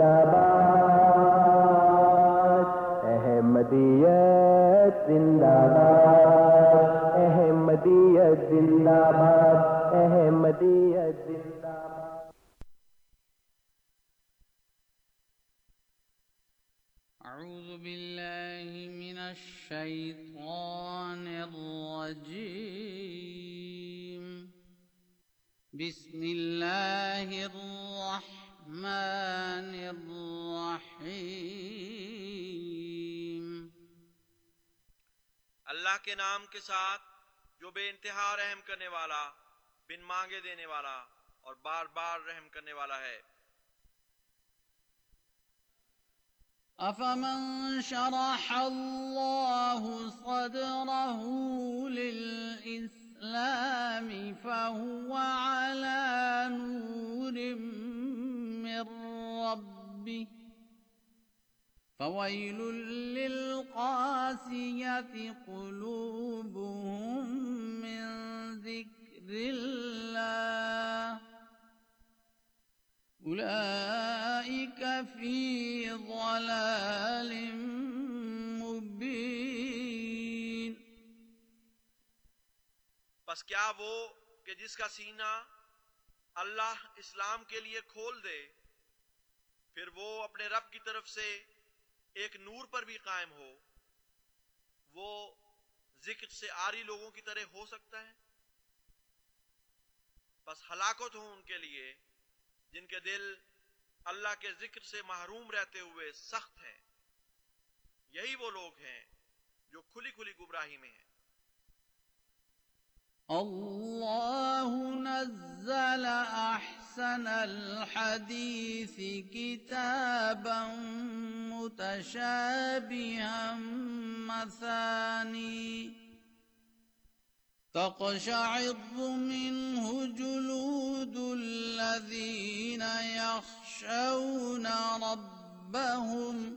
زندہ باد، احمدیت زندہ باد، احمدیت زندہ باد، احمدیت زندہ باد۔ أعوذ بالله من الشيطان الرجيم بسم الله الرحمن الرحيم. اللہ کے نام کے ساتھ جو بے انتہا رحم کرنے والا بن مانگے دینے والا اور بار بار رحم کرنے والا ہے۔ أفمن شرح الله صدره للإسلام فهو على نور من ربه فويل للقاسية قلوبهم من ذكر الله أولئك في ضلال مبين بس کیا وہ کہ جس کا سینہ اللہ اسلام کے لیے کھول دے پھر وہ اپنے رب کی طرف سے ایک نور پر بھی قائم ہو، وہ ذکر سے آری لوگوں کی طرح ہو سکتا ہے؟ بس ہلاکت ہو ان کے لیے جن کے دل اللہ کے ذکر سے محروم رہتے ہوئے سخت ہیں۔ یہی وہ لوگ ہیں جو کھلی کھلی گمراہی میں ہیں۔ الله نزل أحسن الحديث كتابا متشابها مثاني تقشعر منه جلود الذين يخشون ربهم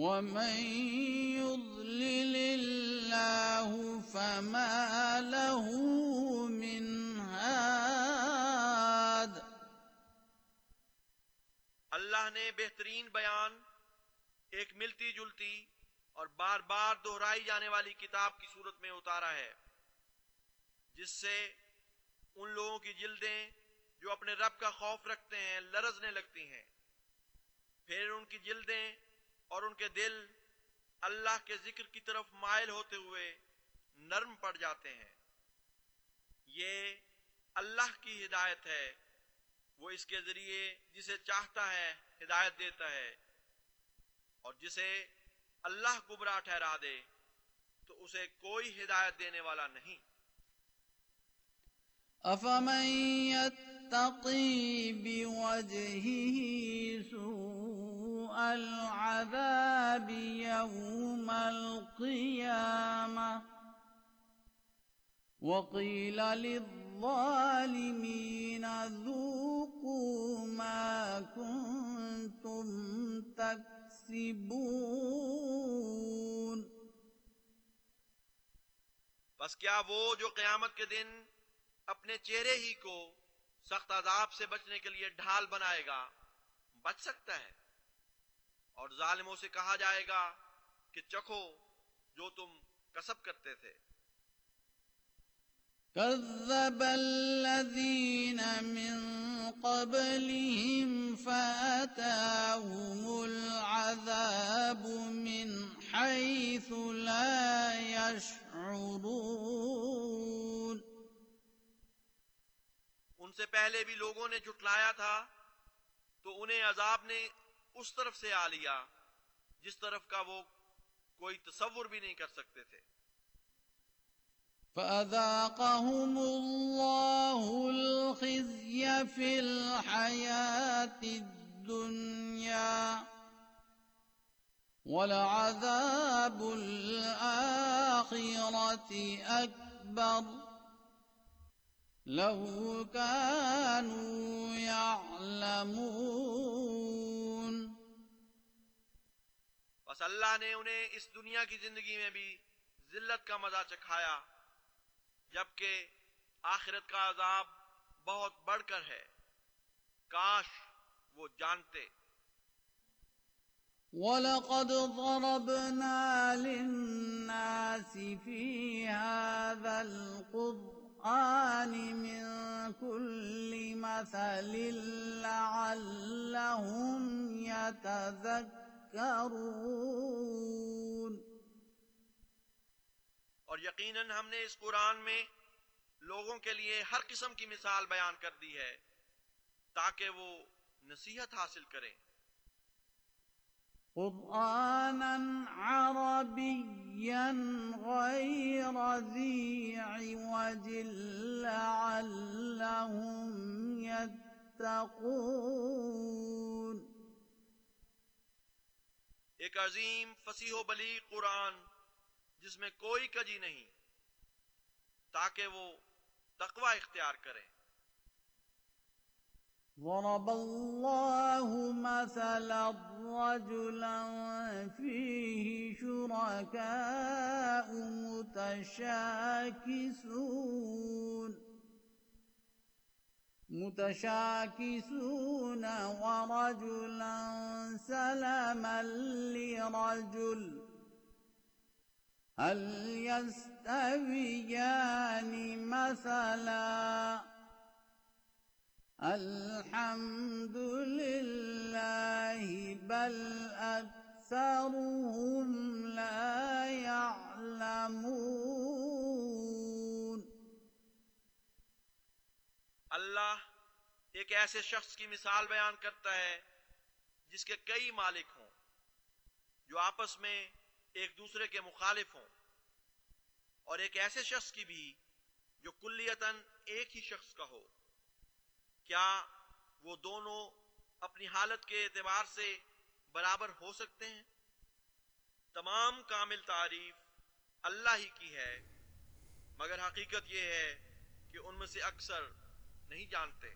ومن يضلل الله فما له من هاد اللہ نے بہترین بیان، ایک ملتی جلتی اور بار بار دہرائی جانے والی کتاب کی صورت میں اتارا ہے، جس سے ان لوگوں کی جلدیں جو اپنے رب کا خوف رکھتے ہیں لرزنے لگتی ہیں۔ پھر ان کی جلدیں اور ان کے دل اللہ کے ذکر کی طرف مائل ہوتے ہوئے نرم پڑ جاتے ہیں۔ یہ اللہ کی ہدایت ہے۔ وہ اس کے ذریعے جسے چاہتا ہے ہدایت دیتا ہے۔ اور جسے اللہ گمراہ ٹھہرا دے، تو اسے کوئی ہدایت دینے والا نہیں۔ أفمن يتقي بوجهه سوء العذاب يوم القيامة. وقيل للظالمين ذوقوا ما كنتم تكسبون. بس کیا وہ جو قیامت کے دن اپنے چہرے ہی کو سخت عذاب سے بچنے کے لیے ڈھال بنائے گا؟ بچ سکتا ہے۔ اور ظالموں سے کہا جائے گا کہ چکھو جو تم کسب کرتے تھے۔ كذب الذين من قبلهم فأتاهم العذاب من حيث لا يشعرون ان سے پہلے بھی لوگوں نے جھٹلایا تھا تو انہیں عذاب نے اس طرف سے آ لیا، جس طرف کا وہ کوئی تصور بھی نہیں کر سکتے تھے۔ فأذاقهم الله الخزي في الحياة الدنيا ولعذاب الآخرة أكبر لو كانوا يعلمون بس اللہ نے انہیں اس دنیا کی زندگی میں بھی ذلت کا مزہ چکھایا، جبکہ آخرت کا عذاب بہت بڑھ کر ہے۔ کاش وہ جانتے۔ ولقد ضربنا للناس في هذا القرآن من كل مثل لعلهم يتذكرون اور یقیناً ہم نے اس قرآن میں لوگوں کے لیے ہر قسم کی مثال بیان کر دی ہے تاکہ وہ نصیحت حاصل کریں۔ قرآنا عربيا غير ذي عوج لعلهم يتقون ایک عظیم فصیح و بلی قرآن جس میں کوئی کجی نہیں، تاکہ وہ تقوی اختیار کریں ضرب الله مثلا رجلا فيه شركاء متشاكسون متشاكسون ورجلا سلما لرجل. هل يستويان مثلا؟ الحمد لله بل أكثرهم لا يعلمون. اللہ ایک ایسے شخص کی مثال بیان کرتا ہے جس کے کئی مالک ہوں، جو آپس میں ایک دوسرے کے مخالف ہوں۔ اور ایک ایسے شخص کی بھی جو کلیتاً ایک ہی شخص کا ہو۔ کیا وہ دونوں اپنی حالت کے اعتبار سے برابر ہو سکتے ہیں؟ تمام کامل تعریف اللہ ہی کی ہے، مگر حقیقت یہ ہے کہ ان میں سے اکثر نہیں جانتے۔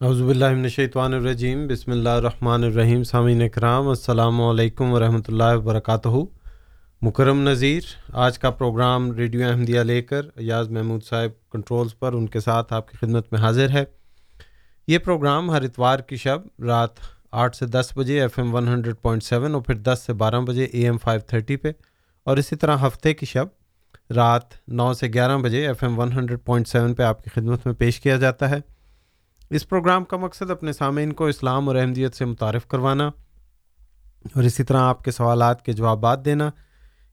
باللہ من الشیطان الرجیم، بسم اللہ الرحمن الرحیم، سامعین اکرام، السلام علیکم ورحمۃ اللہ وبرکاتہ۔ مکرم نذیر، آج کا پروگرام ریڈیو احمدیہ لے کر ایاز محمود صاحب کنٹرولز پر ان کے ساتھ آپ کی خدمت میں حاضر ہے۔ یہ پروگرام ہر اتوار کی شب رات آٹھ سے دس بجے F M one hundred point seven اور پھر دس سے بارہ بجے اے ایم فائیو تھرٹی پہ اور اسی طرح ہفتے کی شب رات نو سے گیارہ بجے F M one hundred point seven پہ آپ کی خدمت میں پیش کیا جاتا ہے۔ اس پروگرام کا مقصد اپنے سامعین کو اسلام اور احمدیت سے متعارف کروانا اور اسی طرح آپ کے سوالات کے جوابات دینا۔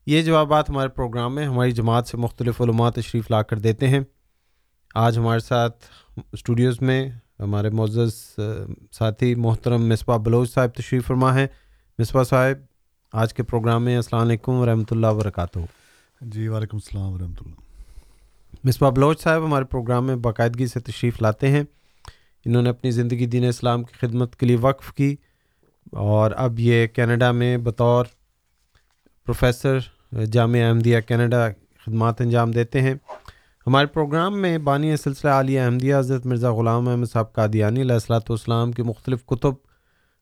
یہ جوابات ہمارے پروگرام میں ہماری جماعت سے مختلف علماء تشریف لا کر دیتے ہیں۔ آج ہمارے ساتھ اسٹوڈیوز میں ہمارے معزز ساتھی محترم مصباح بلوچ صاحب تشریف فرما ہیں۔ مصباح صاحب، آج کے پروگرام میں السلام علیکم ورحمۃ اللہ وبرکاتہ۔ جی وعلیکم السلام ورحمۃ اللہ۔ مصباح بلوچ صاحب، ہمارے پروگرام میں باقاعدگی سے تشریف لاتے ہیں۔ انہوں نے اپنی زندگی دین اسلام کی خدمت کے لیے وقف کی۔ اور اب یہ کینیڈا میں بطور پروفیسر جامعہ احمدیہ کینیڈا خدمات انجام دیتے ہیں۔ ہمارے پروگرام میں بانی سلسلہ عالیہ احمدیہ حضرت مرزا غلام احمد صاحب قادیانی علیہ السلاۃ والسلام کی مختلف کتب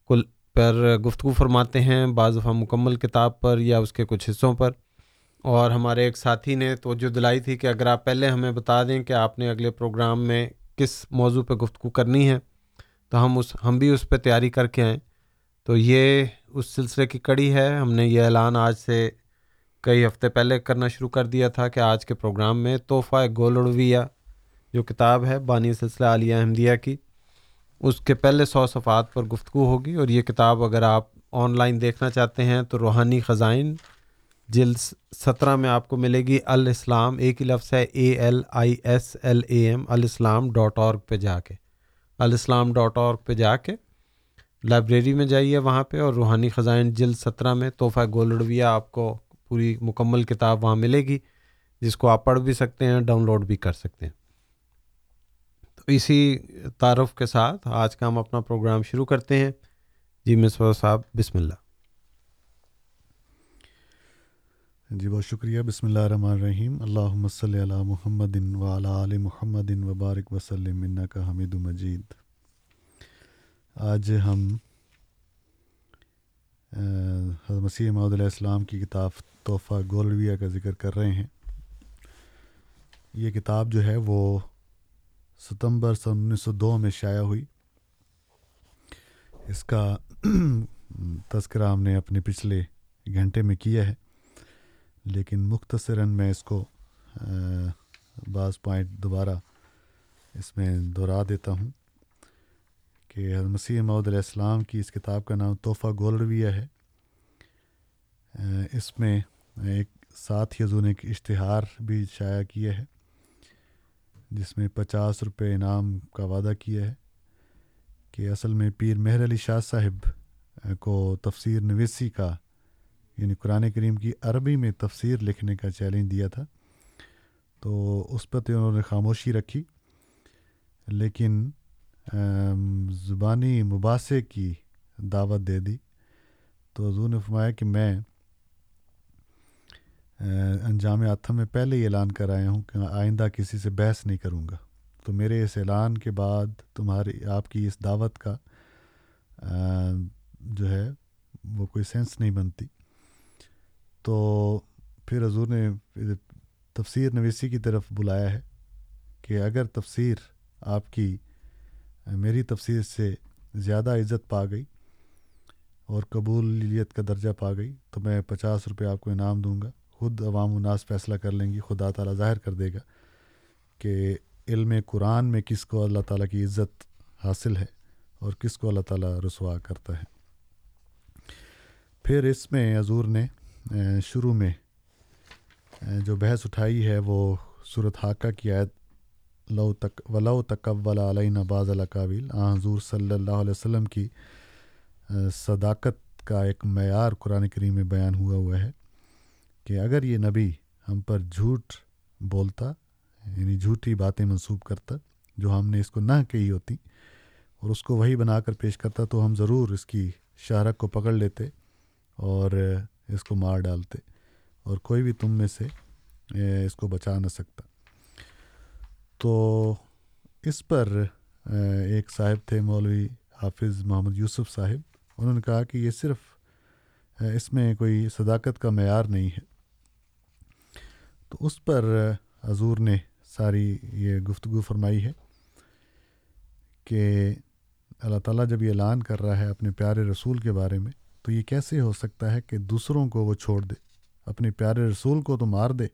کو پر گفتگو فرماتے ہیں۔ بعض دفعہ مکمل کتاب پر یا اس کے کچھ حصوں پر۔ اور ہمارے ایک ساتھی نے توجہ دلائی تھی کہ اگر آپ پہلے ہمیں بتا دیں کہ آپ نے اگلے پروگرام میں کس موضوع پہ گفتگو کرنی ہے، تو ہم اس، ہم بھی اس پہ تیاری کر کے آئیں۔ تو یہ اس سلسلے کی کڑی ہے۔ ہم نے یہ اعلان آج سے کئی ہفتے پہلے کرنا شروع کر دیا تھا کہ آج کے پروگرام میں تحفہ گولڑویہ جو کتاب ہے بانی سلسلہ عالیہ احمدیہ کی، اس کے پہلے سو صفحات پر گفتگو ہوگی۔ اور یہ کتاب اگر آپ آن لائن دیکھنا چاہتے ہیں تو روحانی خزائن جلد سترہ میں آپ کو ملے گی الاسلام، ایک ہی لفظ ہے A L I S L A M, الاسلام ڈاٹ اورگ پہ جا کے۔ الاسلام ڈاٹ اورگ پہ جا کے لائبریری میں جائیے وہاں پہ اور روحانی خزائن جلد سترہ میں تحفہ گولڈویہ آپ کو پوری مکمل کتاب وہاں ملے گی، جس کو آپ پڑھ بھی سکتے ہیں، ڈاؤن لوڈ بھی کر سکتے ہیں۔ تو اسی تعارف کے ساتھ آج کا ہم اپنا پروگرام شروع کرتے ہیں۔ جی مصباح صاحب، بسم اللہ۔ جی بہت شکریہ۔ بسم اللہ الرحمن الرحیم۔ اللہ صلی علی محمد و علی محمد وبارک وسلم کا حمید مجید۔ آج ہم حضرت مسیح محدود علیہ السلام کی کتاب تحفہ گولویہ کا ذکر کر رہے ہیں۔ یہ کتاب جو ہے وہ ستمبر سن انیس سو دو میں شائع ہوئی۔ اس کا تذکرہ ہم نے اپنے پچھلے گھنٹے میں کیا ہے۔ لیکن مختصراً میں اس کو بعض پوائنٹ دوبارہ اس میں دہرا دیتا ہوں کہ مسیح محدود علیہ السلام کی اس کتاب کا نام تحفہ گولرویہ ہے۔ اس میں ایک ساتھ حضور نے ایک اشتہار بھی شائع کیا ہے، جس میں پچاس روپے انعام کا وعدہ کیا ہے کہ اصل میں پیر مہر علی شاہ صاحب کو تفسیر نویسی کا یعنی قرآن کریم کی عربی میں تفسیر لکھنے کا چیلنج دیا تھا، تو اس پر تو انہوں نے خاموشی رکھی، لیکن زبانی مباحثے کی دعوت دے دی۔ تو حضور نے فرمایا کہ میں انجام آتھم میں پہلے ہی اعلان کر آیا ہوں کہ آئندہ کسی سے بحث نہیں کروں گا۔ تو میرے اس اعلان کے بعد تمہاری، آپ کی اس دعوت کا جو ہے، وہ کوئی سینس نہیں بنتی۔ تو پھر حضور نے تفسیر نویسی کی طرف بلایا ہے کہ اگر تفسیر آپ کی میری تفسیر سے زیادہ عزت پا گئی اور قبولیت کا درجہ پا گئی تو میں پچاس روپے آپ کو انعام دوں گا۔ خود عوام الناس فیصلہ کر لیں گی، خدا تعالیٰ ظاہر کر دے گا کہ علم قرآن میں کس کو اللہ تعالیٰ کی عزت حاصل ہے اور کس کو اللہ تعالیٰ رسوا کرتا ہے۔ پھر اس میں حضور نے شروع میں جو بحث اٹھائی ہے وہ صورت حاقہ کی عید لو تک، ولو تقول علین باز القابل آ حضور صلی اللہ علیہ وسلم کی صداقت کا ایک معیار قرآن کریم میں بیان ہوا ہوا ہے کہ اگر یہ نبی ہم پر جھوٹ بولتا یعنی جھوٹی باتیں منسوب کرتا، جو ہم نے اس کو نہ کہی ہوتی، اور اس کو وہی بنا کر پیش کرتا، تو ہم ضرور اس کی شہرک کو پکڑ لیتے اور اس کو مار ڈالتے اور کوئی بھی تم میں سے اس کو بچا نہ سکتا۔ تو اس پر ایک صاحب تھے، مولوی حافظ محمد یوسف صاحب۔ انہوں نے کہا کہ یہ صرف اس میں کوئی صداقت کا معیار نہیں ہے۔ تو اس پر حضور نے ساری یہ گفتگو فرمائی ہے کہ اللہ تعالیٰ جب یہ اعلان کر رہا ہے اپنے پیارے رسول کے بارے میں تو یہ کیسے ہو سکتا ہے کہ دوسروں کو وہ چھوڑ دے؟ اپنے پیارے رسول کو تو مار دے۔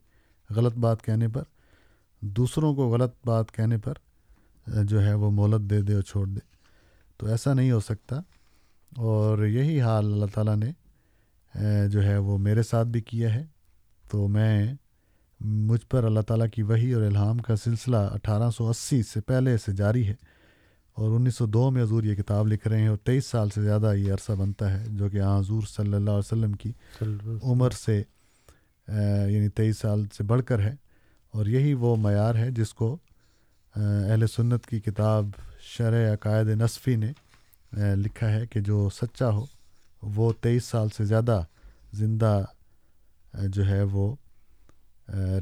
غلط بات کہنے پر، دوسروں کو غلط بات کہنے پر جو ہے وہ مولت دے دے اور چھوڑ دے۔ تو ایسا نہیں ہو سکتا۔ اور یہی حال اللہ تعالیٰ نے جو ہے وہ میرے ساتھ بھی کیا ہے۔ تو میں مجھ پر اللہ تعالیٰ کی وہی اور الہام کا سلسلہ اٹھارہ سو اسی سے پہلے سے جاری ہے۔ اور انیس سو دو میں حضور یہ کتاب لکھ رہے ہیں اور تیئیس سال سے زیادہ یہ عرصہ بنتا ہے جو کہ حضور صلی اللہ علیہ وسلم کی عمر سے یعنی تیئیس سال سے بڑھ کر ہے اور یہی وہ معیار ہے جس کو اہل سنت کی کتاب شرح عقائد نصفی نے لکھا ہے کہ جو سچا ہو، وہ تیئیس سال سے زیادہ زندہ جو ہے وہ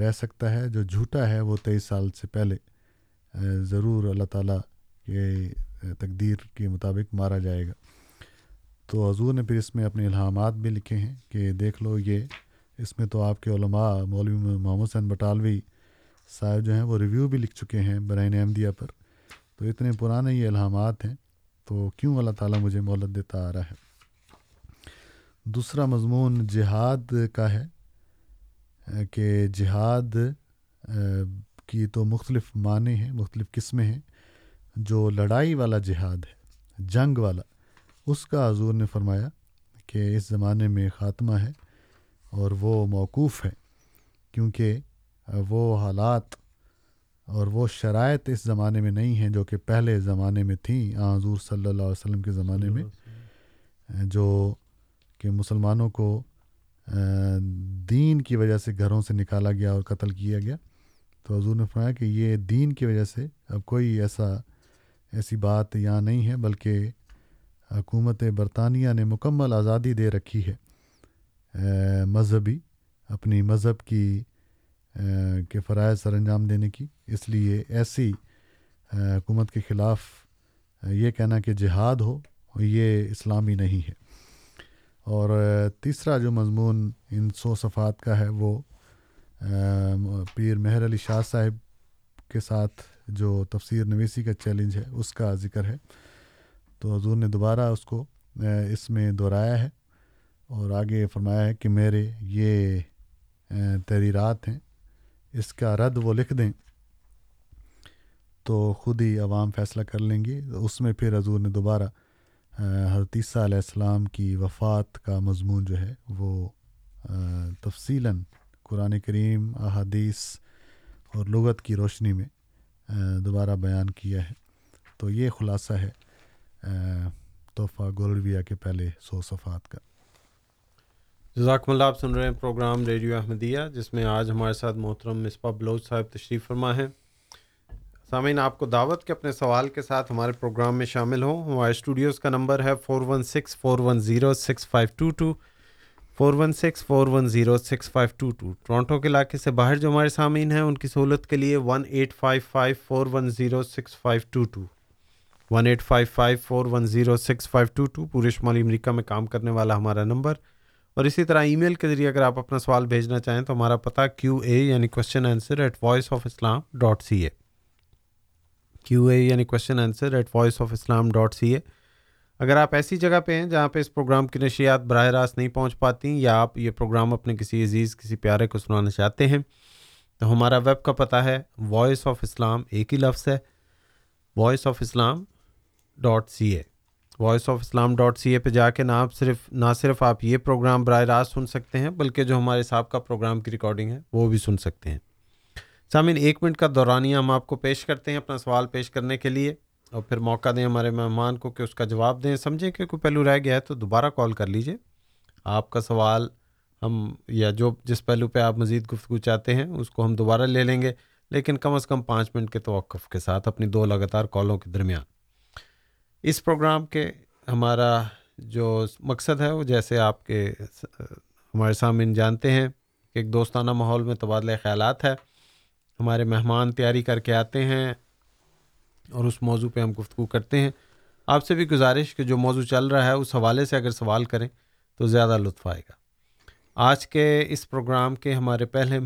رہ سکتا ہے، جو جھوٹا ہے وہ تیئیس سال سے پہلے ضرور اللہ تعالیٰ کے تقدیر کے مطابق مارا جائے گا۔ تو حضور نے پھر اس میں اپنے الہامات بھی لکھے ہیں کہ دیکھ لو، یہ اس میں تو آپ کے علماء مولوی محمد حسین بٹالوی صاحب جو ہیں، وہ ریویو بھی لکھ چکے ہیں برائن احمدیہ پر۔ تو اتنے پرانے یہ الہامات ہیں، تو کیوں اللہ تعالیٰ مجھے مولت دیتا آ رہا ہے؟ دوسرا مضمون جہاد کا ہے کہ جہاد کی تو مختلف معنی ہیں، مختلف قسمیں ہیں۔ جو لڑائی والا جہاد ہے، جنگ والا، اس کا حضور نے فرمایا کہ اس زمانے میں خاتمہ ہے اور وہ موقوف ہے، کیونکہ وہ حالات اور وہ شرائط اس زمانے میں نہیں ہیں جو کہ پہلے زمانے میں تھیں۔ حضور صلی اللہ علیہ وسلم کے زمانے میں، جو کہ مسلمانوں کو دین کی وجہ سے گھروں سے نکالا گیا اور قتل کیا گیا۔ تو حضور نے فرمایا کہ یہ دین کی وجہ سے اب کوئی ایسا ایسی بات یہاں نہیں ہے، بلکہ حکومت برطانیہ نے مکمل آزادی دے رکھی ہے۔ مذہبی، اپنی مذہب کی کے فرائض سر انجام دینے کی۔ اس لیے ایسی حکومت کے خلاف یہ کہنا کہ جہاد ہو، یہ اسلامی نہیں ہے۔ اور تیسرا جو مضمون ان سو صفات کا ہے، وہ پیر مہر علی شاہ صاحب کے ساتھ جو تفسیر نویسی کا چیلنج ہے، اس کا ذکر ہے۔ تو حضور نے دوبارہ اس کو اس میں دہرایا ہے اور آگے فرمایا ہے کہ میرے یہ تحریرات ہیں، اس کا رد وہ لکھ دیں۔ تو خود ہی عوام فیصلہ کر لیں گے۔ اس میں پھر حضور نے دوبارہ حرتیسہ علیہ السلام کی وفات کا مضمون جو ہے، وہ تفصیلاً قرآن کریم، احادیث اور لغت کی روشنی میں دوبارہ بیان کیا ہے۔ تو یہ خلاصہ ہے تحفہ گولڈویا کے پہلے سو صفات کا۔ جزاکم اللہ، آپ سن رہے ہیں پروگرام ریڈیو احمدیہ، جس میں آج ہمارے ساتھ محترم مصباح بلوچ صاحب تشریف فرما ہے سامعین، آپ کو دعوت کے اپنے سوال کے ساتھ ہمارے پروگرام میں شامل ہوں۔ ہمارے اسٹوڈیوز کا نمبر ہے four one six four one zero six five two two. Four one six, four one zero six five two two. Toronto کے علاقے سے باہر جو ہمارے سامعین ہیں، ان کی سہولت کے لیے one eight five five, four one zero six five two two. One eight five five, four one zero six five two two. پورے شمالی امریکہ میں کام کرنے والا ہمارا نمبر۔ اور اسی طرح ای میل کے ذریعے اگر آپ اپنا سوال بھیجنا چاہیں تو ہمارا پتہ کیو اے یعنی question answer at Voice of Islam dot C A Q A یعنی question answer at Voice of Islam dot C A اگر آپ ایسی جگہ پہ ہیں جہاں پہ اس پروگرام کی نشیات براہ راست نہیں پہنچ پاتی یا آپ یہ پروگرام اپنے کسی عزیز، کسی پیارے کو سنانا چاہتے ہیں، تو ہمارا ویب کا پتہ ہے وائس آف اسلام ایک ہی لفظ ہے Voice of Islam dot C A. Voice of Islam dot C A پہ جا کے نہ آپ صرف، نہ صرف آپ یہ پروگرام براہ راست سن سکتے ہیں، بلکہ جو ہمارے صاحب کا پروگرام کی ریکارڈنگ ہے، وہ بھی سن سکتے ہیں۔ سامعین، ایک منٹ کا دورانیہ ہم آپ کو پیش کرتے ہیں اپنا سوال پیش کرنے کے لیے۔ اور پھر موقع دیں ہمارے مہمان کو کہ اس کا جواب دیں، سمجھیں کہ کوئی پہلو رہ گیا ہے تو دوبارہ کال کر لیجیے آپ کا سوال ہم یا جو جس پہلو پہ آپ مزید گفتگو چاہتے ہیں، اس کو ہم دوبارہ لے لیں گے، لیکن کم از کم پانچ منٹ کے توقف کے ساتھ اپنی دو لگاتار کالوں کے درمیان۔ اس پروگرام کے ہمارا جو مقصد ہے، وہ جیسے آپ کے ہمارے سامنے جانتے ہیں کہ ایک دوستانہ ماحول میں تبادلہ خیالات ہے۔ ہمارے مہمان تیاری کر کے آتے ہیں اور اس موضوع پہ ہم گفتگو کرتے ہیں۔ آپ سے بھی گزارش کہ جو موضوع چل رہا ہے، اس حوالے سے اگر سوال کریں تو زیادہ لطف آئے گا۔ آج کے اس پروگرام کے ہمارے پہلے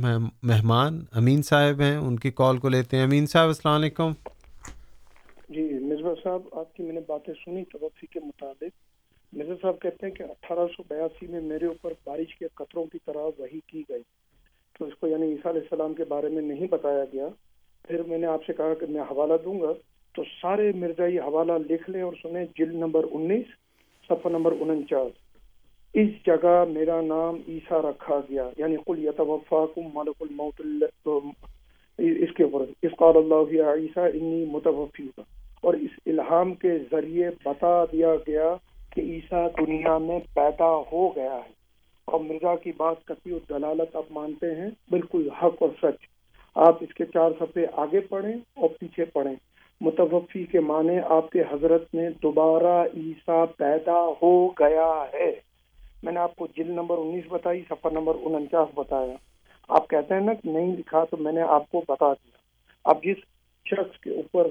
مہمان امین صاحب ہیں۔ ان کی کال کو لیتے ہیں۔ امین صاحب، السلام علیکم۔ جی مرزا صاحب، آپ کی میں نے باتیں سنی توفی کے مطابق۔ مرزا صاحب کہتے ہیں کہ اٹھارہ سو بیاسی میں میرے اوپر بارش کے قطروں کی طرح وہی کی گئی۔ تو اس کو یعنی عیسیٰ علیہ السلام کے بارے میں نہیں بتایا گیا۔ پھر میں نے آپ سے کہا کہ میں حوالہ دوں گا۔ تو سارے مرزا یہ حوالہ لکھ لیں اور سنیں جلد نمبر انیس، صفحہ نمبر انچاس۔ اس جگہ میرا نام عیسیٰ رکھا گیا یعنی کل یتوفاکم ملک الموت اس کے اوپر۔ اس قال اللہ عیسیٰ، انی متوفی کا اور اس الہام کے ذریعے بتا دیا گیا کہ عیسیٰ دنیا میں پیدا ہو گیا ہے۔ اور مرزا کی بات کتی و دلالت آپ مانتے ہیں، بالکل حق اور سچ۔ آپ اس کے چار صفحے آگے پڑھیں اور پیچھے پڑھیں۔ متوفی کے معنی آپ کے حضرت نے دوبارہ عیسیٰ پیدا ہو گیا ہے۔ میں نے آپ کو جلد نمبر انیس بتائی سفر نمبر انچاس بتایا۔ آپ کہتے ہیں نا کہ نہیں لکھا تو میں نے آپ کو بتا دیا۔ اب جس شخص کے اوپر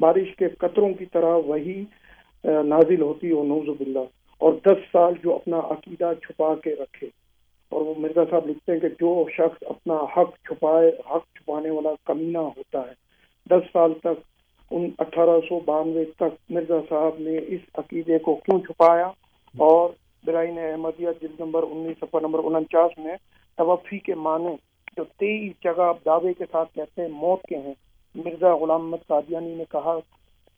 بارش کے قطروں کی طرح وہی نازل ہوتی ہو نوز باللہ، اور دس سال جو اپنا عقیدہ چھپا کے رکھے۔ اور وہ مرزا صاحب لکھتے ہیں کہ جو شخص اپنا حق چھپائے، حق چھپانے والا کمینہ ہوتا ہے۔ دس سال تک، ان اٹھارہ سو بانوے تک مرزا صاحب نے اس عقیدے کو کیوں چھپایا؟ اور برائن احمدیہ جلد نمبر انیس سفر نمبر انچاس میں توفی کے معنی جو تیئیس جگہ دعوے کے ساتھ کہتے ہیں، موت کے ہیں۔ مرزا غلام محمد قادیانی نے کہا،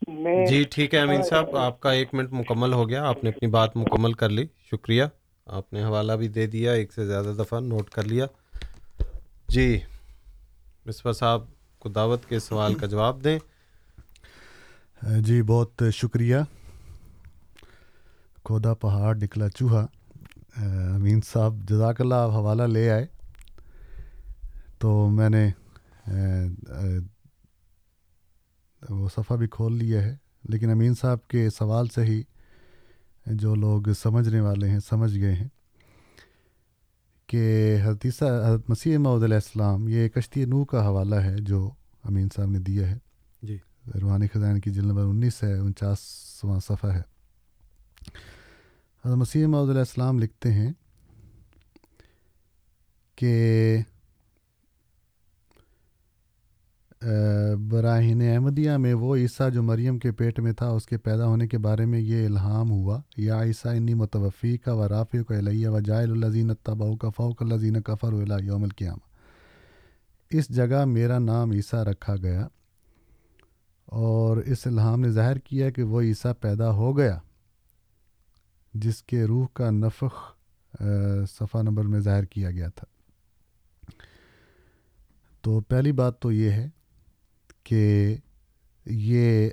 میں جی ٹھیک ہے امین صاحب، آپ کا ایک منٹ مکمل ہو گیا۔ آپ نے اپنی بات مکمل کر لی۔ شکریہ۔ آپ نے حوالہ بھی دے دیا، ایک سے زیادہ دفعہ نوٹ کر لیا۔ جی مصباح صاحب کو دعوت کے سوال کا جواب دیں۔ جی بہت شکریہ۔ کھودا پہاڑ، نکلا چوہا۔ امین صاحب، جزاک اللہ، آپ حوالہ لے آئے۔ تو میں نے، وہ صفحہ بھی کھول لیا ہے، لیکن امین صاحب کے سوال سے ہی جو لوگ سمجھنے والے ہیں سمجھ گئے ہیں کہ حدیثہ حضرت مسیح محدود علیہ السلام یہ کشتی نو کا حوالہ ہے جو امین صاحب نے دیا ہے۔ جی۔ روحانی خزان کی جلد نمبر انیس ہے انچاسواں صفحہ ہے۔ حضرت مسیح محدود علیہ السلام لکھتے ہیں کہ براہین احمدیہ میں وہ عیسیٰ جو مریم کے پیٹ میں تھا، اس کے پیدا ہونے کے بارے میں یہ الہام ہوا۔ یا عیسیٰ، انی متوفی کا و رافع کا علیہ و جائل الزین طباؤ کا فوق الزین کفر اللہ یوم القیام اس جگہ میرا نام عیسیٰ رکھا گیا اور اس الہام نے ظاہر کیا کہ وہ عیسیٰ پیدا ہو گیا، جس کے روح کا نفق صفحہ نمبر میں ظاہر کیا گیا تھا۔ تو پہلی بات تو یہ ہے کہ یہ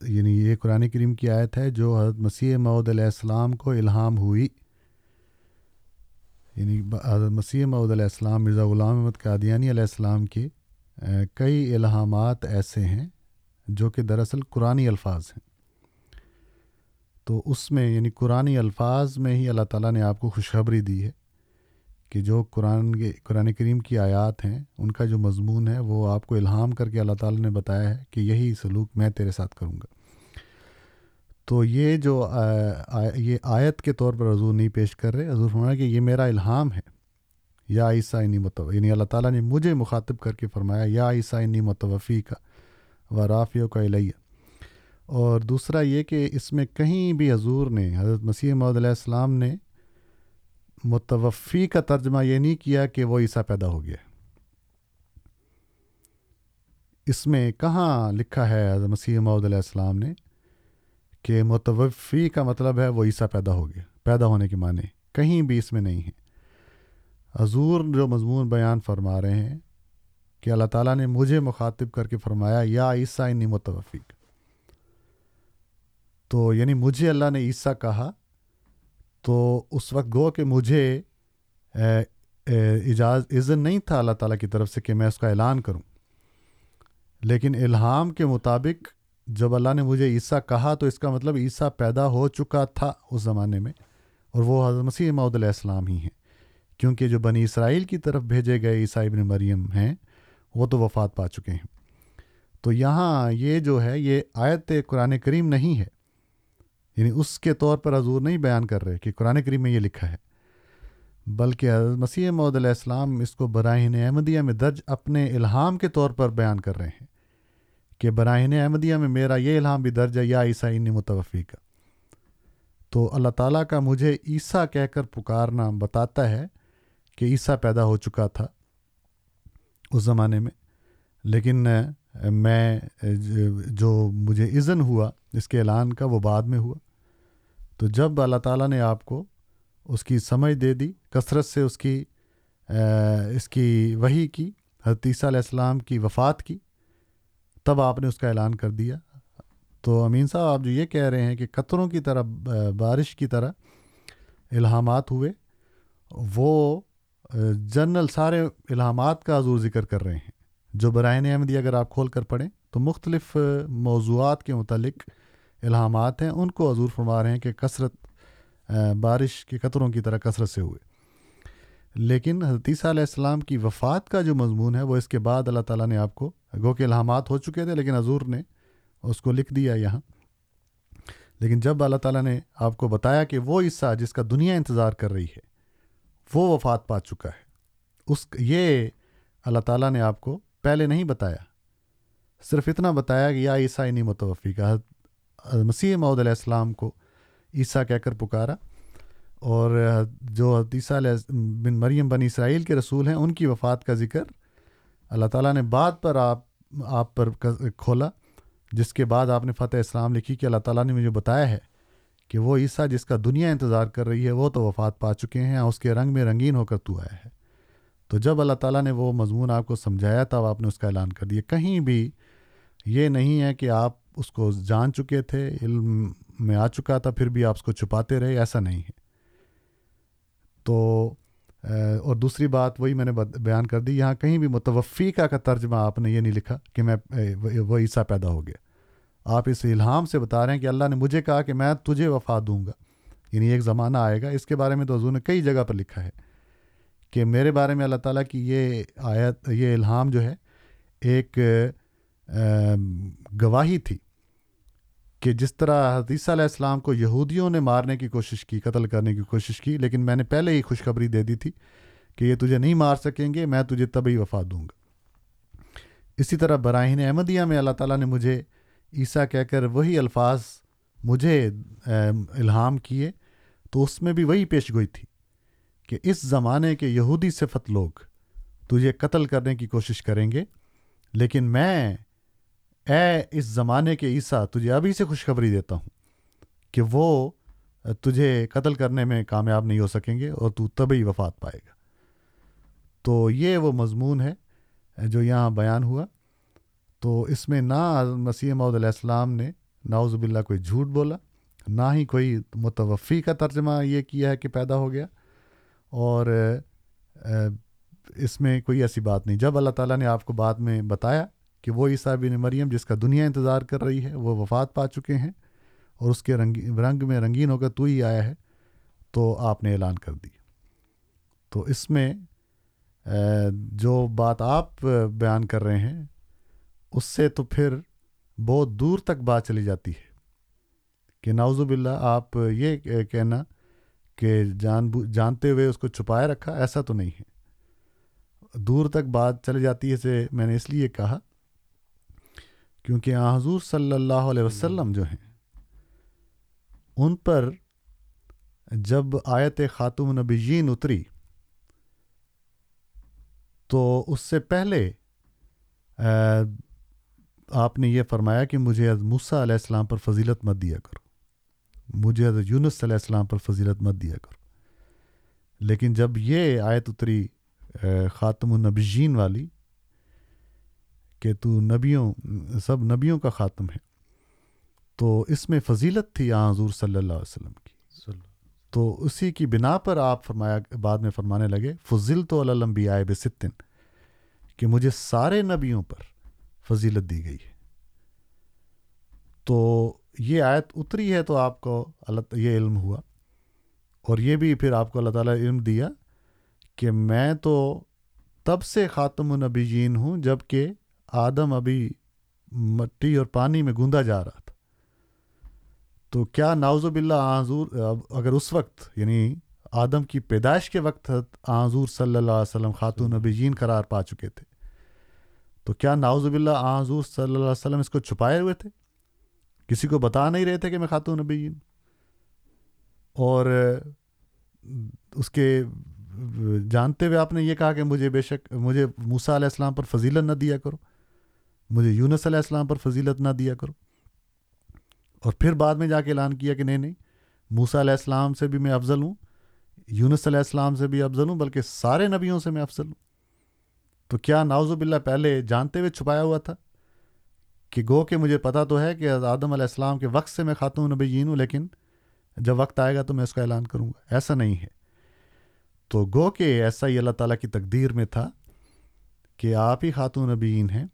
یعنی یہ قرآن کریم کی آیت ہے جو حضرت مسیح معود علیہ السلام کو الہام ہوئی۔ یعنی حضرت مسیح معود علیہ السلام، مرزا غلام احمد قادیانی علیہ السلام کے کئی الہامات ایسے ہیں جو کہ دراصل قرآن الفاظ ہیں۔ تو اس میں یعنی قرآن الفاظ میں ہی اللہ تعالیٰ نے آپ کو خوشخبری دی ہے۔ کہ جو قرآن کے قرآن کریم کی آیات ہیں، ان کا جو مضمون ہے، وہ آپ کو الہام کر کے اللہ تعالیٰ نے بتایا ہے کہ یہی سلوک میں تیرے ساتھ کروں گا۔ تو یہ جو یہ آیت کے طور پر حضور نہیں پیش کر رہے، حضور فرمایا کہ یہ میرا الہام ہے۔ یا عیسیٰ انی متو یعنی اللہ تعالیٰ نے مجھے مخاطب کر کے فرمایا، یا عیسیٰ انی متوفی کا و رافیوں کا الیہ۔ اور دوسرا یہ کہ اس میں کہیں بھی حضور نے، حضرت مسیح محدود علیہ السلام نے متوفی کا ترجمہ یہ نہیں کیا کہ وہ عیسیٰ پیدا ہو گیا۔ اس میں کہاں لکھا ہے مسیح محدود علیہ السلام نے کہ متوفی کا مطلب ہے وہ عیسیٰ پیدا ہو گیا، پیدا ہونے کے معنی کہیں بھی اس میں نہیں ہے۔ حضور جو مضمون بیان فرما رہے ہیں کہ اللہ تعالیٰ نے مجھے مخاطب کر کے فرمایا، یا عیسیٰ انی متوفی۔ تو یعنی مجھے اللہ نے عیسیٰ کہا تو اس وقت گو کہ مجھے اجاز، اذن نہیں تھا اللہ تعالیٰ کی طرف سے کہ میں اس کا اعلان کروں۔ لیکن الہام کے مطابق جب اللہ نے مجھے عیسیٰ کہا تو اس کا مطلب عیسیٰ پیدا ہو چکا تھا اس زمانے میں اور وہ حضرت مسیح محدود علیہ السلام ہی ہیں۔ کیونکہ جو بنی اسرائیل کی طرف بھیجے گئے عیسیٰ ابن مریم ہیں، وہ تو وفات پا چکے ہیں۔ تو یہاں یہ جو ہے، یہ آیت قرآن کریم نہیں ہے۔ یعنی اس کے طور پر حضور نہیں بیان کر رہے کہ قرآن کریم میں یہ لکھا ہے، بلکہ حضرت مسیح محدود علیہ السلام اس کو براہین احمدیہ میں درج اپنے الہام کے طور پر بیان کر رہے ہیں کہ براہین احمدیہ میں میرا یہ الہام بھی درج ہے، یا عیسیٰ متوفی کا تو اللہ تعالیٰ کا مجھے عیسیٰ کہہ کر پکارنا بتاتا ہے کہ عیسیٰ پیدا ہو چکا تھا اس زمانے میں، لیکن میں جو مجھے اذن ہوا اس کے اعلان کا وہ بعد میں ہوا۔ تو جب اللہ تعالیٰ نے آپ کو اس کی سمجھ دے دی، کثرت سے اس کی اس کی وہی کی حتیثہ علیہ السلام کی وفات کی، تب آپ نے اس کا اعلان کر دیا۔ تو امین صاحب، آپ جو یہ کہہ رہے ہیں کہ قطروں کی طرح بارش کی طرح الہامات ہوئے، وہ جنرل سارے الہامات کا حضور ذکر کر رہے ہیں۔ جو برائن احمدی اگر آپ کھول کر پڑھیں، تو مختلف موضوعات کے متعلق الہامات ہیں، ان کو حضور فرما رہے ہیں کہ کثرت بارش کے قطروں کی طرح کثرت سے ہوئے۔ لیکن حدیثہ علیہ السلام کی وفات کا جو مضمون ہے، وہ اس کے بعد اللہ تعالیٰ نے آپ کو گو کے الہامات ہو چکے تھے، لیکن حضور نے اس کو لکھ دیا یہاں۔ لیکن جب اللہ تعالیٰ نے آپ کو بتایا کہ وہ حصہ جس کا دنیا انتظار کر رہی ہے، وہ وفات پا چکا ہے۔ اس یہ اللہ تعالیٰ نے آپ کو پہلے نہیں بتایا، صرف اتنا بتایا کہ یا عیسیٰ نہیں متوفی کا۔ مسیح معود علیہ السلام کو عیسیٰ کہہ کر پکارا اور جو عیسیٰ علیہ بن مریم بن اسرائیل کے رسول ہیں، ان کی وفات کا ذکر اللہ تعالیٰ نے بعد پر آپ آپ پر کھولا، جس کے بعد آپ نے فتح اسلام لکھی کہ اللہ تعالیٰ نے مجھے بتایا ہے کہ وہ عیسیٰ جس کا دنیا انتظار کر رہی ہے، وہ تو وفات پا چکے ہیں، اس کے رنگ میں رنگین ہو کر تو آیا ہے۔ تو جب اللہ تعالیٰ نے وہ مضمون آپ کو سمجھایا تھا آپ نے اس کا اعلان کر دیا۔ کہیں بھی یہ نہیں ہے کہ آپ اس کو جان چکے تھے، علم میں آ چکا تھا، پھر بھی آپ اس کو چھپاتے رہے، ایسا نہیں ہے۔ تو اور دوسری بات وہی میں نے بیان کر دی، یہاں کہیں بھی متوفیقہ کا ترجمہ آپ نے یہ نہیں لکھا کہ میں وہ عیسیٰ پیدا ہو گیا۔ آپ اس الہام سے بتا رہے ہیں کہ اللہ نے مجھے کہا کہ میں تجھے وفات دوں گا۔ یعنی ایک زمانہ آئے گا، اس کے بارے میں تو حضور نے کئی جگہ پر لکھا ہے کہ میرے بارے میں اللہ تعالیٰ کی یہ آیت، یہ الہام جو ہے، ایک گواہی تھی۔ کہ جس طرح حدیثہ علیہ السلام کو یہودیوں نے مارنے کی کوشش کی، قتل کرنے کی کوشش کی، لیکن میں نے پہلے ہی خوشخبری دے دی تھی کہ یہ تجھے نہیں مار سکیں گے، میں تجھے تبھی وفات دوں گا۔ اسی طرح براہین احمدیہ میں اللہ تعالیٰ نے مجھے عیسیٰ کہہ کر وہی الفاظ مجھے الہام کیے تو اس میں بھی وہی پیش گوئی تھی کہ اس زمانے کے یہودی صفت لوگ تجھے قتل کرنے کی کوشش کریں گے، لیکن میں اے، اس زمانے کے عیسیٰ، تجھے ابھی سے خوشخبری دیتا ہوں کہ وہ تجھے قتل کرنے میں کامیاب نہیں ہو سکیں گے اور تو تبھی وفات پائے گا۔ تو یہ وہ مضمون ہے جو یہاں بیان ہوا۔ تو اس میں نہ مسیح محدود علیہ السلام نے ناؤز باللہ کوئی جھوٹ بولا، نہ ہی کوئی متوفی کا ترجمہ یہ کیا ہے کہ پیدا ہو گیا۔ اور اس میں کوئی ایسی بات نہیں۔ جب اللہ تعالیٰ نے آپ کو بعد میں بتایا کہ وہ عیسیٰ بن مریم جس کا دنیا انتظار کر رہی ہے، وہ وفات پا چکے ہیں اور اس کے رنگ رنگ میں رنگین ہو کر تو ہی آیا ہے، تو آپ نے اعلان کر دی۔ تو اس میں جو بات آپ بیان کر رہے ہیں، اس سے تو پھر بہت دور تک بات چلی جاتی ہے کہ ناوز باللہ آپ یہ کہنا کہ جان جانتے ہوئے اس کو چھپائے رکھا، ایسا تو نہیں ہے۔ دور تک بات چلی جاتی ہے سے میں نے اس لیے کہا کیونکہ حضور صلی اللہ علیہ وسلم جو ہیں ان پر جب آیت خاتون نبیین اتری تو اس سے پہلے آپ نے یہ فرمایا کہ مجھے موسیٰ علیہ السلام پر فضیلت مت دیا کرو۔ مجھے یونس علیہ السلام پر فضیلت مت دیا کرو۔ لیکن جب یہ آیت اتری خاتم النبیین والی کہ تو نبیوں، سب نبیوں کا خاتم ہے۔ تو اس میں فضیلت تھی آ حضور صلی اللہ علیہ وسلم کی۔ تو اسی کی بنا پر آپ فرمایا، بعد میں فرمانے لگے فضل تو علمبی آئے بستن، کہ مجھے سارے نبیوں پر فضیلت دی گئی ہے۔ تو یہ آیت اتری ہے تو آپ کو اللہ یہ علم ہوا۔ اور یہ بھی پھر آپ کو اللہ تعالیٰ علم دیا کہ میں تو تب سے خاتم النبیین ہوں جبکہ آدم ابھی مٹی اور پانی میں گوندا جا رہا تھا۔ تو کیا ناوز باللہ حضور اگر اس وقت یعنی آدم کی پیدائش کے وقت حضور صلی اللہ علیہ وسلم خاتون نبی جین قرار پا چکے تھے، تو کیا ناوز باللہ حضور صلی اللہ علیہ وسلم اس کو چھپائے ہوئے تھے؟ کسی کو بتا نہیں رہے تھے کہ میں خاتون نبی جین اور اس کے جانتے ہوئے آپ نے یہ کہا کہ مجھے بے شک، مجھے موسا علیہ السلام پر فضیلت نہ دیا کرو۔ مجھے یونس علیہ السلام پر فضیلت نہ دیا کرو۔ اور پھر بعد میں جا کے اعلان کیا کہ نہیں نہیں موسا علیہ السلام سے بھی میں افضل ہوں، یونس علیہ السلام سے بھی افضل ہوں، بلکہ سارے نبیوں سے میں افضل ہوں۔ تو کیا ناوز باللہ پہلے جانتے ہوئے چھپایا ہوا تھا کہ گو کہ مجھے پتہ تو ہے کہ آدم علیہ السلام کے وقت سے میں خاتون نبی ہوں، لیکن جب وقت آئے گا تو میں اس کا اعلان کروں گا۔ ایسا نہیں ہے۔ تو گو کہ ایسا ہی اللہ تعالیٰ کی تقدیر میں تھا کہ آپ ہی خاتون نبیین ہیں۔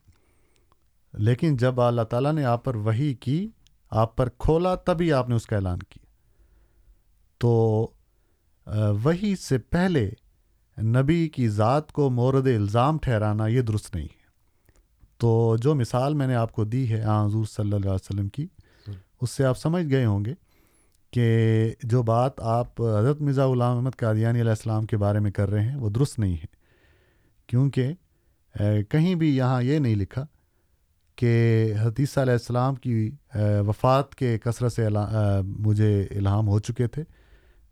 لیکن جب اللہ تعالیٰ نے آپ پر وہی کی، آپ پر کھولا، تبھی آپ نے اس کا اعلان کیا۔ تو وہی سے پہلے نبی کی ذات کو مورد الزام ٹھہرانا یہ درست نہیں ہے۔ تو جو مثال میں نے آپ کو دی ہے حضور صلی اللہ علیہ وسلم کی، اس سے آپ سمجھ گئے ہوں گے کہ جو بات آپ حضرت مرزا غلام احمد قادیانی علیہ السلام کے بارے میں کر رہے ہیں، وہ درست نہیں ہے۔ کیونکہ کہیں بھی یہاں یہ نہیں لکھا کہ حدیثہ علیہ السلام کی وفات کے کثرت سے مجھے الہام ہو چکے تھے،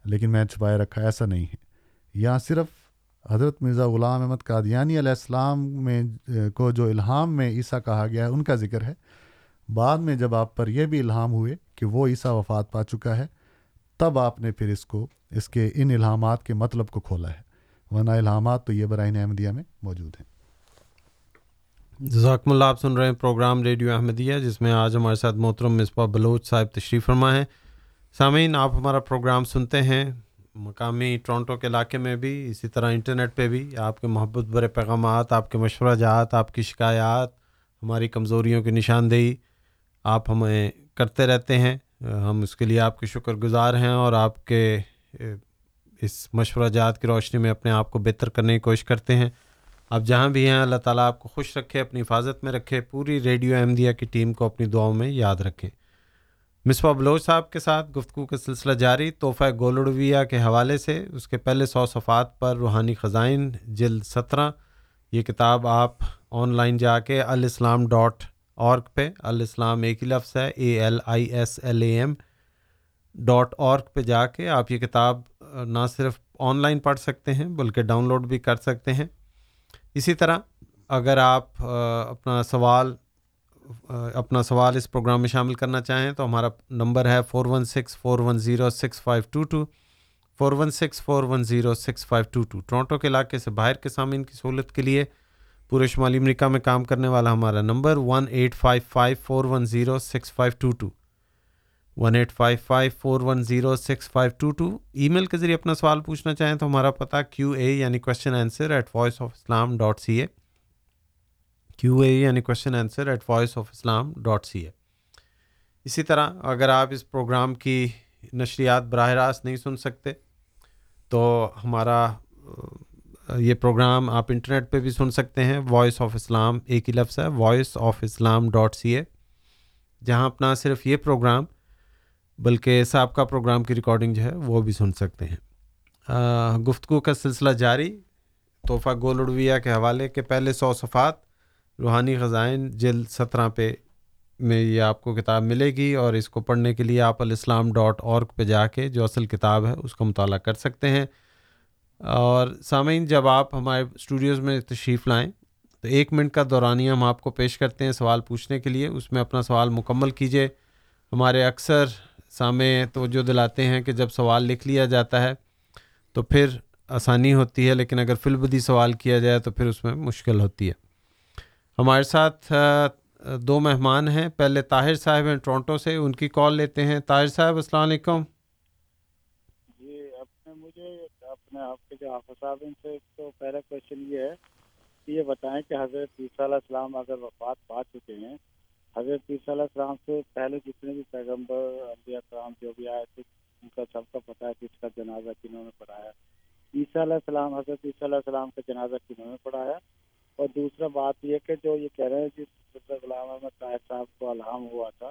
لیکن میں چھپائے رکھا ایسا نہیں ہے۔ یہاں صرف حضرت مرزا غلام احمد قادیانی علیہ السلام میں کو جو الہام میں عیسیٰ کہا گیا ہے، ان کا ذکر ہے۔ بعد میں جب آپ پر یہ بھی الہام ہوئے کہ وہ عیسیٰ وفات پا چکا ہے، تب آپ نے پھر اس کو، اس کے ان الہامات کے مطلب کو کھولا ہے۔ ورنہ الہامات تو یہ برائن احمدیہ میں موجود ہیں۔ جزاکم اللہ، آپ سن رہے ہیں پروگرام ریڈیو احمدیہ، جس میں آج ہمارے ساتھ محترم مصباح بلوچ صاحب تشریف فرما ہے سامعین، آپ ہمارا پروگرام سنتے ہیں مقامی ٹورنٹو کے علاقے میں بھی، اسی طرح انٹرنیٹ پہ بھی۔ آپ کے محبت برے پیغامات، آپ کے مشورہ جات، آپ کی شکایات، ہماری کمزوریوں کی نشاندہی، آپ ہمیں کرتے رہتے ہیں۔ ہم اس کے لیے آپ کے شکر گزار ہیں اور آپ کے اس مشورہ جات کی روشنی میں اپنے آپ کو بہتر کرنے کی کوشش کرتے ہیں۔ آپ جہاں بھی ہیں، اللہ تعالیٰ آپ کو خوش رکھے، اپنی حفاظت میں رکھے، پوری ریڈیو احمدیہ کی ٹیم کو اپنی دعاؤں میں یاد رکھیں مصباح بلوچ صاحب کے ساتھ گفتگو کا سلسلہ جاری، تحفہ گولڑویہ کے حوالے سے۔ اس کے پہلے سو صفحات پر روحانی خزائن، جلد سترہ۔ یہ کتاب آپ آن لائن جا کے الاسلام ڈاٹ اورگ پہ، الاسلام ایک ہی لفظ ہے A L I S L A M dot org پہ جا کے آپ یہ کتاب نہ صرف آن لائن پڑھ سکتے ہیں، بلکہ ڈاؤن لوڈ بھی کر سکتے ہیں۔ اسی طرح اگر آپ اپنا سوال اپنا سوال اس پروگرام میں شامل کرنا چاہیں تو ہمارا نمبر ہے four one six, four one zero six, five two two, four one six, four one zero six, five two two Toronto کے علاقے سے باہر کے سامعین کی سہولت کے لیے پورے شمالی امریکہ میں کام کرنے والا ہمارا number one eight five five four one zero six five two two. One eight five five four one zero six five two two email کے ذریعے اپنا سوال پوچھنا چاہیں تو ہمارا پتہ کیو اے یعنی question answer at Voice of Islam dot C A Q A یعنی question answer at Voice of Islam dot C A اسی طرح اگر آپ اس پروگرام کی نشریات براہ راست نہیں سن سکتے، تو ہمارا یہ پروگرام آپ انٹرنیٹ پہ بھی سن سکتے ہیں۔ وائس آف اسلام ایک ہی لفظ ہے Voice of Islam dot C A جہاں اپنا صرف یہ پروگرام بلکہ سابقہ پروگرام کی ریکارڈنگ جو ہے وہ بھی سن سکتے ہیں۔ گفتگو کا سلسلہ جاری۔ تحفہ گولڈویا کے حوالے کے پہلے سو صفات روحانی خزائن جلد سترہ پہ میں یہ آپ کو کتاب ملے گی اور اس کو پڑھنے کے لیے آپ الاسلام ڈاٹ اورک پہ جا کے جو اصل کتاب ہے اس کا مطالعہ کر سکتے ہیں۔ اور سامعین، جب آپ ہمارے اسٹوڈیوز میں تشریف لائیں تو ایک منٹ کا دورانیہ ہم آپ کو پیش کرتے ہیں سوال پوچھنے کے لیے۔ اس میں اپنا سوال مکمل کیجیے ہمارے اکثر سامع توجہ دلاتے ہیں کہ جب سوال لکھ لیا جاتا ہے تو پھر آسانی ہوتی ہے، لیکن اگر فل بدی سوال کیا جائے تو پھر اس میں مشکل ہوتی ہے۔ ہمارے ساتھ دو مہمان ہیں۔ پہلے طاہر صاحب ہیں ٹورنٹو سے، ان کی کال لیتے ہیں۔ طاہر صاحب، السلام علیکم۔ جی اپنے مجھے اپنے آپ کے جو حافظ صاحب ان سے تو پہلا کوشچن یہ ہے کہ یہ بتائیں کہ حضرت عیسیٰ علیہ السلام اگر وفات پا چکے ہیں حضرت عیسیٰ علیہ السلام سے پہلے جتنے بھی پیغمبر، انبیاء کرام جو بھی آئے تھے، ان کا سب کا پتہ ہے کہ اس کا جنازہ کنہوں نے پڑھایا۔ عیسیٰ علیہ السلام حضرت عیسیٰ علیہ السلام کا جنازہ کنہوں نے پڑھایا۔ اور دوسرا بات یہ کہ جو یہ کہہ رہے ہیں جس غلام احمد طاہر صاحب کو الہام ہوا تھا،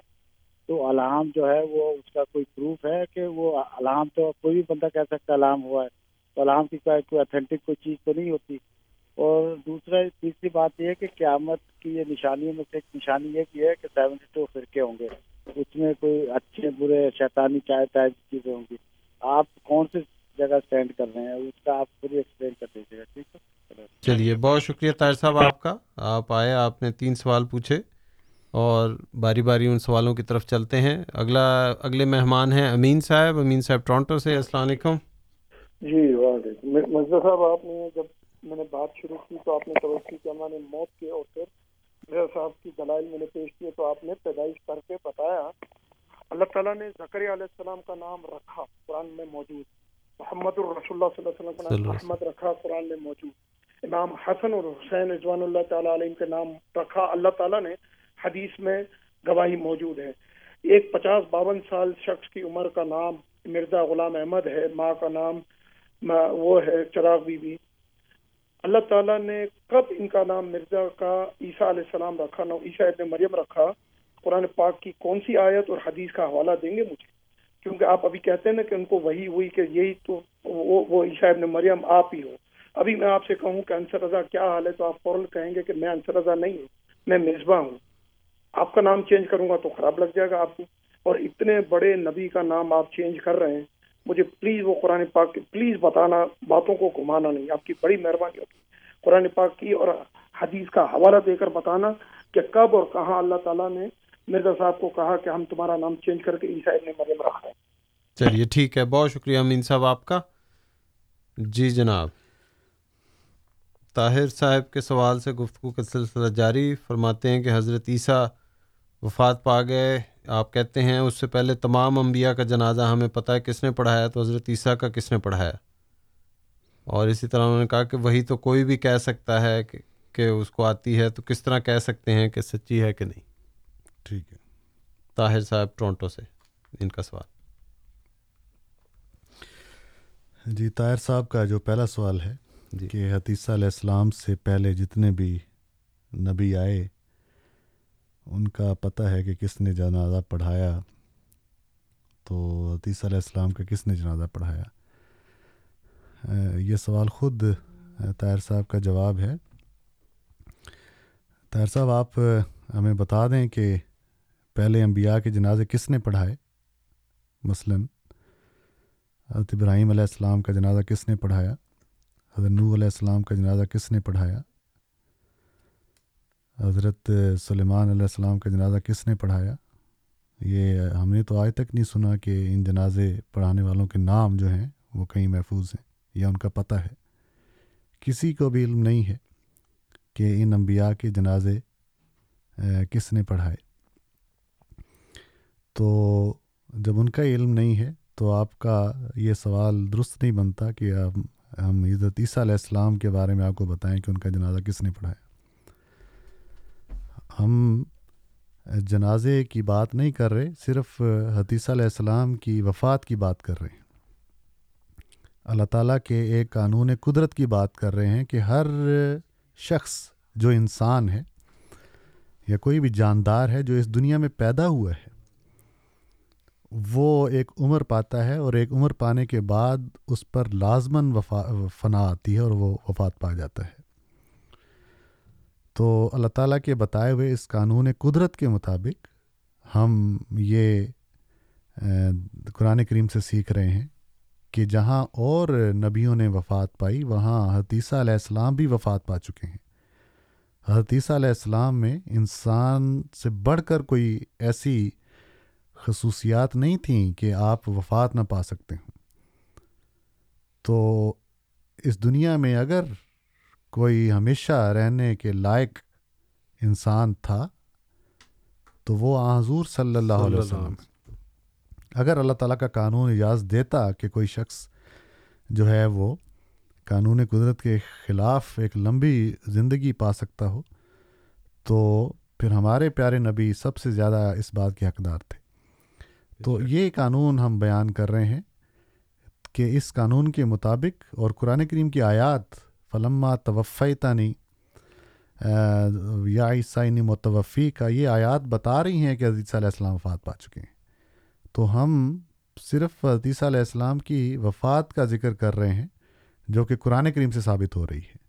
تو الہام جو ہے وہ اس کا کوئی پروف ہے کہ وہ الہام تو کوئی بھی بندہ کہہ سکتا الہام ہوا ہے۔ تو الہام کی کوئی اتھینٹک کوئی چیز تو نہیں ہوتی۔ اور دوسرا تیسری بات یہ ہے کہ قیامت کی یہ نشانیوں میں سے ایک نشانی یہ بھی ہے کہ سیونٹی ٹو فرقے ہوں گے۔ اس میں کوئی اچھے برے شیطانی چائے ٹائپ چیزیں ہوں گی۔ آپ کون سی جگہ اسٹینڈ کر رہے ہیں؟ اس کا آپ پوری ایکسپلین کر دیجیے گا ٹھیک ہے؟ چلیے بہت شکریہ طاہر صاحب آپ کا۔ آپ آئے آپ نے تین سوال پوچھے اور باری باری ان سوالوں کی طرف چلتے ہیں۔ اگلا اگلے مہمان ہیں امین صاحب۔ امین صاحب ٹورنٹو سے السلام علیکم۔ جی وعلیکم۔ صاحب آپ نے جب میں نے بات شروع کی تو آپ نے توجہ کہ ہمارے موت کے اور پھر مرزا صاحب کی دلائل میں نے پیش کیے تو آپ نے پیدائش کر کے بتایا۔ اللہ تعالیٰ نے زکری علیہ السلام کا نام رکھا قرآن میں موجود۔ محمد الرسول اللہ صلی اللہ علیہ وسلم کا نام احمد رکھا قرآن میں موجود۔ امام حسن اور حسین رضوان اللہ تعالیٰ علیہ کے نام رکھا۔ اللہ تعالیٰ نے حدیث میں گواہی موجود ہے۔ ایک پچاس باون سال شخص کی عمر کا نام مرزا غلام احمد ہے۔ ماں کا نام وہ ہے چراغ بی بی اللہ تعالیٰ نے کب ان کا نام مرزا کا عیسیٰ علیہ السلام رکھا نہ عیسیٰ ابن مریم رکھا، قرآن پاک کی کون سی آیت اور حدیث کا حوالہ دیں گے مجھے؟ کیونکہ آپ ابھی کہتے ہیں نا کہ ان کو وہی ہوئی کہ یہی تو وہ عیسیٰ ابن مریم آپ ہی ہو۔ ابھی میں آپ سے کہوں کہ انصر رضا کیا حال ہے تو آپ فوراً کہیں گے کہ میں انصر رضا نہیں ہوں، میں مصباح ہوں۔ آپ کا نام چینج کروں گا تو خراب لگ جائے گا آپ کو۔ اور اتنے بڑے نبی کا نام آپ چینج کر رہے ہیں۔ مجھے پلیز وہ قرآن پاک پلیز بتانا، باتوں کو گھمانا نہیں، آپ کی بڑی مہربانی ہوگی۔ قرآن پاک کی اور حدیث کا حوالہ دے کر بتانا کہ کب اور کہاں اللہ تعالیٰ نے مرزا صاحب کو کہا کہ ہم تمہارا نام چینج کر کے عیسائی نے مریم رکھا ہے چلیے ٹھیک ہے، بہت شکریہ امین صاحب آپ کا۔ جی جناب، طاہر صاحب کے سوال سے گفتگو کا سلسلہ جاری۔ فرماتے ہیں کہ حضرت عیسیٰ وفات پا گئے۔ آپ کہتے ہیں اس سے پہلے تمام انبیاء کا جنازہ ہمیں پتہ ہے کس نے پڑھایا تو حضرت عیسیٰ کا کس نے پڑھایا اور اسی طرح انہوں نے کہا کہ وہی تو کوئی بھی کہہ سکتا ہے کہ کہ اس کو آتی ہے تو کس طرح کہہ سکتے ہیں کہ سچی ہے کہ نہیں؟ ٹھیک ہے۔ طاہر صاحب ٹورنٹو سے ان کا سوال۔ جی طاہر صاحب کا جو پہلا سوال ہے جی۔ کہ حتیثہ علیہ السلام سے پہلے جتنے بھی نبی آئے ان کا پتہ ہے کہ کس نے جنازہ پڑھایا تو حتیثہ علیہ السلام کا کس نے جنازہ پڑھایا؟ یہ سوال خود طاہر صاحب کا جواب ہے۔ طاہر صاحب، آپ ہمیں بتا دیں کہ پہلے انبیاء کے جنازے کس نے پڑھائے؟ مثلاً حضرت ابراہیم علیہ السلام کا جنازہ کس نے پڑھایا؟ حضرت نوح علیہ السلام کا جنازہ کس نے پڑھایا؟ حضرت سلیمان علیہ السلام کا جنازہ کس نے پڑھایا؟ یہ ہم نے تو آج تک نہیں سنا کہ ان جنازے پڑھانے والوں کے نام جو ہیں وہ کہیں محفوظ ہیں یا ان کا پتہ ہے۔ کسی کو بھی علم نہیں ہے کہ ان انبیاء کے جنازے کس نے پڑھائے۔ تو جب ان کا علم نہیں ہے تو آپ کا یہ سوال درست نہیں بنتا کہ ہم ہم حضرت عیسیٰ علیہ السلام کے بارے میں آپ کو بتائیں کہ ان کا جنازہ کس نے پڑھایا۔ ہم جنازے کی بات نہیں کر رہے، صرف حتیثہ علیہ السلام کی وفات کی بات کر رہے ہیں۔ اللہ تعالیٰ کے ایک قانون قدرت کی بات کر رہے ہیں کہ ہر شخص جو انسان ہے یا کوئی بھی جاندار ہے جو اس دنیا میں پیدا ہوا ہے، وہ ایک عمر پاتا ہے اور ایک عمر پانے کے بعد اس پر لازماً وفا، فنا آتی ہے اور وہ وفات پا جاتا ہے۔ تو اللہ تعالیٰ کے بتائے ہوئے اس قانون قدرت کے مطابق ہم یہ قرآن کریم سے سیکھ رہے ہیں کہ جہاں اور نبیوں نے وفات پائی، وہاں حتیثہ علیہ السلام بھی وفات پا چکے ہیں۔ حتیثہ علیہ السلام میں انسان سے بڑھ کر کوئی ایسی خصوصیات نہیں تھیں کہ آپ وفات نہ پا سکتے ہوں۔ تو اس دنیا میں اگر کوئی ہمیشہ رہنے کے لائق انسان تھا تو وہ حضور صلی اللہ علیہ وسلم۔ اگر اللہ تعالیٰ کا قانون اجازت دیتا کہ کوئی شخص جو ہے وہ قانون قدرت کے خلاف ایک لمبی زندگی پا سکتا ہو تو پھر ہمارے پیارے نبی سب سے زیادہ اس بات کے حقدار تھے۔ تو یہ قانون ہم بیان کر رہے ہیں کہ اس قانون کے مطابق اور قرآن کریم کی آیات فلما توفیتانی یا عیسائنی متوفی کا یہ آیات بتا رہی ہیں کہ عزیز علیہ السلام وفات پا چکے ہیں۔ تو ہم صرف عزیز علیہ السلام کی وفات کا ذکر کر رہے ہیں، جو کہ قرآن کریم سے ثابت ہو رہی ہے۔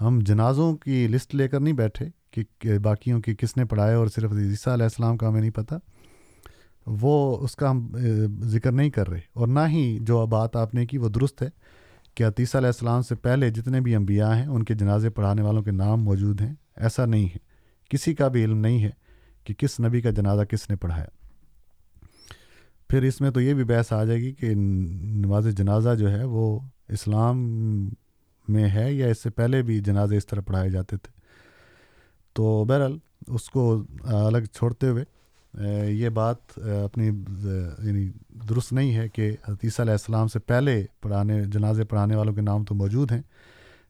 ہم جنازوں کی لسٹ لے کر نہیں بیٹھے کہ باقیوں کی کس نے پڑھایا اور صرف عیسیٰ علیہ السلام کا ہمیں نہیں پتہ وہ اس کا ہم ذکر نہیں کر رہے۔ اور نہ ہی جو بات آپ نے کی وہ درست ہے۔ کہ عتیسہ علیہ السلام سے پہلے جتنے بھی انبیاء ہیں، ان کے جنازے پڑھانے والوں کے نام موجود ہیں۔ ایسا نہیں ہے۔ کسی کا بھی علم نہیں ہے کہ کس نبی کا جنازہ کس نے پڑھایا۔ پھر اس میں تو یہ بھی بحث آ جائے گی کہ نماز جنازہ جو ہے وہ اسلام میں ہے یا اس سے پہلے بھی جنازے اس طرح پڑھائے جاتے تھے۔ تو بہرحال اس کو الگ چھوڑتے ہوئے یہ بات اپنی یعنی درست نہیں ہے کہ حتیثہ علیہ السلام سے پہلے پڑھانے، جنازے پڑھانے والوں کے نام تو موجود ہیں،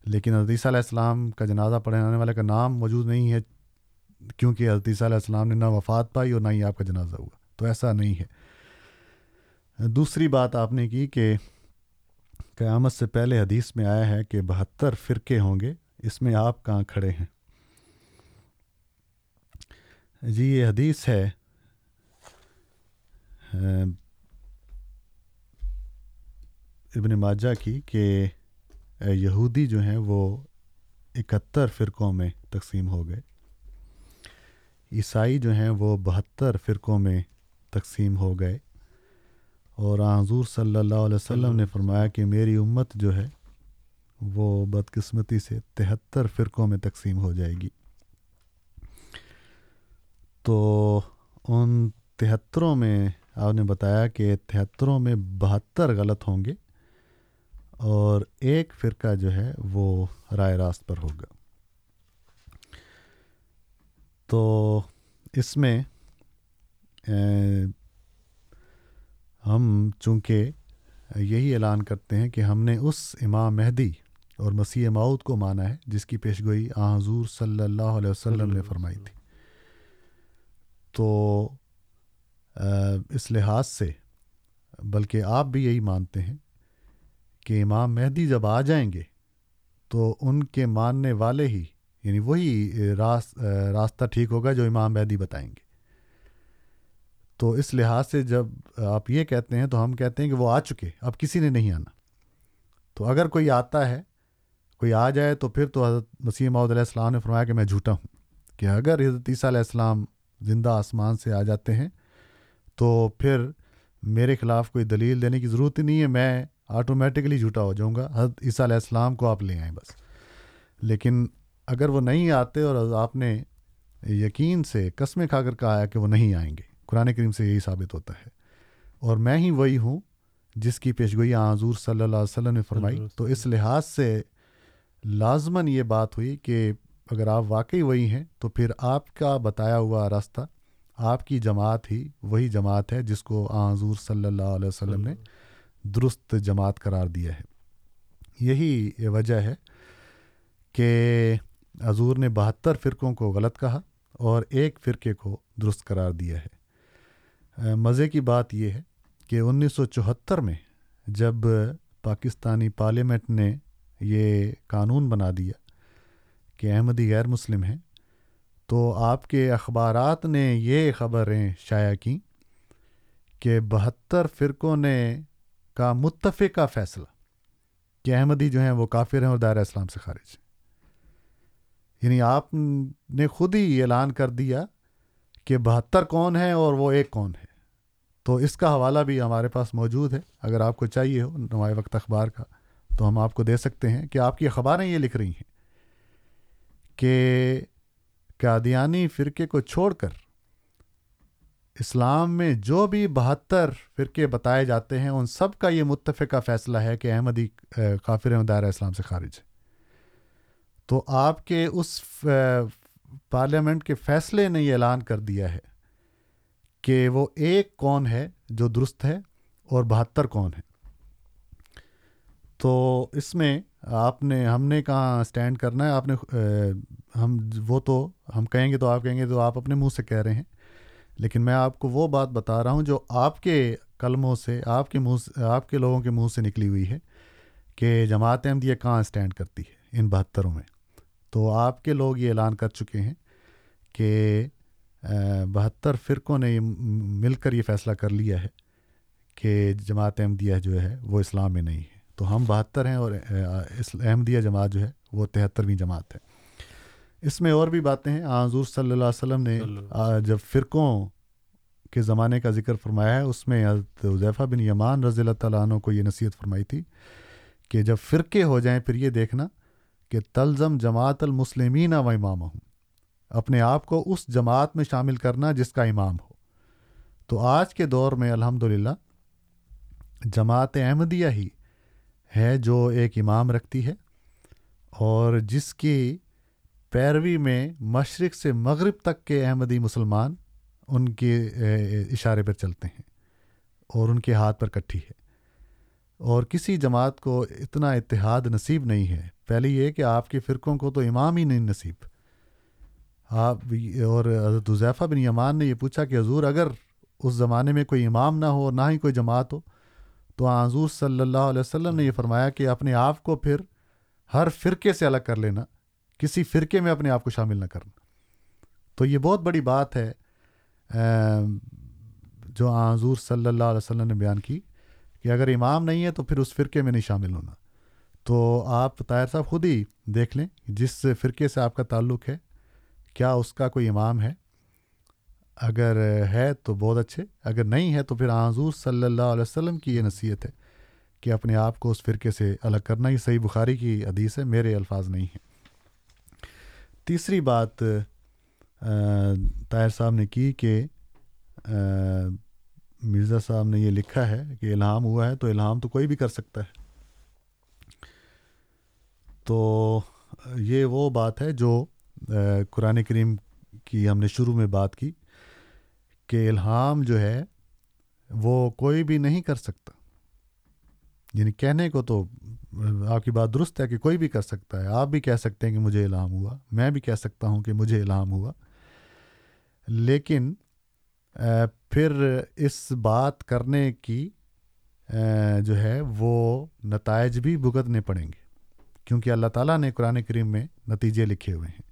لیکن حتیثہ علیہ السلام کا جنازہ پڑھانے والے کا نام موجود نہیں ہے کیونکہ حتیثہ علیہ السلام نے نہ وفات پائی اور نہ ہی آپ کا جنازہ ہوا، تو ایسا نہیں ہے۔ دوسری بات آپ نے کی کہ قیامت سے پہلے حدیث میں آیا ہے کہ بہتر فرقے ہوں گے، اس میں آپ کہاں کھڑے ہیں؟ جی یہ حدیث ہے ابن ماجہ کی کہ یہودی جو ہیں وہ اکہتر فرقوں میں تقسیم ہو گئے۔ عیسائی جو ہیں وہ بہتر فرقوں میں تقسیم ہو گئے۔ اور حضور صلی اللہ علیہ وسلم نے فرمایا کہ میری امت جو ہے، وہ بدقسمتی سے تہتر فرقوں میں تقسیم ہو جائے گی۔ تو ان تہتروں میں آپ نے بتایا کہ تہتروں میں بہتر غلط ہوں گے اور ایک فرقہ جو ہے وہ رائے راست پر ہوگا۔ تو اس میں ہم چونکہ یہی اعلان کرتے ہیں کہ ہم نے اس امام مہدی اور مسیح معود کو مانا ہے جس کی پیشگوئی آ حضور صلی اللہ علیہ وسلم نے فرمائی تھی۔ تو اس لحاظ سے، بلکہ آپ بھی یہی مانتے ہیں کہ امام مہدی جب آ جائیں گے تو ان کے ماننے والے ہی یعنی وہی راستہ ٹھیک ہوگا جو امام مہدی بتائیں گے۔ تو اس لحاظ سے جب آپ یہ کہتے ہیں تو ہم کہتے ہیں کہ وہ آ چکے، اب کسی نے نہیں آنا۔ تو اگر کوئی آتا ہے، کوئی آ جائے تو پھر تو حضرت مسیح محدود علیہ السلام نے فرمایا کہ میں جھوٹا ہوں۔ کہ اگر حضرت عیسیٰ علیہ السلام زندہ آسمان سے آ جاتے ہیں تو پھر میرے خلاف کوئی دلیل دینے کی ضرورت ہی نہیں ہے میں آٹومیٹکلی جھوٹا ہو جاؤں گا۔ حضرت عیسیٰ علیہ السلام کو آپ لے آئیں بس۔ لیکن اگر وہ نہیں آتے اور آپ نے یقین سے قسمیں کھا کر کہا ہے کہ وہ نہیں آئیں گے قرآن کریم سے یہی ثابت ہوتا ہے۔ اور میں ہی وہی ہوں جس کی پیشگوئی حضور صلی اللہ علیہ وسلم نے فرمائی۔ تو اس لحاظ سے لازماً یہ بات ہوئی کہ اگر آپ واقعی وہی ہیں تو پھر آپ کا بتایا ہوا راستہ آپ کی جماعت ہی وہی جماعت ہے جس کو حضور صلی اللہ علیہ وسلم نے درست جماعت قرار دیا ہے۔ یہی وجہ ہے کہ حضور نے بہتر فرقوں کو غلط کہا اور ایک فرقے کو درست قرار دیا ہے۔ مزے کی بات یہ ہے کہ انیس سو چوہتر میں جب پاکستانی پارلیمنٹ نے یہ قانون بنا دیا کہ احمدی غیر مسلم ہیں تو آپ کے اخبارات نے یہ خبریں شائع کیں کہ بہتر فرقوں نے کا متفقہ فیصلہ، کہ احمدی جو ہیں وہ کافر ہیں اور دائرہ اسلام سے خارج ہیں۔ یعنی آپ نے خود ہی اعلان کر دیا کہ بہتر کون ہے اور وہ ایک کون ہے تو اس کا حوالہ بھی ہمارے پاس موجود ہے۔ اگر آپ کو چاہیے ہو نمائے وقت اخبار کا، تو ہم آپ کو دے سکتے ہیں کہ آپ کی اخباریں یہ لکھ رہی ہیں کہ قادیانی فرقے کو چھوڑ کر اسلام میں جو بھی بہتر فرقے بتائے جاتے ہیں، ان سب کا یہ متفقہ فیصلہ ہے کہ احمدی کافر دائرہ اسلام سے خارج ہے تو آپ کے اس پارلیمنٹ کے فیصلے نے یہ اعلان کر دیا ہے کہ وہ ایک کون ہے جو درست ہے اور بہتر کون ہے۔ تو اس میں آپ نے، ہم نے کہاں اسٹینڈ کرنا ہے؟ آپ نے ہم وہ تو ہم کہیں گے تو آپ کہیں گے تو آپ اپنے منہ سے کہہ رہے ہیں۔ لیکن میں آپ کو وہ بات بتا رہا ہوں جو آپ کے قلموں سے، آپ کے منہ آپ کے لوگوں کے منہ سے نکلی ہوئی ہے کہ جماعت احمدیہ کہاں اسٹینڈ کرتی ہے ان بہتروں میں۔ تو آپ کے لوگ یہ اعلان کر چکے ہیں کہ بہتر فرقوں نے مل کر یہ فیصلہ کر لیا ہے کہ جماعت احمدیہ جو ہے وہ اسلام میں نہیں ہے۔ تو ہم بہتر ہیں اور احمدیہ جماعت جو ہے وہ تہترویں جماعت ہے۔ اس میں اور بھی باتیں ہیں۔ حضور صلی اللہ علیہ وسلم نے جب فرقوں کے زمانے کا ذکر فرمایا ہے اس میں حضرت حضیفہ بن یمان رضی اللہ تعالیٰ عنہ کو یہ نصیحت فرمائی تھی کہ جب فرقے ہو جائیں پھر یہ دیکھنا کہ تلزم جماعت المسلمین و امام ہوں اپنے آپ کو اس جماعت میں شامل کرنا جس کا امام ہو۔ تو آج کے دور میں الحمد جماعت احمدیہ ہی ہے جو ایک امام رکھتی ہے اور جس کی پیروی میں مشرق سے مغرب تک کے احمدی مسلمان ان کے اشارے پر چلتے ہیں اور ان کے ہاتھ پر کٹھی ہے۔ اور کسی جماعت کو اتنا اتحاد نصیب نہیں ہے۔ پہلے یہ کہ آپ کے فرقوں کو تو امام ہی نہیں نصیب۔ آپ اور حضرت حضیفہ بن یمان نے یہ پوچھا کہ حضور اگر اس زمانے میں کوئی امام نہ ہو اور نہ ہی کوئی جماعت ہو، تو حضور صلی اللہ علیہ وسلم نے یہ فرمایا کہ اپنے آپ کو پھر ہر فرقے سے الگ کر لینا۔ کسی فرقے میں اپنے آپ کو شامل نہ کرنا۔ تو یہ بہت بڑی بات ہے جو حضور صلی اللہ علیہ وسلم نے بیان کی کہ اگر امام نہیں ہے تو پھر اس فرقے میں نہیں شامل ہونا۔ تو آپ طاہر صاحب خود ہی دیکھ لیں جس فرقے سے آپ کا تعلق ہے، کیا اس کا کوئی امام ہے؟ اگر ہے تو بہت اچھے، اگر نہیں ہے تو پھر حضور صلی اللہ علیہ وسلم کی یہ نصیحت ہے کہ اپنے آپ کو اس فرقے سے الگ کرنا۔ ہی صحیح بخاری کی حدیث ہے، میرے الفاظ نہیں ہیں۔ تیسری بات طاہر صاحب نے کی کہ مرزا صاحب نے یہ لکھا ہے کہ الہام ہوا ہے تو الہام تو کوئی بھی کر سکتا ہے۔ تو یہ وہ بات ہے جو قرآن کریم کی ہم نے شروع میں بات کی کہ الہام جو ہے وہ کوئی بھی نہیں کر سکتا۔ یعنی کہنے کو تو آپ کی بات درست ہے کہ کوئی بھی کر سکتا ہے۔ آپ بھی کہہ سکتے ہیں کہ مجھے الہام ہوا۔ میں بھی کہہ سکتا ہوں کہ مجھے الہام ہوا۔ لیکن پھر اس بات کرنے کی جو ہے، وہ نتائج بھی بھگتنے پڑیں گے۔ کیونکہ اللہ تعالیٰ نے قرآن کریم میں نتیجے لکھے ہوئے ہیں۔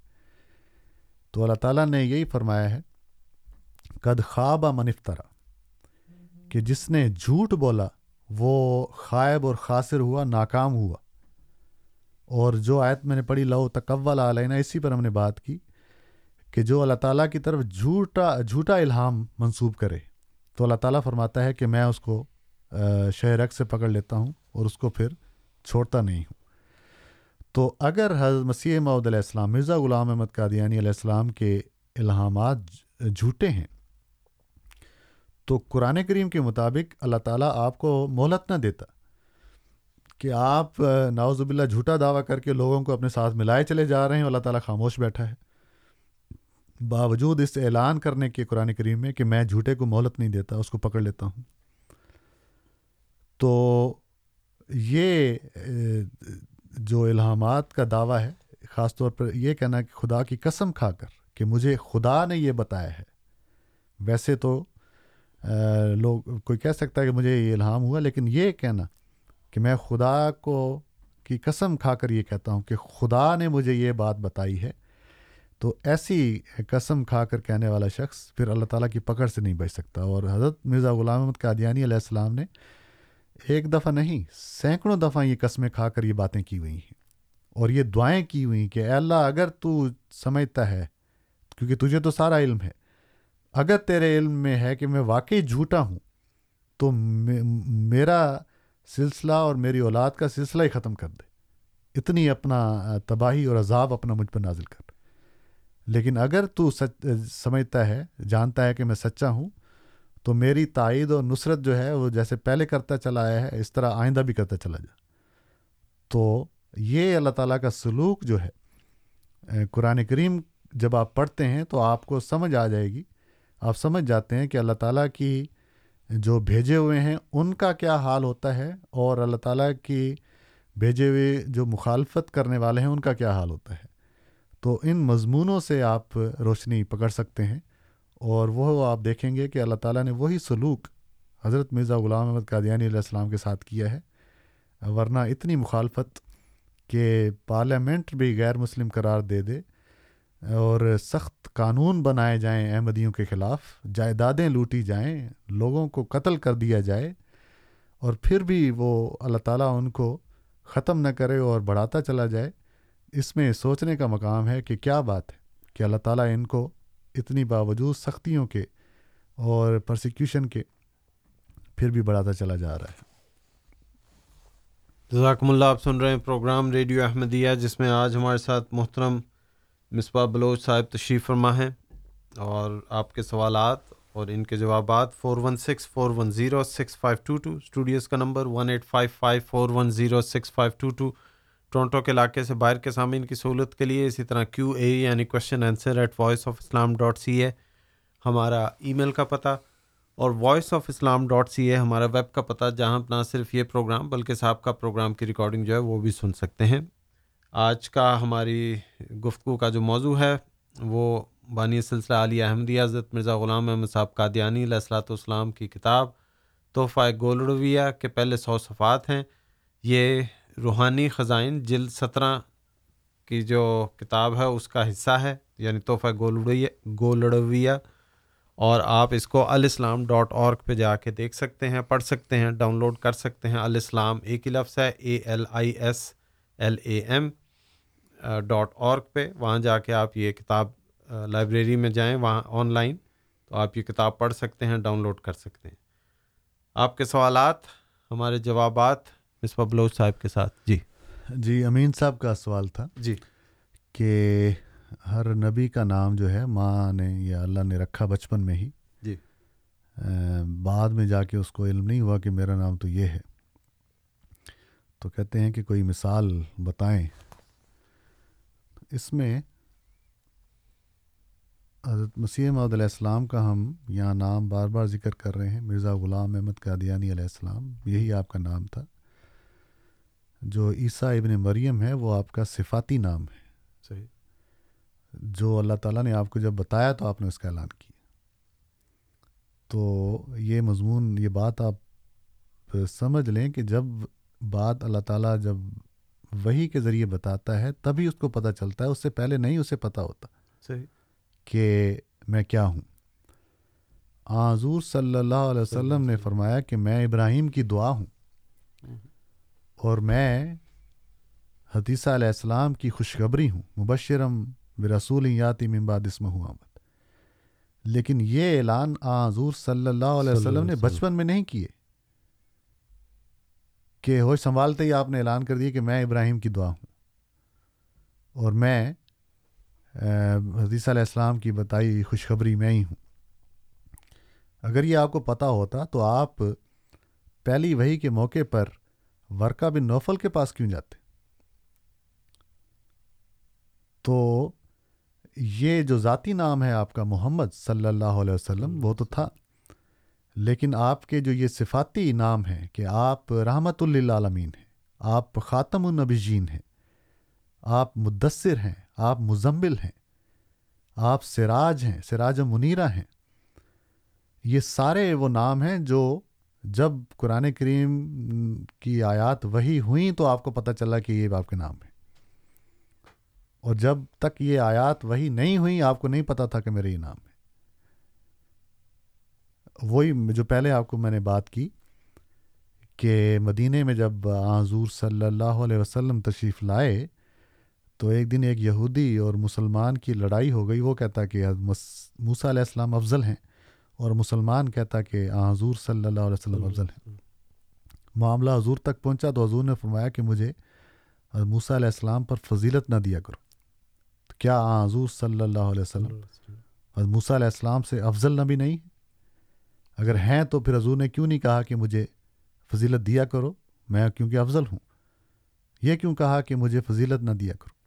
تو اللہ تعالیٰ نے یہی فرمایا ہے، قد خواب منفترا کہ جس نے جھوٹ بولا وہ خائب اور خاصر ہوا، ناکام ہوا۔ اور جو آیت میں نے پڑھی، لو تکول علینا، اسی پر ہم نے بات کی کہ جو اللہ تعالیٰ کی طرف جھوٹا جھوٹا الہام منسوب کرے، تو اللہ تعالیٰ فرماتا ہے کہ میں اس کو شہرک سے پکڑ لیتا ہوں اور اس کو پھر چھوڑتا نہیں ہوں۔ تو اگر حضرت مسیح محدود علیہ السلام، مرزا غلام احمد قادیانی علیہ السلام کے الہامات جھوٹے ہیں تو قرآن کریم کے مطابق اللہ تعالیٰ آپ کو مہلت نہ دیتا کہ آپ ناوز باللہ جھوٹا دعویٰ کر کے لوگوں کو اپنے ساتھ ملائے چلے جا رہے ہیں اللہ تعالیٰ خاموش بیٹھا ہے۔ باوجود اس اعلان کرنے کے قرآن کریم میں کہ میں جھوٹے کو مہلت نہیں دیتا، اس کو پکڑ لیتا ہوں۔ تو یہ جو الہامات کا دعویٰ ہے، خاص طور پر یہ کہنا کہ خدا کی قسم کھا کر کہ مجھے خدا نے یہ بتایا ہے۔ ویسے تو لوگ، کوئی کہہ سکتا ہے کہ مجھے یہ الہام ہوا، لیکن یہ کہنا کہ میں خدا کو کی قسم کھا کر یہ کہتا ہوں کہ خدا نے مجھے یہ بات بتائی ہے، تو ایسی قسم کھا کر کہنے والا شخص پھر اللہ تعالیٰ کی پکڑ سے نہیں بچ سکتا۔ اور حضرت مرزا غلام احمد قادیانی علیہ السلام نے ایک دفعہ نہیں، سینکڑوں دفعہ یہ قسمیں کھا کر یہ باتیں کی ہوئی ہیں۔ اور یہ دعائیں کی ہوئی کہ اے اللہ، اگر تو سمجھتا ہے، کیونکہ تجھے تو سارا علم ہے اگر تیرے علم میں ہے کہ میں واقعی جھوٹا ہوں، تو میرا سلسلہ اور میری اولاد کا سلسلہ ہی ختم کر دے۔ اتنی اپنا تباہی اور عذاب اپنا مجھ پر نازل کر۔ لیکن اگر تو سچ، سمجھتا ہے، جانتا ہے کہ میں سچا ہوں، تو میری تائید اور نصرت جو ہے، وہ جیسے پہلے کرتا چلا آیا ہے، اس طرح آئندہ بھی کرتا چلا جا۔ تو یہ اللہ تعالیٰ کا سلوک جو ہے، قرآن کریم جب آپ پڑھتے ہیں تو آپ کو سمجھ آ جائے گی آپ سمجھ جاتے ہیں کہ اللہ تعالیٰ کی جو بھیجے ہوئے ہیں، ان کا کیا حال ہوتا ہے اور اللہ تعالیٰ کی بھیجے ہوئے جو مخالفت کرنے والے ہیں، ان کا کیا حال ہوتا ہے؟ تو ان مضمونوں سے آپ روشنی پکڑ سکتے ہیں اور وہ آپ دیکھیں گے کہ اللہ تعالیٰ نے وہی سلوک حضرت مرزا غلام احمد قادیانی علیہ السلام کے ساتھ کیا ہے۔ ورنہ اتنی مخالفت کہ پارلیمنٹ بھی غیر مسلم قرار دے دے اور سخت قانون بنائے جائیں احمدیوں کے خلاف، جائیدادیں لوٹی جائیں، لوگوں کو قتل کر دیا جائے، اور پھر بھی وہ اللہ تعالیٰ ان کو ختم نہ کرے اور بڑھاتا چلا جائے، اس میں سوچنے کا مقام ہے کہ کیا بات ہے کہ اللہ تعالیٰ ان کو اتنی باوجود سختیوں کے اور پرسیکیوشن کے پھر بھی بڑھاتا چلا جا رہا ہے۔ جزاکم اللہ، آپ سن رہے ہیں پروگرام ریڈیو احمدیہ، جس میں آج ہمارے ساتھ محترم مصباح بلوچ صاحب تشریف فرما ہیں اور آپ کے سوالات اور ان کے جوابات four one six, four one zero, six five two two, studios کا number one eight five five, four one zero, six five two two, Toronto کے علاقے سے باہر کے سامعین کی سہولت کے لیے اسی طرح کیو اے یعنی question answer at Voice of Islam dot C A ہمارا ای میل کا پتہ اور Voice of Islam dot C A ہمارا ویب کا پتہ جہاں نہ صرف یہ پروگرام بلکہ صاحب کا پروگرام کی ریکارڈنگ جو ہے وہ بھی سن سکتے ہیں۔ آج کا ہماری گفتگو کا جو موضوع ہے، وہ بانی سلسلہ علی احمدی حضرت مرزا غلام احمد صاحب قادیانی علیہ السلاۃ والسلام کی کتاب تحفہ گولڑویہ کے پہلے سو صفات ہیں۔ یہ روحانی خزائن جلد سترہ کی جو کتاب ہے، اس کا حصہ ہے یعنی تحفہ گولڑویہ گولڑویہ اور آپ اس کو الاسلام ڈاٹ اورگ پہ جا کے دیکھ سکتے ہیں، پڑھ سکتے ہیں، ڈاؤن لوڈ کر سکتے ہیں۔ الاسلام ایک ہی لفظ ہے A L I S L A M dot org پہ وہاں جا کے آپ یہ کتاب لائبریری میں جائیں وہاں آن لائن تو آپ یہ کتاب پڑھ سکتے ہیں ڈاؤن لوڈ کر سکتے ہیں آپ کے سوالات ہمارے جوابات مصباح بلوچ صاحب کے ساتھ جی جی امین صاحب کا سوال تھا جی کہ ہر نبی کا نام جو ہے ماں نے یا اللہ نے رکھا بچپن میں ہی جی بعد میں جا کے اس کو علم نہیں ہوا کہ میرا نام تو یہ ہے تو کہتے ہیں کہ کوئی مثال بتائیں۔ اس میں حضرت مسیح محدود علیہ السلام کا ہم یہاں نام بار بار ذکر کر رہے ہیں۔ مرزا غلام احمد قادیانی علیہ السلام یہی آپ کا نام تھا۔ جو عیسیٰ ابن مریم ہے وہ آپ کا صفاتی نام ہے۔ صحیح۔ جو اللہ تعالیٰ نے آپ کو جب بتایا تو آپ نے اس کا اعلان کیا۔ تو یہ مضمون یہ بات آپ سمجھ لیں کہ جب بات اللہ تعالیٰ جب وہی کے ذریعے بتاتا ہے تبھی اس کو پتہ چلتا ہے اس سے پہلے نہیں اسے پتہ ہوتا۔ صحیح۔ کہ میں کیا ہوں۔ حضور صلی اللہ علیہ وسلم نے فرمایا کہ میں ابراہیم کی دعا ہوں۔ اور میں حدیثہ علیہ السلام کی خوشخبری ہوں۔ مبشرم برسول یاتی من بعد اسمہ آمد لیکن یہ اعلان حضور صلی اللہ علیہ وسلم نے۔ بچپن میں نہیں کیے۔ کہ ہوش سنبھالتے ہی آپ نے اعلان کر دیا کہ میں ابراہیم کی دعا ہوں۔ اور میں حدیث علیہ السلام کی بتائی خوشخبری میں ہی ہوں۔ اگر یہ آپ کو پتہ ہوتا تو آپ پہلی وہی کے موقع پر ورقہ بن نوفل کے پاس کیوں جاتے؟ تو یہ جو ذاتی نام ہے آپ کا محمد صلی اللہ علیہ وسلم، وہ تو تھا۔ لیکن آپ کے جو یہ صفاتی نام ہیں کہ آپ رحمت للعالمین ہیں، آپ خاتم النبیین ہیں، آپ مدثر ہیں، آپ مزمل ہیں، آپ سراج ہیں، سراج منیرہ ہیں، یہ سارے وہ نام ہیں جو جب قرآن کریم کی آیات وہی ہوئیں تو آپ کو پتہ چلا کہ یہ آپ کے نام ہیں۔ اور جب تک یہ آیات وہی نہیں ہوئیں، آپ کو نہیں پتہ تھا کہ میرے یہ نام ہے وہی جو پہلے آپ کو میں نے بات کی کہ مدینہ میں جب حضور صلی اللہ علیہ وسلم تشریف لائے تو ایک دن ایک یہودی اور مسلمان کی لڑائی ہو گئی۔ وہ کہتا کہ موسیٰ علیہ السلام افضل ہیں اور مسلمان کہتا کہ حضور صلی اللہ علیہ وسلم افضل ہیں۔ معاملہ حضور تک پہنچا تو حضور نے فرمایا کہ مجھے موسیٰ علیہ السلام پر فضیلت نہ دیا کرو۔ تو کیا حضور صلی اللہ علیہ وسلم؟ موسیٰ علیہ السلام سے افضل نبی نہیں؟ اگر ہیں تو پھر حضور نے کیوں نہیں کہا کہ مجھے فضیلت دیا کرو؟ میں کیونکہ افضل ہوں۔ یہ کیوں کہا کہ مجھے فضیلت نہ دیا کرو؟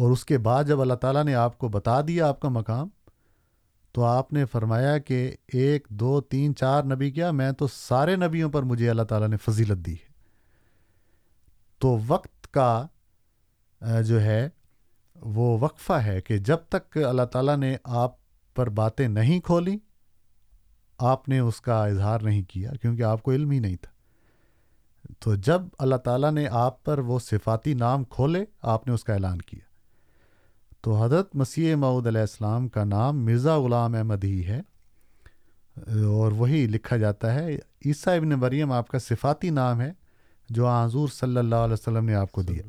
اور اس کے بعد جب اللہ تعالیٰ نے آپ کو بتا دیا آپ کا مقام، تو آپ نے فرمایا کہ ایک، دو، تین، چار نبی کیا؟ میں تو سارے نبیوں پر مجھے اللہ تعالیٰ نے فضیلت دی ہے۔ تو وقت کا جو ہے، وہ وقفہ ہے کہ جب تک اللہ تعالیٰ نے آپ پر باتیں نہیں کھولی آپ نے اس کا اظہار نہیں کیا کیونکہ آپ کو علم ہی نہیں تھا۔ تو جب اللہ تعالیٰ نے آپ پر وہ صفاتی نام کھولے آپ نے اس کا اعلان کیا۔ تو حضرت مسیح معود علیہ السلام کا نام مرزا غلام احمد ہی ہے۔ اور وہی لکھا جاتا ہے عیسیٰ ابن مریم آپ کا صفاتی نام ہے جو حضور صلی اللہ علیہ وسلم نے آپ کو دیا۔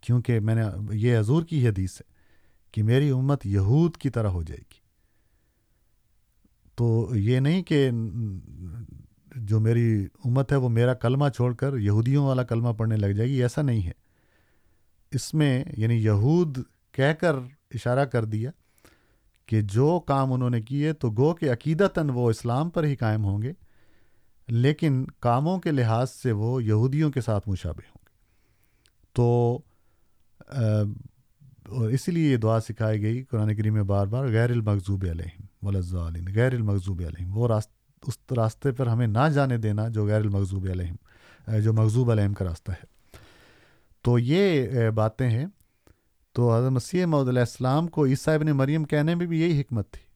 کیونکہ میں نے یہ حضور کی حدیث ہے کہ میری امت یہود کی طرح ہو جائے گی۔ تو یہ نہیں کہ جو میری امت ہے وہ میرا کلمہ چھوڑ کر یہودیوں والا کلمہ پڑھنے لگ جائے گی ایسا نہیں ہے۔ اس میں یعنی یہود کہہ کر اشارہ کر دیا کہ جو کام انہوں نے کیے تو گو کہ عقیدتاً وہ اسلام پر ہی قائم ہوں گے، لیکن کاموں کے لحاظ سے وہ یہودیوں کے ساتھ مشابہ ہوں گے۔ تو اور اسی لیے یہ دعا سکھائی گئی قرآن کریم میں بار بار، غیر المغضوب علیہم۔ ولازین غیر المغضوب علیہم۔ وہ راست، اس راستے پر ہمیں نہ جانے دینا جو غیر المغضوب علیہم جو مغضوب علیہم کا راستہ ہے۔ تو یہ باتیں ہیں۔ تو حضرت مسیح محدود علیہ السلام کو عیسیٰ ابن مریم کہنے میں بھی یہی حکمت تھی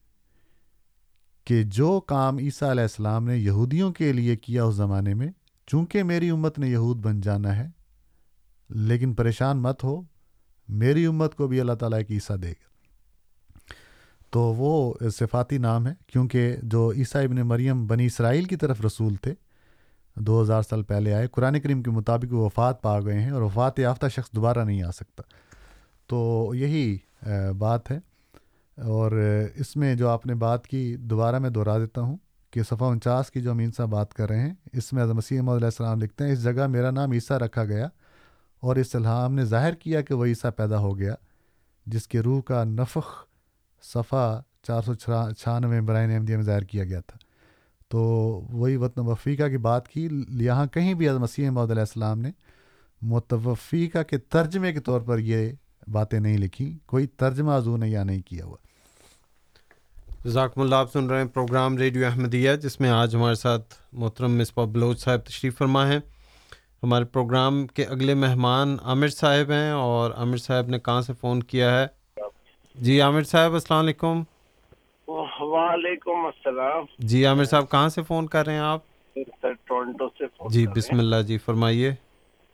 کہ جو کام عیسیٰ علیہ السلام نے یہودیوں کے لیے کیا اس زمانے میں، چونکہ میری امت نے یہود بن جانا ہے، لیکن پریشان مت ہو، میری امت کو بھی اللہ تعالیٰ ایک عیسیٰ دے گا۔ تو وہ صفاتی نام ہے، کیونکہ جو عیسیٰ ابن مریم بنی اسرائیل کی طرف رسول تھے، دو ہزار سال پہلے آئے، قرآن کریم کے مطابق وہ وفات پا گئے ہیں اور وفات یافتہ شخص دوبارہ نہیں آ سکتا۔ تو یہی بات ہے۔ اور اس میں جو آپ نے بات کی، دوبارہ میں دہرا دیتا ہوں کہ صفحہ انچاس کی جو امین صاحب بات کر رہے ہیں، اس میں حضرت مسیح علیہ السلام لکھتے ہیں، اس جگہ میرا نام عیسیٰ رکھا گیا اور اس الحام نے ظاہر کیا کہ وہ عیسیٰ پیدا ہو گیا، جس کے روح کا نفق صفحہ چار سو چھیانوے برائن احمدیہ میں ظاہر کیا گیا تھا۔ تو وہی وطن وفیقہ کی بات کی، یہاں کہیں بھی مسیح محدود علیہ السلام نے متوفیقہ کے ترجمے کے طور پر یہ باتیں نہیں لکھی کوئی ترجمہ حضور نے یا نہیں کیا ہوا۔ ذاکم اللہ، آپ سن رہے ہیں پروگرام ریڈیو احمدیہ، جس میں آج ہمارے ساتھ محترم مصباح بلوچ صاحب تشریف فرما ہیں۔ ہمارے پروگرام کے اگلے مہمان عامر صاحب ہیں اور عامر صاحب نے کہاں سے فون کیا ہے؟ جی عامر صاحب السلام علیکم۔ وعلیکم السلام۔ جی عامر صاحب کہاں سے فون کر رہے ہیں آپ؟ سر ٹورنٹو سے فون جی بسم۔ اللہ جی فرمائیے۔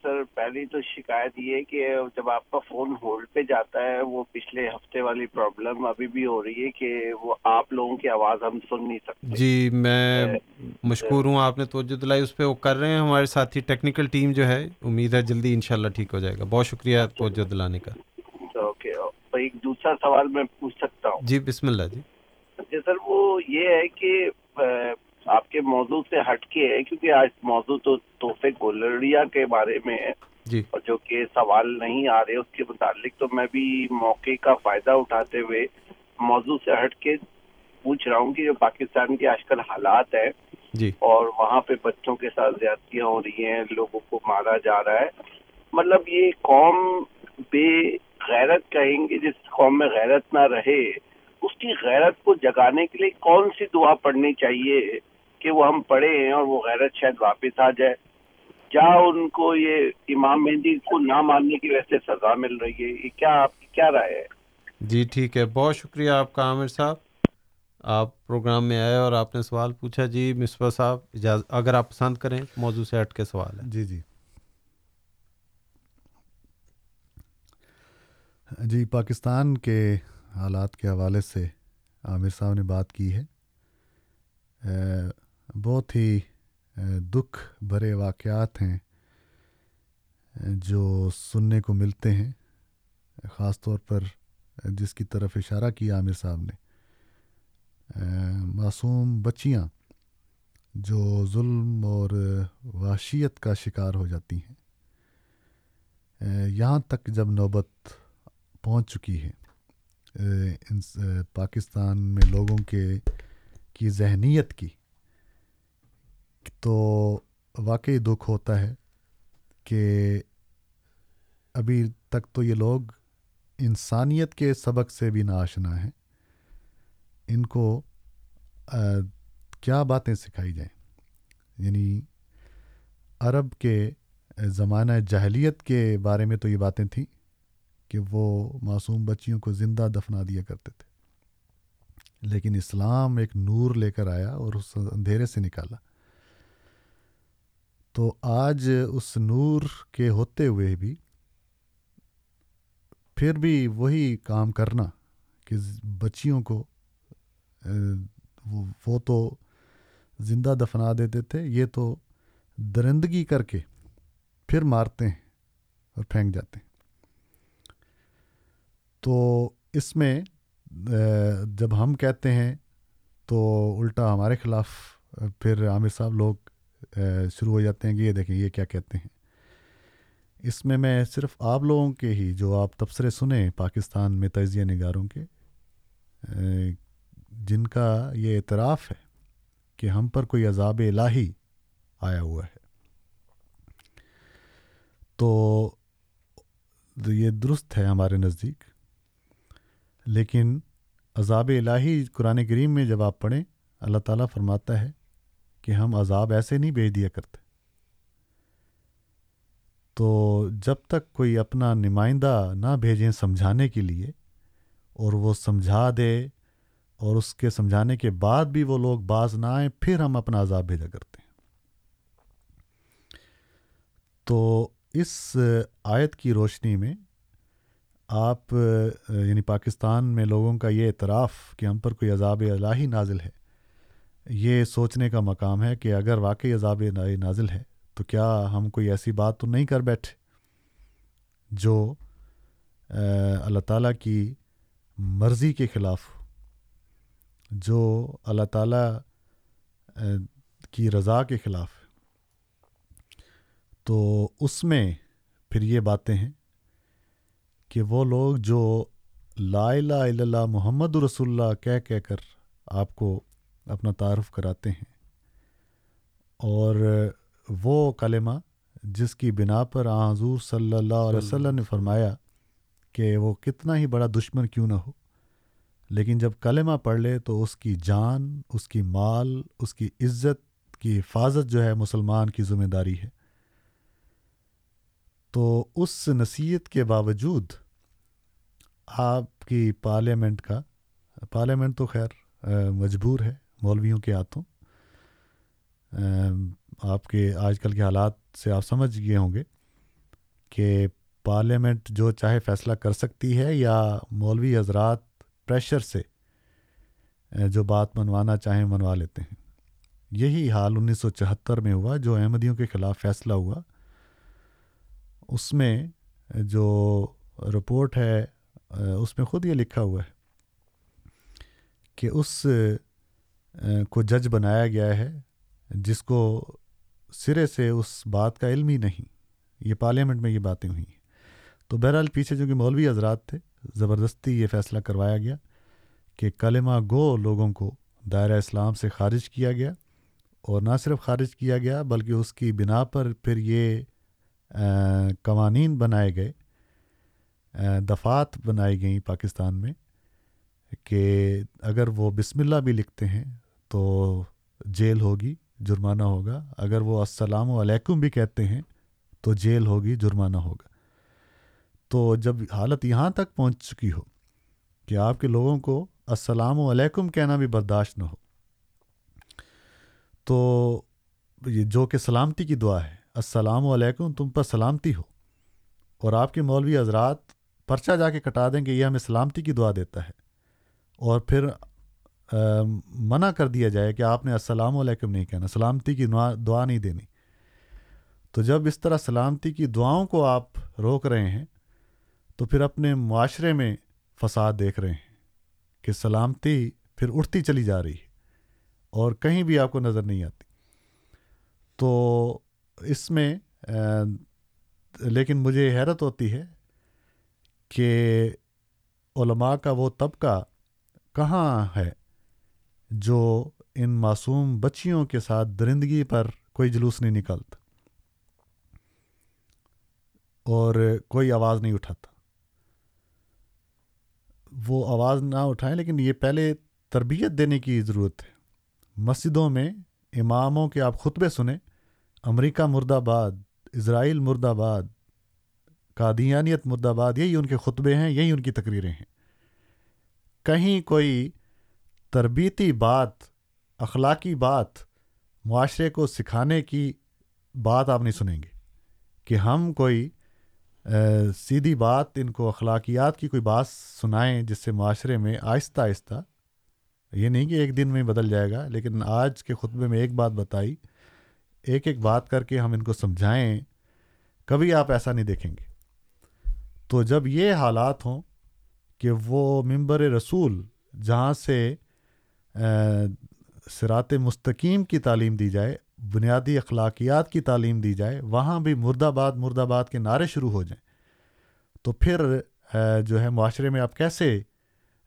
سر پہلی تو شکایت یہ ہے کہ جب آپ کا فون ہولڈ پہ جاتا ہے وہ پچھلے ہفتے والی پرابلم ابھی بھی ہو رہی ہے کہ وہ آپ لوگوں کی آواز ہم سن نہیں سکتے۔ جی میں مشکور ہوں آپ نے توجہ دلائی اس پہ وہ کر رہے ہیں۔ ہمارے ساتھی ٹیکنیکل ٹیم جو ہے امید ہے جلدی انشاءاللہ ٹھیک ہو جائے گا۔ بہت شکریہ۔ توجہ دلانے کا۔ ایک دوسرا سوال میں پوچھ سکتا ہوں۔ جی بسم اللہ جی۔ جی سر وہ یہ ہے کہ آپ کے موضوع سے ہٹ کے ہے کیونکہ آج موضوع تو تحفے گولریا کے بارے میں ہے۔ جی۔ اور جو کہ سوال نہیں آ رہے اس کے متعلق تو میں بھی موقع کا فائدہ اٹھاتے ہوئے موضوع سے ہٹ کے پوچھ رہا ہوں کہ جو پاکستان کے آج کل حالات ہیں جی۔ اور وہاں پہ بچوں کے ساتھ زیادتیاں ہو رہی ہیں لوگوں کو مارا جا رہا ہے۔ مطلب یہ قوم بے غیرت کہیں گے جس قوم میں غیرت نہ رہے اس کی غیرت کو جگانے کے لیے کون سی دعا پڑھنی چاہیے کہ وہ ہم پڑھے ہیں اور وہ غیرت شاید واپس آ جائے؟ کیا ان کو یہ امام مہندی کو نہ ماننے کی وجہ سے سزا مل رہی ہے یہ کیا آپ کی کیا رائے ہے؟ جی ٹھیک ہے بہت شکریہ آپ کا عامر صاحب۔ آپ پروگرام میں آئے اور آپ نے سوال پوچھا جی مصباح صاحب اجازت اگر آپ پسند کریں موضوع سے ہٹ کے سوال ہے۔ جی جی۔ جی پاکستان کے حالات کے حوالے سے عامر صاحب نے بات کی ہے۔ بہت ہی دکھ بھرے واقعات ہیں جو سننے کو ملتے ہیں۔ خاص طور پر جس کی طرف اشارہ کیا عامر صاحب نے۔ معصوم بچیاں جو ظلم اور وحشیت کا شکار ہو جاتی ہیں۔ یہاں تک جب نوبت پہنچ چکی ہے۔ پاکستان میں لوگوں کے، کی ذہنیت کی۔ تو واقعی دکھ ہوتا ہے کہ ابھی تک تو یہ لوگ انسانیت کے سبق سے بھی ناشنا ہیں۔ ان کو کیا باتیں سکھائی جائیں؟ یعنی عرب کے زمانہ جاہلیت کے بارے میں تو یہ باتیں تھیں۔ کہ وہ معصوم بچیوں کو زندہ دفنا دیا کرتے تھے۔ لیکن اسلام ایک نور لے کر آیا اور اس اندھیرے سے نکالا۔ تو آج اس نور کے ہوتے ہوئے بھی پھر بھی وہی کام کرنا کہ بچیوں کو وہ تو زندہ دفنا دیتے تھے، یہ تو درندگی کر کے پھر مارتے ہیں اور پھینک جاتے ہیں۔ تو اس میں جب ہم کہتے ہیں تو الٹا ہمارے خلاف، پھر عامر صاحب لوگ شروع ہو جاتے ہیں کہ یہ دیکھیں یہ کیا کہتے ہیں۔ اس میں میں صرف آپ لوگوں کے ہی، جو آپ تبصرے سنیں پاکستان میں تجزیہ نگاروں کے جن کا یہ اعتراف ہے کہ ہم پر کوئی عذاب الہی آیا ہوا ہے۔ تو یہ درست ہے ہمارے نزدیک۔ لیکن عذاب الہی قرآن کریم میں جب آپ پڑھیں، اللہ تعالیٰ فرماتا ہے کہ ہم عذاب ایسے نہیں بھیج دیا کرتے۔ تو جب تک کوئی اپنا نمائندہ نہ بھیجیں سمجھانے کے لیے اور وہ سمجھا دے اور اس کے سمجھانے کے بعد بھی وہ لوگ باز نہ آئیں، پھر ہم اپنا عذاب بھیجا کرتے ہیں۔ تو اس آیت کی روشنی میں آپ یعنی پاکستان میں لوگوں کا یہ اعتراف کہ ہم پر کوئی عذاب الہی نازل ہے، یہ سوچنے کا مقام ہے کہ اگر واقعی عذاب الہی نازل ہے تو کیا ہم کوئی ایسی بات تو نہیں کر بیٹھے جو اللہ تعالیٰ کی مرضی کے خلاف ہو، جو اللہ تعالیٰ کی رضا کے خلاف تو اس میں پھر یہ باتیں ہیں کہ وہ لوگ جو لا الہ الا اللہ محمد رسول اللہ کہہ کہہ کر آپ کو اپنا تعارف کراتے ہیں اور وہ کلمہ جس کی بنا پر آ حضور صلی اللہ علیہ وسلم نے فرمایا کہ وہ کتنا ہی بڑا دشمن کیوں نہ ہو لیکن جب کلمہ پڑھ لے تو اس کی جان اس کی مال اس کی عزت کی حفاظت جو ہے مسلمان کی ذمہ داری ہے۔ تو اس نصیحت کے باوجود آپ کی پارلیمنٹ کا، پارلیمنٹ تو خیر مجبور ہے، مولویوں کے ہاتھوں۔ آپ کے آج کل کے حالات سے آپ سمجھ گئے ہوں گے کہ پارلیمنٹ جو چاہے فیصلہ کر سکتی ہے یا مولوی حضرات پریشر سے جو بات منوانا چاہیں منوا لیتے ہیں۔ یہی حال انیس سو چہتر میں ہوا جو احمدیوں کے خلاف فیصلہ ہوا۔ اس میں جو رپورٹ ہے اس میں خود یہ لکھا ہوا ہے کہ اس کو جج بنایا گیا ہے جس کو سرے سے اس بات کا علم ہی نہیں، یہ پارلیمنٹ میں یہ باتیں ہوئی ہیں۔ تو بہرحال پیچھے جو کہ مولوی حضرات تھے، زبردستی یہ فیصلہ کروایا گیا کہ کلمہ گو لوگوں کو دائرہ اسلام سے خارج کیا گیا اور نہ صرف خارج کیا گیا بلکہ اس کی بنا پر پھر یہ قوانین بنائے گئے دفات بنائی گئیں پاکستان میں کہ اگر وہ بسم اللہ بھی لکھتے ہیں تو جیل ہوگی، جرمانہ ہوگا، اگر وہ السلام علیکم بھی کہتے ہیں تو جیل ہوگی، جرمانہ ہوگا۔ تو جب حالت یہاں تک پہنچ چکی ہو کہ آپ کے لوگوں کو السلام علیکم کہنا بھی برداشت نہ ہو، تو یہ جو کہ سلامتی کی دعا ہے السلام علیکم، تم پر سلامتی ہو۔ اور آپ کے مولوی حضرات پرچہ جا کے کٹا دیں کہ یہ ہمیں سلامتی کی دعا دیتا ہے۔ اور پھر منع کر دیا جائے کہ آپ نے السلام علیکم نہیں کہنا، سلامتی کی دعا نہیں دینی۔ تو جب اس طرح سلامتی کی دعاؤں کو آپ روک رہے ہیں، تو پھر اپنے معاشرے میں فساد دیکھ رہے ہیں کہ سلامتی پھر اٹھتی چلی جا رہی ہے اور کہیں بھی آپ کو نظر نہیں آتی۔ تو اس میں لیکن مجھے حیرت ہوتی ہے کہ علماء کا وہ طبقہ کہاں ہے جو ان معصوم بچیوں کے ساتھ درندگی پر کوئی جلوس نہیں نکلتا اور کوئی آواز نہیں اٹھاتا۔ وہ آواز نہ اٹھائیں، لیکن یہ پہلے تربیت دینے کی ضرورت ہے۔ مسجدوں میں اماموں کے آپ خطبے سنیں۔ امریکہ مرد آباد، اسرائیل مرد آباد، قادیانیت مرد آباد، یہی ان کے خطبے ہیں، یہی ان کی تقریریں ہیں۔ کہیں کوئی تربیتی بات، اخلاقی بات، معاشرے کو سکھانے کی بات آپ نہیں سنیں گے۔ کہ ہم کوئی سیدھی بات، ان کو اخلاقیات کی کوئی بات سنائیں جس سے معاشرے میں آہستہ آہستہ، یہ نہیں کہ ایک دن میں بدل جائے گا، لیکن آج کے خطبے میں ایک بات بتائی ایک ایک بات کر کے ہم ان کو سمجھائیں، کبھی آپ ایسا نہیں دیکھیں گے۔ تو جب یہ حالات ہوں کہ وہ ممبر رسول جہاں سے سرات مستقیم کی تعلیم دی جائے، بنیادی اخلاقیات کی تعلیم دی جائے، وہاں بھی مرد آباد مرد آباد کے نعرے شروع ہو جائیں۔ تو پھر جو ہے معاشرے میں آپ کیسے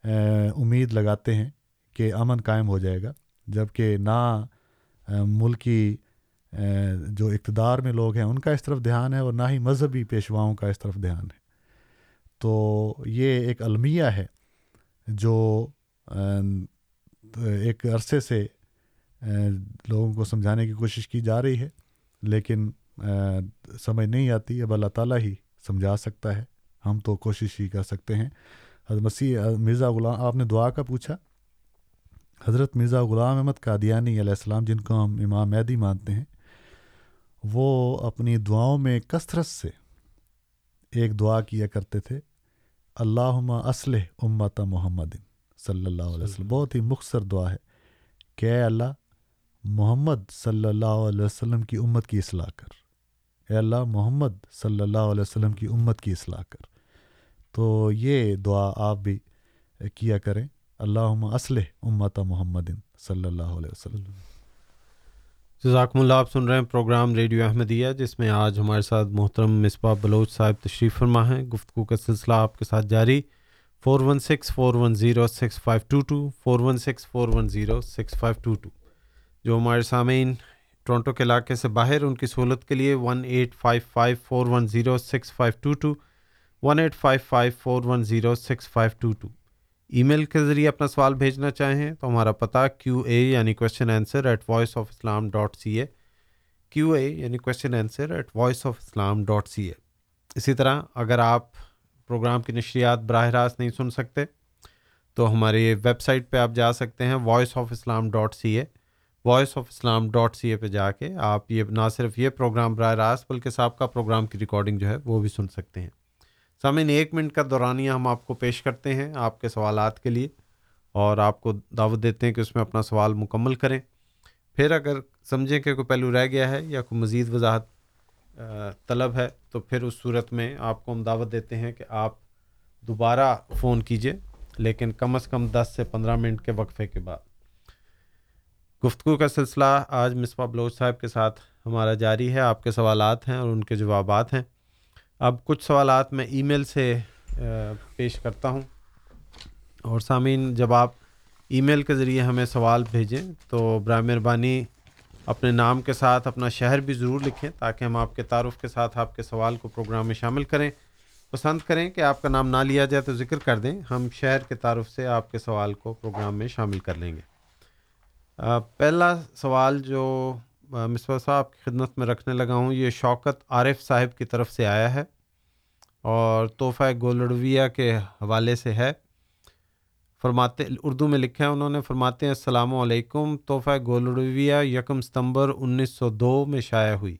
امید لگاتے ہیں کہ امن قائم ہو جائے گا؟ جبکہ نہ ملکی جو اقتدار میں لوگ ہیں، ان کا اس طرف دھیان ہے اور نہ ہی مذہبی پیشواؤں کا اس طرف دھیان ہے۔ تو یہ ایک المیہ ہے جو ایک عرصے سے لوگوں کو سمجھانے کی کوشش کی جا رہی ہے، لیکن سمجھ نہیں آتی۔ اب اللہ تعالیٰ ہی سمجھا سکتا ہے۔ ہم تو کوشش ہی کر سکتے ہیں۔ حضرت مسیح، مرزا غلام، آپ نے دعا کا پوچھا۔ حضرت مرزا غلام احمد قادیانی علیہ السلام، جن کو ہم امام میدی مانتے ہیں وہ اپنی دعاؤں میں کثرت سے ایک دعا کیا کرتے تھے اللہ اسلح امت محمد صلی اللہ علیہ وسلم۔ بہت ہی مختصر دعا ہے کہ اے اللہ، محمد صلی اللہ علیہ وسلم کی امت کی اصلاح کر۔ اے اللہ، محمد صلی اللہ علیہ وسلم کی امت کی اصلاح کر۔ تو یہ دعا آپ بھی کیا کریں۔ اللہ اسلح امت محمد صلی اللہ علیہ وسلم۔ جزاکم اللہ، آپ سن رہے ہیں پروگرام ریڈیو احمدیہ، جس میں آج ہمارے ساتھ محترم مصباح بلوچ صاحب تشریف فرما ہیں۔ گفتگو کا سلسلہ آپ کے ساتھ جاری۔ Four one six four one zero six five two two four one six four one zero six five two two جو ہمارے سامعین ٹورنٹو کے علاقے سے باہر، ان کی سہولت کے لیے one eight five five four one zero six five two two one eight five five four one zero six five two two email کے ذریعے اپنا سوال بھیجنا چاہیں تو ہمارا پتہ کیو اے یعنی question answer at Voice of Islam dot C A Q A یعنی question answer at Voice of Islam dot C A اسی طرح اگر آپ پروگرام کی نشریات براہ راست نہیں سن سکتے، تو ہماری ویب سائٹ پہ آپ جا سکتے ہیں Voice of Islam dot C A Voice of Islam dot C A پہ جا کے آپ یہ، نہ صرف یہ پروگرام براہ راست بلکہ سابقہ پروگرام کی ریکارڈنگ جو ہے وہ بھی سن سکتے ہیں۔ سامعین ایک منٹ کا دورانیہ ہم آپ کو پیش کرتے ہیں آپ کے سوالات کے لیے اور آپ کو دعوت دیتے ہیں کہ اس میں اپنا سوال مکمل کریں۔ پھر اگر سمجھیں کہ کوئی پہلو رہ گیا ہے یا کوئی مزید وضاحت طلب ہے، تو پھر اس صورت میں آپ کو ہم دعوت دیتے ہیں کہ آپ دوبارہ فون کیجیے، لیکن کم از کم دس سے پندرہ منٹ کے وقفے کے بعد۔ گفتگو کا سلسلہ آج مصباح بلوچ صاحب کے ساتھ ہمارا جاری ہے، آپ کے سوالات ہیں اور ان کے جوابات ہیں۔ اب کچھ سوالات میں ای میل سے پیش کرتا ہوں۔ اور سامعین، جب آپ ای میل کے ذریعے ہمیں سوال بھیجیں تو برائے مہربانی اپنے نام کے ساتھ اپنا شہر بھی ضرور لکھیں تاکہ ہم آپ کے تعارف کے ساتھ آپ کے سوال کو پروگرام میں شامل کریں۔ پسند کریں کہ آپ کا نام نہ لیا جائے تو ذکر کر دیں۔ ہم شہر کے تعارف سے آپ کے سوال کو پروگرام میں شامل کر لیں گے۔ پہلا سوال جو مصباح صاحب کی خدمت میں رکھنے لگا ہوں، یہ شوکت عارف صاحب کی طرف سے آیا ہے۔ اور تحفہ گولڑویہ کے حوالے سے ہے۔ فرماتے، اردو میں لکھا ہے، انہوں نے فرماتے ہیں، السلام علیکم، تحفہ گولڑویہ یکم ستمبر انیس سو دو میں شائع ہوئی۔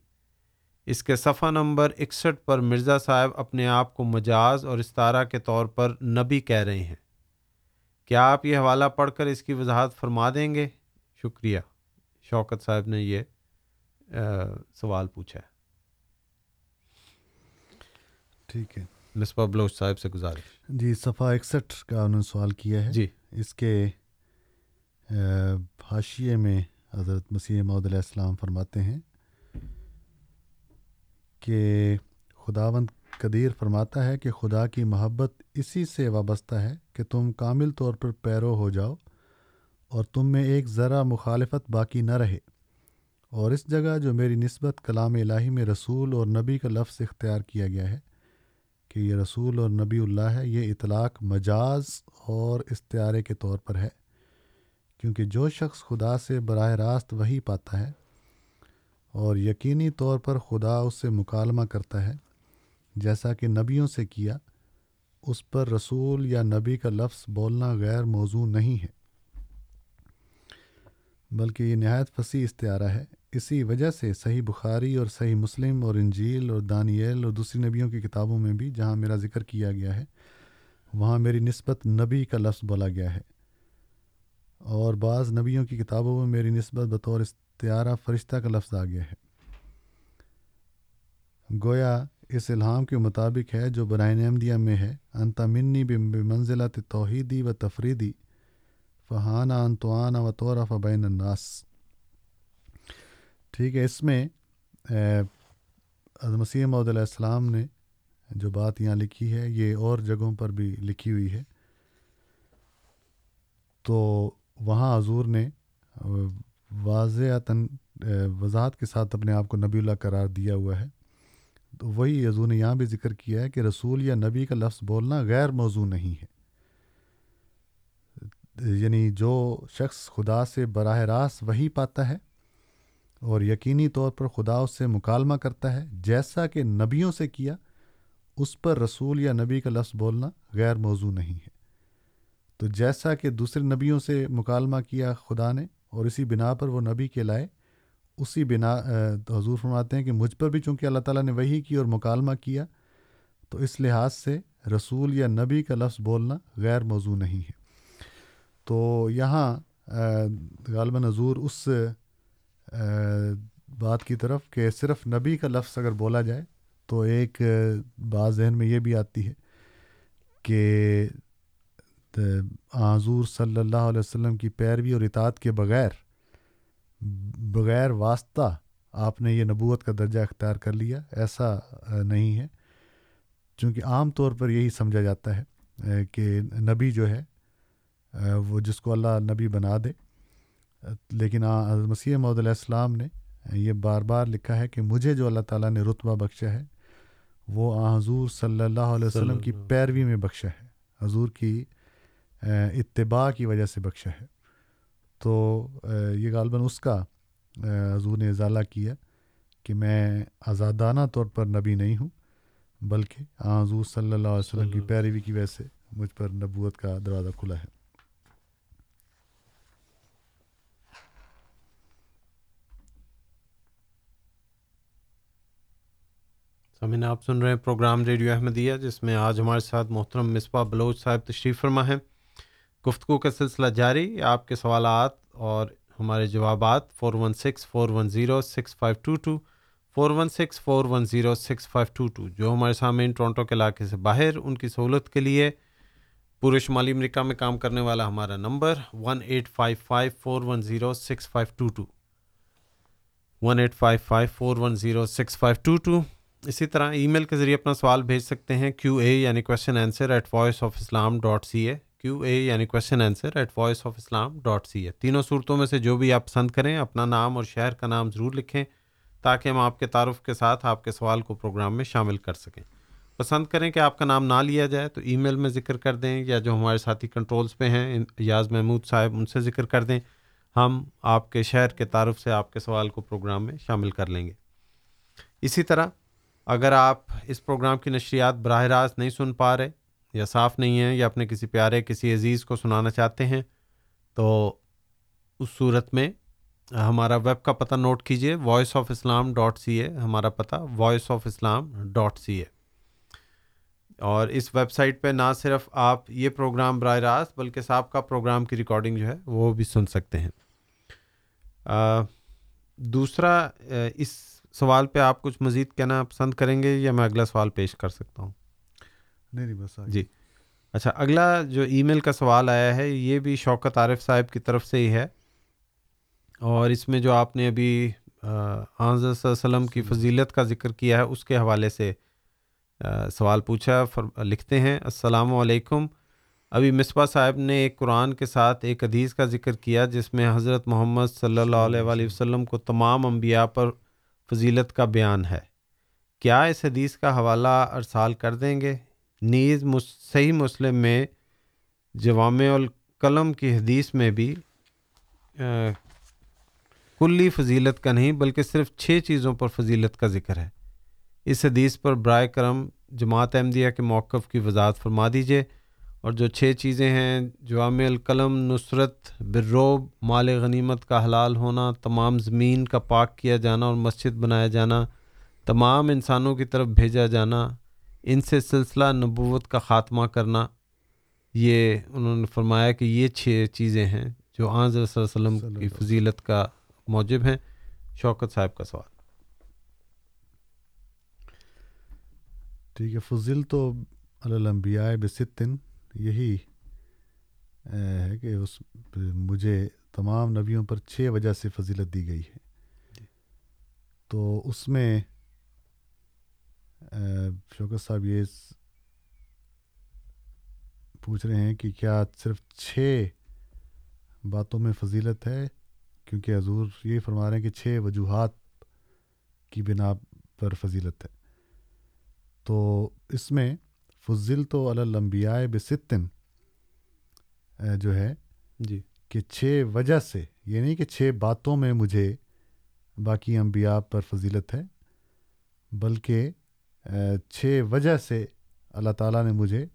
اس کے صفحہ نمبر اکسٹھ پر مرزا صاحب اپنے آپ کو مجاز اور استارہ کے طور پر نبی کہہ رہے ہیں۔ کیا آپ یہ حوالہ پڑھ کر اس کی وضاحت فرما دیں گے؟ شکریہ۔ شوکت صاحب نے یہ سوال پوچھا ہے۔ ٹھیک ہے۔ مصباح بلوچ صاحب سے گزارش۔ جی صفحہ اکسٹھ کا انہوں نے سوال کیا ہے۔ جی۔ اس کے حاشیے میں حضرت مسیح محدود علیہ السلام فرماتے ہیں کہ خداوند قدیر فرماتا ہے کہ خدا کی محبت اسی سے وابستہ ہے کہ تم کامل طور پر پیرو ہو جاؤ اور تم میں ایک ذرا مخالفت باقی نہ رہے۔ اور اس جگہ جو میری نسبت کلام الہی میں رسول اور نبی کا لفظ اختیار کیا گیا ہے کہ یہ رسول اور نبی اللہ ہے یہ اطلاق مجاز اور استعارے کے طور پر ہے کیونکہ جو شخص خدا سے براہ راست وہی پاتا ہے اور یقینی طور پر خدا اس سے مکالمہ کرتا ہے، جیسا کہ نبیوں سے کیا، اس پر رسول یا نبی کا لفظ بولنا غیر موضوع نہیں ہے، بلکہ یہ نہایت فصیح استعارہ ہے۔ اسی وجہ سے صحیح بخاری اور صحیح مسلم اور انجیل اور دانیل اور دوسری نبیوں کی کتابوں میں بھی جہاں میرا ذکر کیا گیا ہے، وہاں میری نسبت نبی کا لفظ بولا گیا ہے۔ اور بعض نبیوں کی کتابوں میں میری نسبت بطور استعارہ فرشتہ کا لفظ آ گیا ہے۔ گویا اس الہام کے مطابق ہے، جو برائے احمدیہ میں ہے انتا منی بمنزلت توحیدی و تفریدی فہانہ انتوانہ و طور فبین الناس۔ ٹھیک ہے، اس میں مسیح محدود علیہ السلام نے جو بات یہاں لکھی ہے، یہ اور جگہوں پر بھی لکھی ہوئی ہے۔ تو وہاں حضور نے واضح تن وضاحت کے ساتھ اپنے آپ کو نبی اللہ قرار دیا ہوا ہے۔ تو وہی حضور نے یہاں بھی ذکر کیا ہے کہ رسول یا نبی کا لفظ بولنا غیر موضوع نہیں ہے۔ یعنی جو شخص خدا سے براہ راست وہی پاتا ہے اور یقینی طور پر خدا اس سے مکالمہ کرتا ہے، جیسا کہ نبیوں سے کیا، اس پر رسول یا نبی کا لفظ بولنا غیر موضوع نہیں ہے۔ تو جیسا کہ دوسرے نبیوں سے مکالمہ کیا خدا نے اور اسی بنا پر وہ نبی کے لائے، اسی بنا حضور فرماتے ہیں کہ مجھ پر بھی چونکہ اللہ تعالیٰ نے وہی کی اور مکالمہ کیا، تو اس لحاظ سے رسول یا نبی کا لفظ بولنا غیر موضوع نہیں ہے۔ تو یہاں غالباً حضور اس بات کی طرف کہ صرف نبی کا لفظ اگر بولا جائے تو ایک بات ذہن میں یہ بھی آتی ہے کہ حضور صلی اللہ علیہ وسلم کی پیروی اور اطاعت کے بغیر بغیر واسطہ آپ نے یہ نبوت کا درجہ اختیار کر لیا، ایسا نہیں ہے۔ چونکہ عام طور پر یہی سمجھا جاتا ہے کہ نبی جو ہے وہ جس کو اللہ نبی بنا دے لیکن مسیح محدود علیہ السلام نے یہ بار بار لکھا ہے کہ مجھے جو اللہ تعالیٰ نے رتبہ بخشا ہے وہ حضور صلی اللہ علیہ وسلم کی پیروی میں بخشا ہے حضور کی اتباع کی وجہ سے بخشا ہے۔ تو یہ غالباً اس کا حضور نے اضالہ کیا کہ میں آزادانہ طور پر نبی نہیں ہوں بلکہ حضور صلی اللہ علیہ وسلم کی پیروی کی وجہ سے مجھ پر نبوت کا دروازہ کھلا ہے۔ سامعین آپ سن رہے ہیں پروگرام ریڈیو احمدیہ، جس میں آج ہمارے ساتھ محترم مصباح بلوچ صاحب تشریف فرما ہے گفتگو کا سلسلہ جاری۔ آپ کے سوالات اور ہمارے جوابات four one six four one zero six five two two four one six four one zero six five two two جو ہمارے سامعین ٹورنٹو کے علاقے سے باہر ان کی سہولت کے لیے پورے شمالی امریکہ میں کام کرنے والا ہمارا number one eight five five four one zero six five two two one eight five five four one zero six five two two اسی طرح ای میل کے ذریعے اپنا سوال بھیج سکتے ہیں کیو اے یعنی question answer at Voice of Islam dot C A Q A یعنی question answer at Voice of Islam dot C A تینوں صورتوں میں سے جو بھی آپ پسند کریں، اپنا نام اور شہر کا نام ضرور لکھیں تاکہ ہم آپ کے تعارف کے ساتھ آپ کے سوال کو پروگرام میں شامل کر سکیں۔ پسند کریں کہ آپ کا نام نہ لیا جائے تو ای میل میں ذکر کر دیں یا جو ہمارے ساتھی کنٹرولز پہ ہیں یاز محمود صاحب، ان سے ذکر کر دیں۔ ہم آپ کے شہر کے تعارف سے آپ کے سوال کو پروگرام میں شامل کر لیں گے۔ اسی طرح اگر آپ اس پروگرام کی نشریات براہ راست نہیں سن پا رہے یا صاف نہیں ہیں یا اپنے کسی پیارے، کسی عزیز کو سنانا چاہتے ہیں، تو اس صورت میں ہمارا ویب کا پتہ نوٹ کیجیے Voice of Islam dot C A ہمارا پتہ Voice of Islam dot C A اور اس ویب سائٹ پہ نہ صرف آپ یہ پروگرام براہ راست، بلکہ صاحب کا پروگرام کی ریکارڈنگ جو ہے وہ بھی سن سکتے ہیں۔ دوسرا اس سوال پہ آپ کچھ مزید کہنا پسند کریں گے یا میں اگلا سوال پیش کر سکتا ہوں؟ نہیں نہیں بس جی۔ اچھا اگلا جو ای میل کا سوال آیا ہے یہ بھی شوکت عارف صاحب کی طرف سے ہی ہے۔ اور اس میں جو آپ نے ابھی آنظر وسلم کی فضیلت کا ذکر کیا ہے اس کے حوالے سے سوال پوچھا لکھتے ہیں السلام علیکم۔ ابھی مصباح صاحب نے ایک قرآن کے ساتھ ایک حدیث کا ذکر کیا جس میں حضرت محمد صلی اللہ علیہ وآلہ وسلم کو تمام انبیاء پر فضیلت کا بیان ہے۔ کیا اس حدیث کا حوالہ ارسال کر دیں گے؟ نیز صحیح مسلم میں جوام القلم کی حدیث میں بھی کلی فضیلت کا نہیں بلکہ صرف چھ چیزوں پر فضیلت کا ذکر ہے۔ اس حدیث پر برائے کرم جماعت احمدیہ کے موقف کی وضاحت فرما دیجیے اور جو چھ چیزیں ہیں جوام القلم نصرت بروب مال غنیمت کا حلال ہونا تمام زمین کا پاک کیا جانا اور مسجد بنایا جانا تمام انسانوں کی طرف بھیجا جانا ان سے سلسلہ نبوت کا خاتمہ کرنا یہ انہوں نے فرمایا کہ یہ چھ چیزیں ہیں جو آنظر صلی اللہ علیہ وسلم کی فضیلت کا موجب ہیں۔ شوکت صاحب کا سوال۔ ٹھیک ہے فضل تو الانبیاء بستن یہی ہے کہ اس مجھے تمام نبیوں پر چھ وجہ سے فضیلت دی گئی ہے۔ جی۔ تو اس میں شوکت صاحب یہ پوچھ رہے ہیں کہ کیا صرف چھ باتوں میں فضیلت ہے؟ کیونکہ حضور یہ فرما رہے ہیں کہ چھ وجوہات کی بنا پر فضیلت ہے۔ تو اس میں فضل تو الانبیاء بستن جو ہے جی۔ کہ چھ وجہ سے یہ نہیں کہ چھ باتوں میں مجھے باقی انبیاء پر فضیلت ہے بلکہ چھ وجہ سے اللہ تعالیٰ نے مجھے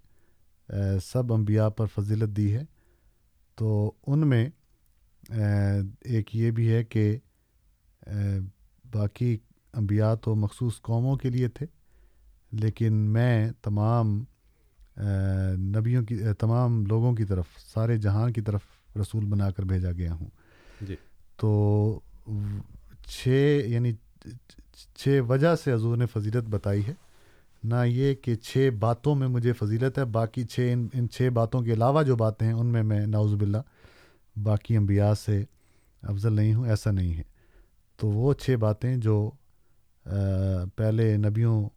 سب انبیاء پر فضیلت دی ہے۔ تو ان میں ایک یہ بھی ہے کہ باقی انبیاء تو مخصوص قوموں کے لیے تھے لیکن میں تمام نبیوں کی تمام لوگوں کی طرف سارے جہان کی طرف رسول بنا کر بھیجا گیا ہوں۔ جی۔ تو چھ یعنی چھ وجہ سے حضور نے فضیلت بتائی ہے۔ نہ یہ کہ چھ باتوں میں مجھے فضیلت ہے باقی چھ ان ان چھ باتوں کے علاوہ جو باتیں ہیں ان میں میں ناؤز باللہ باقی انبیاء سے افضل نہیں ہوں ایسا نہیں ہے۔ تو وہ چھ باتیں جو پہلے نبیوں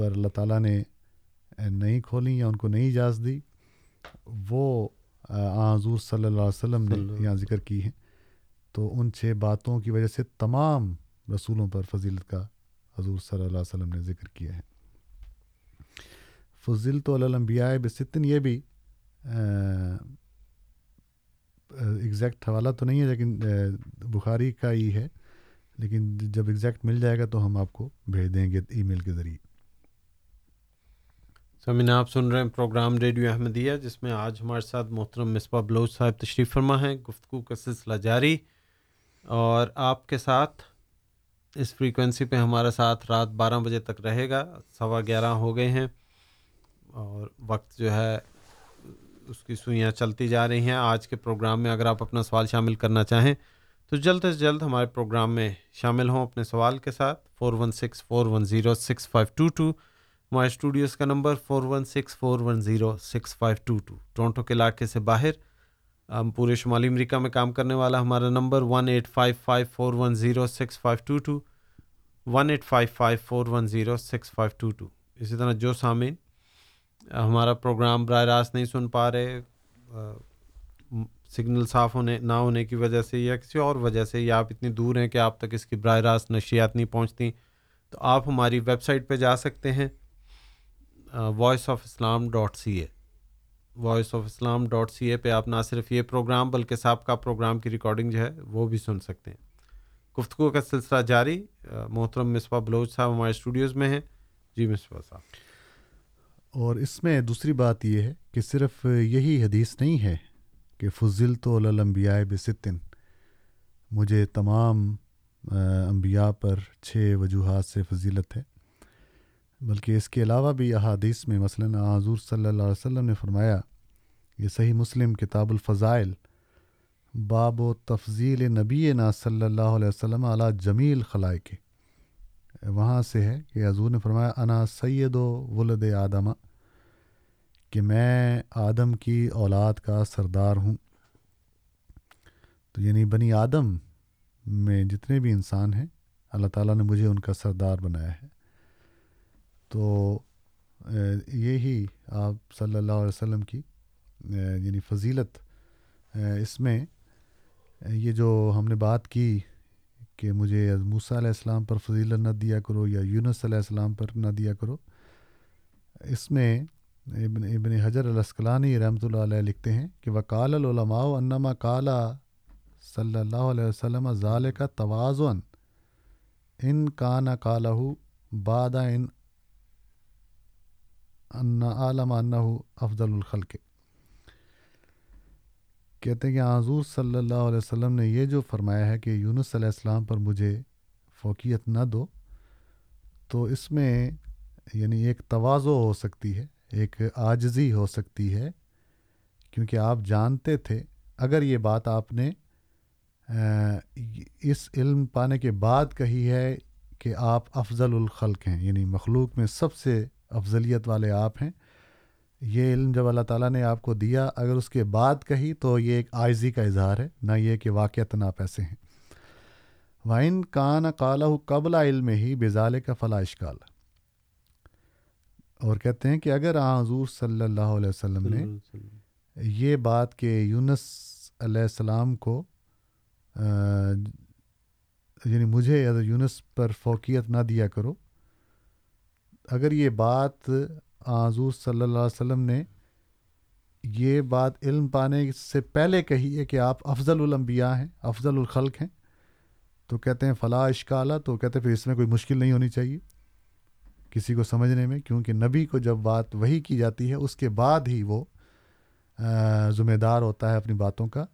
پر اللہ تعالیٰ نے نہیں کھولیں یا ان کو نہیں اجازت دی وہ حضور صلی اللہ علیہ وسلم نے یہاں ذکر کی ہیں۔ تو ان چھ باتوں کی وجہ سے تمام رسولوں پر فضیلت کا حضور صلی اللہ علیہ وسلم نے ذکر کیا ہے۔ فضل تو الانبیاء بستن یہ بھی ایگزیکٹ حوالہ تو نہیں ہے لیکن بخاری کا ہی ہے۔ لیکن جب ایگزیکٹ مل جائے گا تو ہم آپ کو بھیج دیں گے ای میل کے ذریعے۔ سمین آپ سن رہے ہیں پروگرام ریڈیو احمدیہ، جس میں آج ہمارے ساتھ محترم مصباح بلوچ صاحب تشریف فرما ہیں، گفتگو کا سلسلہ جاری۔ اور آپ کے ساتھ اس فریکوینسی پہ ہمارا ساتھ رات بارہ بجے تک رہے گا، سوا گیارہ ہو گئے ہیں۔ اور وقت جو ہے، اس کی سوئیاں چلتی جا رہی ہیں۔ آج کے پروگرام میں اگر آپ اپنا سوال شامل کرنا چاہیں، تو جلد از جلد ہمارے پروگرام میں شامل ہوں اپنے سوال کے ساتھ۔ Four one six four one zero six five two two ہمارے اسٹوڈیوز کا number four one six four one zero six five two two Toronto کے علاقے سے باہر، ہم پورے شمالی امریکہ میں کام کرنے والا ہمارا number one eight five five four one zero six five two two one eight five five four one zero six five two two اسی طرح جو سامعین، ہمارا پروگرام براہ راست نہیں سن پا رہے سگنل صاف ہونے، نہ ہونے کی وجہ سے یا کسی اور وجہ سے، یا آپ اتنی دور ہیں کہ آپ تک اس کی براہ راست نشیات نہیں پہنچتی، تو آپ ہماری ویب سائٹ پہ جا سکتے ہیں۔ Voice of Islam dot C A Voice of Islam dot C A پہ آپ نہ صرف یہ پروگرام بلکہ سابقہ پروگرام کی ریکارڈنگ جو ہے وہ بھی سن سکتے ہیں۔ گفتگو کا سلسلہ جاری محترم مصباح بلوچ صاحب ہمارے اسٹوڈیوز میں ہیں۔ جی مصباح صاحب۔ اور اس میں دوسری بات یہ ہے کہ صرف یہی حدیث نہیں ہے کہ فضل تو الانبیاء بستن، مجھے تمام انبیاء پر چھ وجوہات سے فضیلت ہے۔ بلکہ اس کے علاوہ بھی احادیث میں مثلا حضور صلی اللہ علیہ وسلم نے فرمایا، یہ صحیح مسلم کتاب الفضائل، باب و تفضیل نبی نا صلی اللہ علیہ وسلم علیہ جمیل خلائے کے وہاں سے ہے کہ حضور نے فرمایا، انا سید و ولد آدمہ کہ میں آدم کی اولاد کا سردار ہوں۔ تو یعنی بنی آدم میں جتنے بھی انسان ہیں، اللہ تعالیٰ نے مجھے ان کا سردار بنایا ہے۔ تو یہی آپ صلی اللہ علیہ وسلم کی یعنی فضیلت اس میں یہ جو ہم نے بات کی کہ مجھے موسیٰ علیہ السلام پر فضیلت نہ دیا کرو یا یونس علیہ السلام پر نہ دیا کرو، اس میں ابن ابن حجر الاسکلانی رحمۃ اللہ علیہ لکھتے ہیں کہ وکال العلماء انما کالا صلی اللہ علیہ وسلم ظال کا توازن، ان کا نہ کالہ باد ان عالم افضل الخلق. کہتے ہیں کہ حضور صلی اللہ علیہ وسلم نے یہ جو فرمایا ہے کہ یونس علیہ السلام پر مجھے فوقیت نہ دو، تو اس میں یعنی ایک توازو ہو سکتی ہے، ایک آجزی ہو سکتی ہے، کیونکہ آپ جانتے تھے، اگر یہ بات آپ نے اس علم پانے کے بعد کہی ہے کہ آپ افضل الخلق ہیں یعنی مخلوق میں سب سے افضلیت والے آپ ہیں۔ یہ علم جب اللہ تعالیٰ نے آپ کو دیا اگر اس کے بعد کہی تو یہ ایک آئزی کا اظہار ہے نہ یہ کہ واقعات آپ ایسے ہیں۔ وائن کان کالہ قبل علم ہی بزال کا فلاں اشکال اور کہتے ہیں کہ اگر حضور صلی اللہ علیہ وسلم نے یہ بات کہ یونس علیہ السلام کو یعنی مجھے یونس پر فوقیت نہ دیا کرو اگر یہ بات حضور صلی اللہ علیہ وسلم نے یہ بات علم پانے سے پہلے کہی ہے کہ آپ افضل الانبیاء ہیں، افضل الخلق ہیں، تو کہتے ہیں فلاں اشکالہ، تو کہتے ہیں پھر اس میں کوئی مشکل نہیں ہونی چاہیے کسی کو سمجھنے میں، کیونکہ نبی کو جب بات وہی کی جاتی ہے، اس کے بعد ہی وہ ذمہ دار ہوتا ہے اپنی باتوں کا۔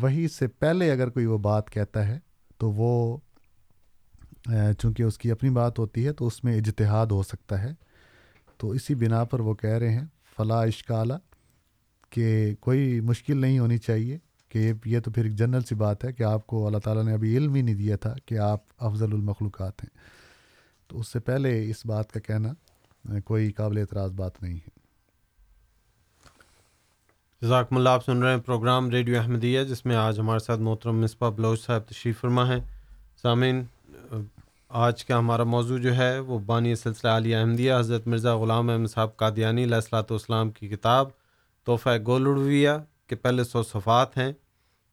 وہی سے پہلے اگر کوئی وہ بات کہتا ہے، تو وہ چونکہ اس کی اپنی بات ہوتی ہے تو اس میں اجتہاد ہو سکتا ہے۔ تو اسی بنا پر وہ کہہ رہے ہیں فلاں اشکالہ کہ کوئی مشکل نہیں ہونی چاہیے، کہ یہ تو پھر ایک جنرل سی بات ہے کہ آپ کو اللہ تعالیٰ نے ابھی علم ہی نہیں دیا تھا کہ آپ افضل المخلوقات ہیں۔ تو اس سے پہلے اس بات کا کہنا، کوئی قابل اعتراض بات نہیں ہے۔ جزاکم اللہ، آپ سن رہے ہیں پروگرام ریڈیو احمدیہ، جس میں آج ہمارے ساتھ محترم مصباح بلوچ صاحب تشریف فرما ہیں۔ سامعین آج کا ہمارا موضوع جو ہے وہ بانی سلسلہ علیہ احمدیہ، حضرت مرزا غلام احمد صاحب قادیانی علیہ السلاۃ والسلام کی کتاب تحفہ گولڑویہ کے پہلے سو صفات ہیں،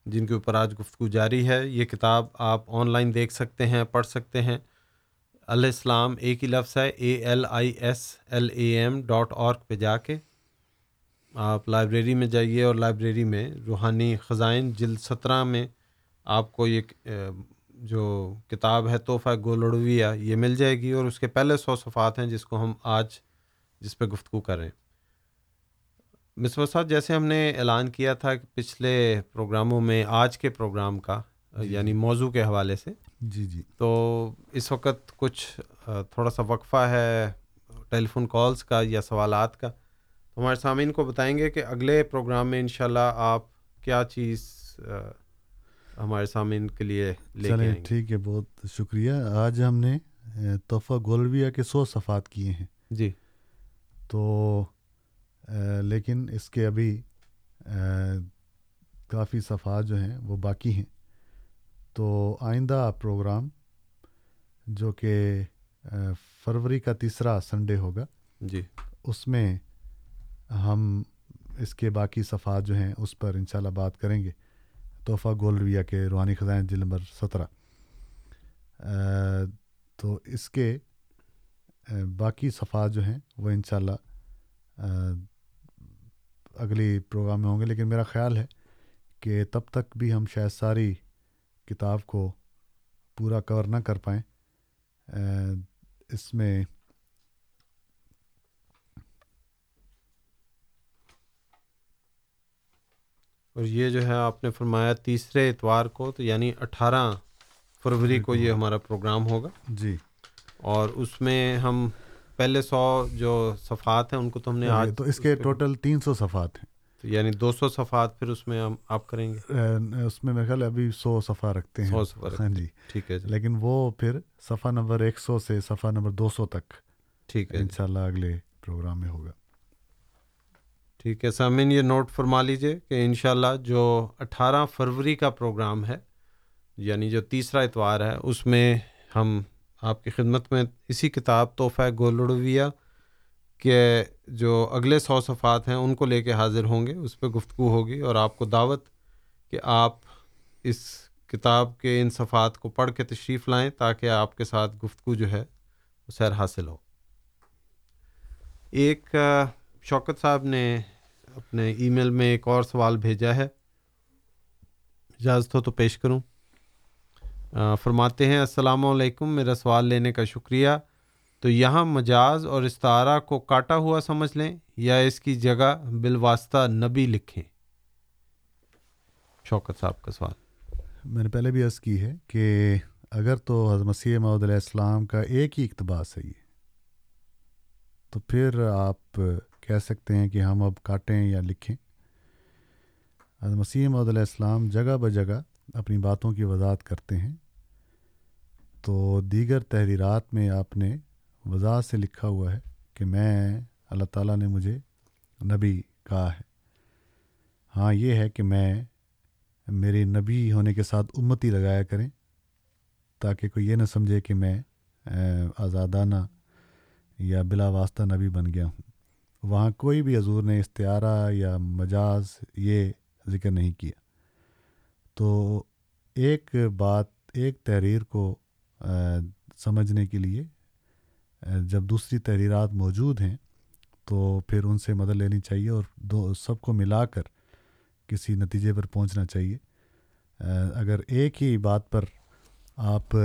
جن کے اوپر آج گفتگو جاری ہے۔ یہ کتاب آپ آن لائن دیکھ سکتے ہیں، پڑھ سکتے ہیں۔ الاسلام ایک ہی لفظ ہے A L I S L A M dot org پہ جا کے آپ لائبریری میں جائیے اور لائبریری میں روحانی خزائن جلد سترہ میں آپ کو یہ جو کتاب ہے تحفہ گولڑویہ یہ مل جائے گی اور اس کے پہلے سو صفحات ہیں جس کو ہم آج جس پہ گفتگو کر رہے ہیں۔ مصباح صاحب جیسے ہم نے اعلان کیا تھا کہ پچھلے پروگراموں میں آج کے پروگرام کا یعنی موضوع کے حوالے سے جی جی۔ تو اس وقت کچھ تھوڑا سا وقفہ ہے ٹیلی فون کالز کا یا سوالات کا۔ تو ہمارے سامعین کو بتائیں گے کہ اگلے پروگرام میں انشاءاللہ آپ کیا چیز ہمارے سامعین کے لیے لے چلیں ٹھیک ہے بہت شکریہ۔ آج ہم نے تحفہ گولویا کے سو صفات کیے ہیں۔ جی۔ تو لیکن اس کے ابھی کافی صفحات جو ہیں وہ باقی ہیں۔ تو آئندہ پروگرام جو کہ فروری کا تیسرا سنڈے ہوگا جی۔ اس میں ہم اس کے باقی صفحات جو ہیں اس پر انشاءاللہ بات کریں گے۔ تحفہ گولرویا کے روحانی خزائن جل نمبر سترہ۔ تو اس کے باقی صفحات جو ہیں وہ انشاءاللہ اگلی پروگرام میں ہوں گے۔ لیکن میرا خیال ہے کہ تب تک بھی ہم شاید ساری کتاب کو پورا کور نہ کر پائیں۔ اس میں اور یہ جو ہے آپ نے فرمایا تیسرے اتوار کو تو یعنی اٹھارہ فروری کو یہ ہمارا پروگرام ہوگا۔ جی۔ اور اس میں ہم پہلے سو جو صفحات ہیں ان کو تو ہم نے آج تو اس کے ٹوٹل تین سو صفحات ہیں۔ تو یعنی دو سو صفحات پھر اس میں ہم آپ کریں گے۔ اس میں میرے خیال ابھی سو صفحہ رکھتے ہیں۔ ہاں جی۔ ٹھیک ہے جی۔ لیکن وہ پھر صفحہ نمبر ایک سو سے صفحہ نمبر دو سو تک ٹھیک ہے ان شاء اللہ اگلے پروگرام میں ہوگا۔ ٹھیک ہے، سامعین، یہ نوٹ فرما لیجیے کہ انشاءاللہ جو اٹھارہ فروری کا پروگرام ہے یعنی جو تیسرا اتوار ہے، اس میں ہم آپ کی خدمت میں اسی کتاب تحفہ گولڑویہ کے جو اگلے سو صفحات ہیں، ان کو لے کے حاضر ہوں گے، اس پہ گفتگو ہوگی اور آپ کو دعوت کہ آپ اس کتاب کے ان صفحات کو پڑھ کے تشریف لائیں تاکہ آپ کے ساتھ گفتگو جو ہے، وہ سیر حاصل ہو۔ ایک شوکت صاحب نے اپنے ای میل میں ایک اور سوال بھیجا ہے۔ اجازت ہو تو پیش کروں۔ فرماتے ہیں، السلام علیکم، میرا سوال لینے کا شکریہ۔ تو یہاں مجاز اور استعارہ کو کاٹا ہوا سمجھ لیں یا اس کی جگہ بالواسطہ نبی لکھیں؟ شوکت صاحب کا سوال۔ میں نے پہلے بھی عرض کی ہے کہ اگر تو حضرت مسیح محدود علیہ السلام کا ایک ہی اقتباس ہے یہ، تو پھر آپ کہہ سکتے ہیں کہ ہم اب کاٹیں یا لکھیں۔ حضرت مسیح السلام جگہ بہ جگہ اپنی باتوں کی وضاحت کرتے ہیں۔ تو دیگر تحریرات میں آپ نے وضاحت سے لکھا ہوا ہے کہ میں، اللہ تعالیٰ نے مجھے نبی کہا ہے۔ ہاں یہ ہے کہ میں میرے نبی ہونے کے ساتھ امتی لگایا کریں تاکہ کوئی یہ نہ سمجھے کہ میں آزادانہ یا بلا واسطہ نبی بن گیا ہوں۔ وہاں کوئی بھی حضور نے استعارہ یا مجاز یہ ذکر نہیں کیا۔ تو ایک بات، ایک تحریر کو سمجھنے کے لیے جب دوسری تحریرات موجود ہیں، تو پھر ان سے مدد لینی چاہیے اور دو، سب کو ملا کر کسی نتیجے پر پہنچنا چاہیے۔ اگر ایک ہی بات پر آپ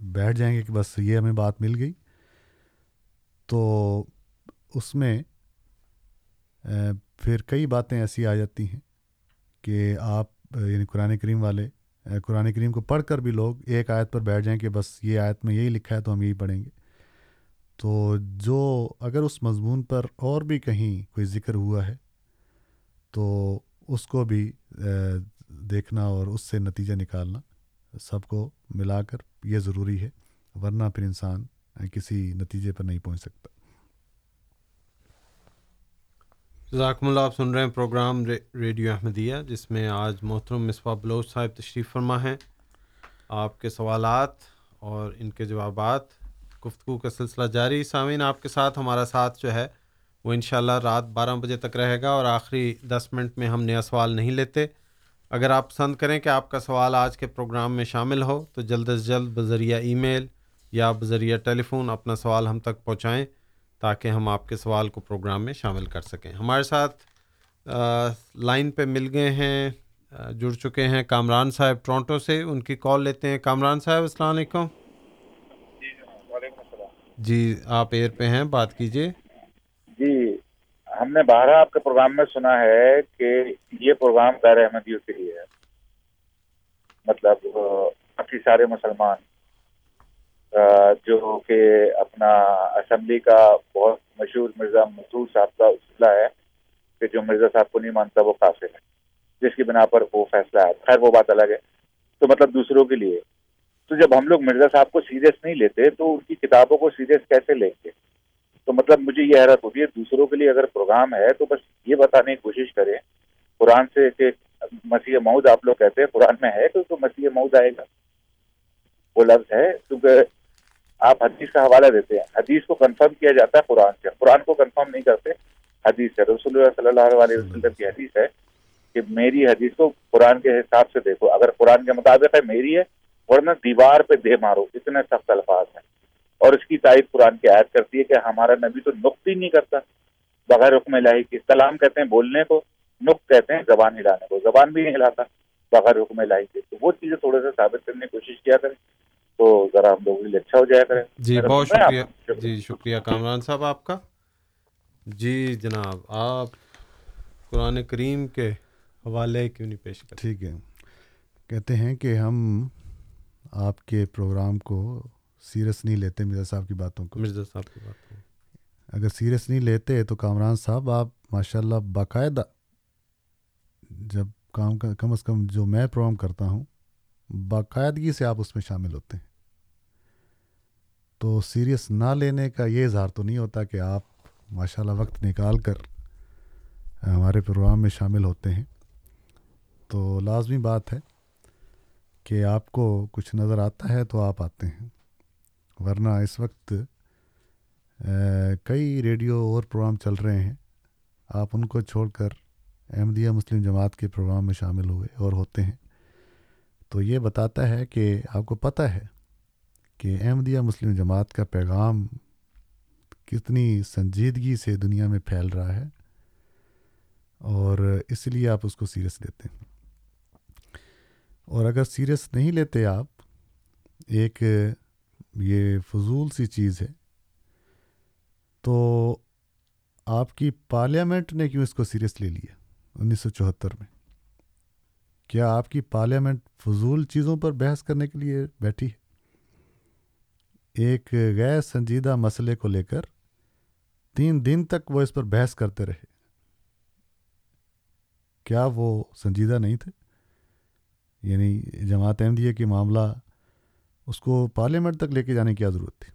بیٹھ جائیں گے کہ بس یہ ہمیں بات مل گئی تو اس میں پھر کئی باتیں ایسی آ جاتی ہیں کہ آپ یعنی قرآن کریم والے قرآن کریم کو پڑھ کر بھی لوگ ایک آیت پر بیٹھ جائیں کہ بس یہ آیت میں یہی لکھا ہے تو ہم یہی پڑھیں گے۔ تو جو اگر اس مضمون پر اور بھی کہیں کوئی ذکر ہوا ہے، تو اس کو بھی دیکھنا اور اس سے نتیجہ نکالنا، سب کو ملا کر یہ ضروری ہے، ورنہ پھر انسان کسی نتیجے پر نہیں پہنچ سکتا ذاکم اللہ آپ سن رہے ہیں پروگرام ریڈیو احمدیہ جس میں آج محترم مصباح بلوچ صاحب تشریف فرما ہیں آپ کے سوالات اور ان کے جوابات گفتگو کا سلسلہ جاری سامعین آپ کے ساتھ ہمارا ساتھ جو ہے وہ انشاءاللہ رات بارہ بجے تک رہے گا اور آخری دس منٹ میں ہم نیا سوال نہیں لیتے. اگر آپ پسند کریں کہ آپ کا سوال آج کے پروگرام میں شامل ہو، تو جلد از جلد بذریعہ ای میل یا بذریعہ ٹیلی فون اپنا سوال ہم تک پہنچائیں تاکہ ہم آپ کے سوال کو پروگرام میں شامل کر سکیں۔ ہمارے ساتھ لائن پہ مل گئے ہیں جڑ چکے ہیں کامران صاحب ٹورنٹو سے ان کی کال لیتے ہیں۔ کامران صاحب السلام علیکم۔ جی وعلیکم السلام۔ جی آپ ایئر پہ ہیں بات کیجیے جی ہم نے بارہ آپ کے پروگرام میں سنا ہے کہ یہ پروگرام غیر احمدیوں کے لیے ہے۔ مطلب کافی سارے مسلمان۔ جو کہ اپنا اسمبلی کا بہت مشہور مرزا مسور صاحب کا اصولہ ہے کہ جو مرزا صاحب کو نہیں مانتا وہ کافر ہے۔ جس کی بنا پر وہ فیصلہ ہے خیر، وہ بات الگ ہے۔ تو مطلب دوسروں کے لیے۔ تو جب ہم لوگ مرزا صاحب کو سیریس نہیں لیتے تو ان کی کتابوں کو سیریس کیسے لیں گے؟ تو مطلب مجھے یہ حیرت ہوتی ہے، دوسروں کے لیے اگر پروگرام ہے تو بس یہ بتانے کی کوشش کریں۔ قرآن سے کہ مسیح مود آپ لوگ کہتے ہیں، قرآن میں ہے تو مسیح مود آئے گا۔ وہ لفظ ہے، کیونکہ آپ حدیث کا حوالہ دیتے ہیں۔ حدیث کو کنفرم کیا جاتا ہے قرآن سے۔ قرآن کو کنفرم نہیں کرتے، حدیث ہے۔ رسول اللہ صلی اللہ علیہ وسلم کی حدیث ہے کہ میری حدیث کو قرآن کے حساب سے دیکھو۔ اگر قرآن کے مطابق ہے، میری ہے، ورنہ دیوار پہ دے مارو۔ اتنے سخت الفاظ ہیں۔ اور اس کی تائید قرآن کی عائد کرتی ہے کہ ہمارا نبی تو نقط ہی نہیں کرتا۔ بغیر حکم الہی کی کلام کہتے ہیں بولنے کو نقط کہتے ہیں زبان ہلانے کو۔ زبان بھی نہیں ہلاتا، بغیر حکم الہی کے۔ تو وہ چیزیں تھوڑے سے ثابت کرنے کی کوشش کیا کریں۔ تو ذرا ہم لوگوں کے لیے اچھا ہو جایا کریں۔ جی بہت شکریہ۔ جی شکریہ کامران صاحب آپ کا۔ جی جناب آپ قرآن کریم کے حوالے کیوں نہیں پیش کرتے؟ ٹھیک ہے۔ کہتے ہیں کہ ہم آپ کے پروگرام کو سیریس نہیں لیتے مرزا صاحب کی باتوں کو۔ مرزا صاحب کی باتوں اگر سیریس نہیں لیتے تو کامران صاحب آپ ماشاء اللہ باقاعدہ جب کام کا کم از کم جو میں پروگرام کرتا ہوں باقاعدگی سے آپ اس میں شامل ہوتے ہیں۔ تو سیریس نہ لینے کا یہ اظہار تو نہیں ہوتا کہ آپ ماشاء اللہ وقت نکال کر ہمارے پروگرام میں شامل ہوتے ہیں۔ تو لازمی بات ہے کہ آپ کو کچھ نظر آتا ہے تو آپ آتے ہیں۔ ورنہ اس وقت کئی ریڈیو اور پروگرام چل رہے ہیں۔ آپ ان کو چھوڑ کر احمدیہ مسلم جماعت کے پروگرام میں شامل ہوئے اور ہوتے ہیں۔ تو یہ بتاتا ہے کہ آپ کو پتہ ہے کہ احمدیہ مسلم جماعت کا پیغام کتنی سنجیدگی سے دنیا میں پھیل رہا ہے اور اس لیے آپ اس کو سیریس لیتے ہیں۔ اور اگر سیریس نہیں لیتے آپ، ایک یہ فضول سی چیز ہے، تو آپ کی پارلیامنٹ نے کیوں اس کو سیریس لے لیا انیس سو چوہتر میں؟ کیا آپ کی پارلیامنٹ فضول چیزوں پر بحث کرنے کے لیے بیٹھی ہے؟ ایک غیر سنجیدہ مسئلے کو لے کر تین دن تک وہ اس پر بحث کرتے رہے۔ کیا وہ سنجیدہ نہیں تھے؟ یعنی جماعت احمدیہ کے معاملہ اس کو پارلیمنٹ تک لے کے جانے کی کیا ضرورت تھی؟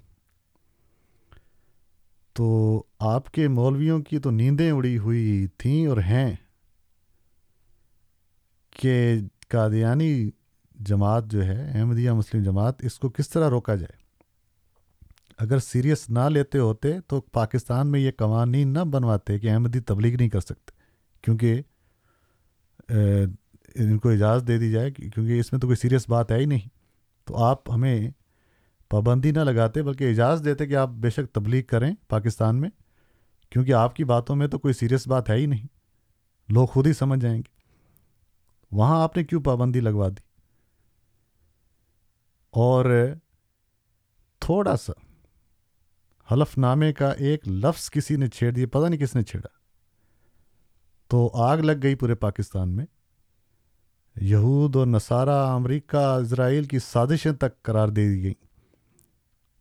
تو آپ کے مولویوں کی تو نیندیں اڑی ہوئی تھیں اور ہیں۔ کہ قادیانی جماعت جو ہے، احمدیہ مسلم جماعت، اس کو کس طرح روکا جائے؟ اگر سیریس نہ لیتے ہوتے تو پاکستان میں یہ قوانین نہ بنواتے کہ احمدی تبلیغ نہیں کر سکتے، کیونکہ ان کو اجازت دے دی جائے کیونکہ اس میں تو کوئی سیریس بات ہے ہی نہیں۔ تو آپ ہمیں پابندی نہ لگاتے، بلکہ اجازت دیتے کہ آپ بے شک تبلیغ کریں پاکستان میں، کیونکہ آپ کی باتوں میں تو کوئی سیریس بات ہے ہی نہیں۔ لوگ خود ہی سمجھ جائیں گے۔ وہاں آپ نے کیوں پابندی لگوا دی؟ اور تھوڑا سا حلف نامے کا ایک لفظ کسی نے چھیڑ دیا، پتہ نہیں کس نے چھیڑا۔ تو آگ لگ گئی پورے پاکستان میں۔ یہود اور نصارہ امریکہ، اسرائیل کی سازشیں تک قرار دے دی گئیں۔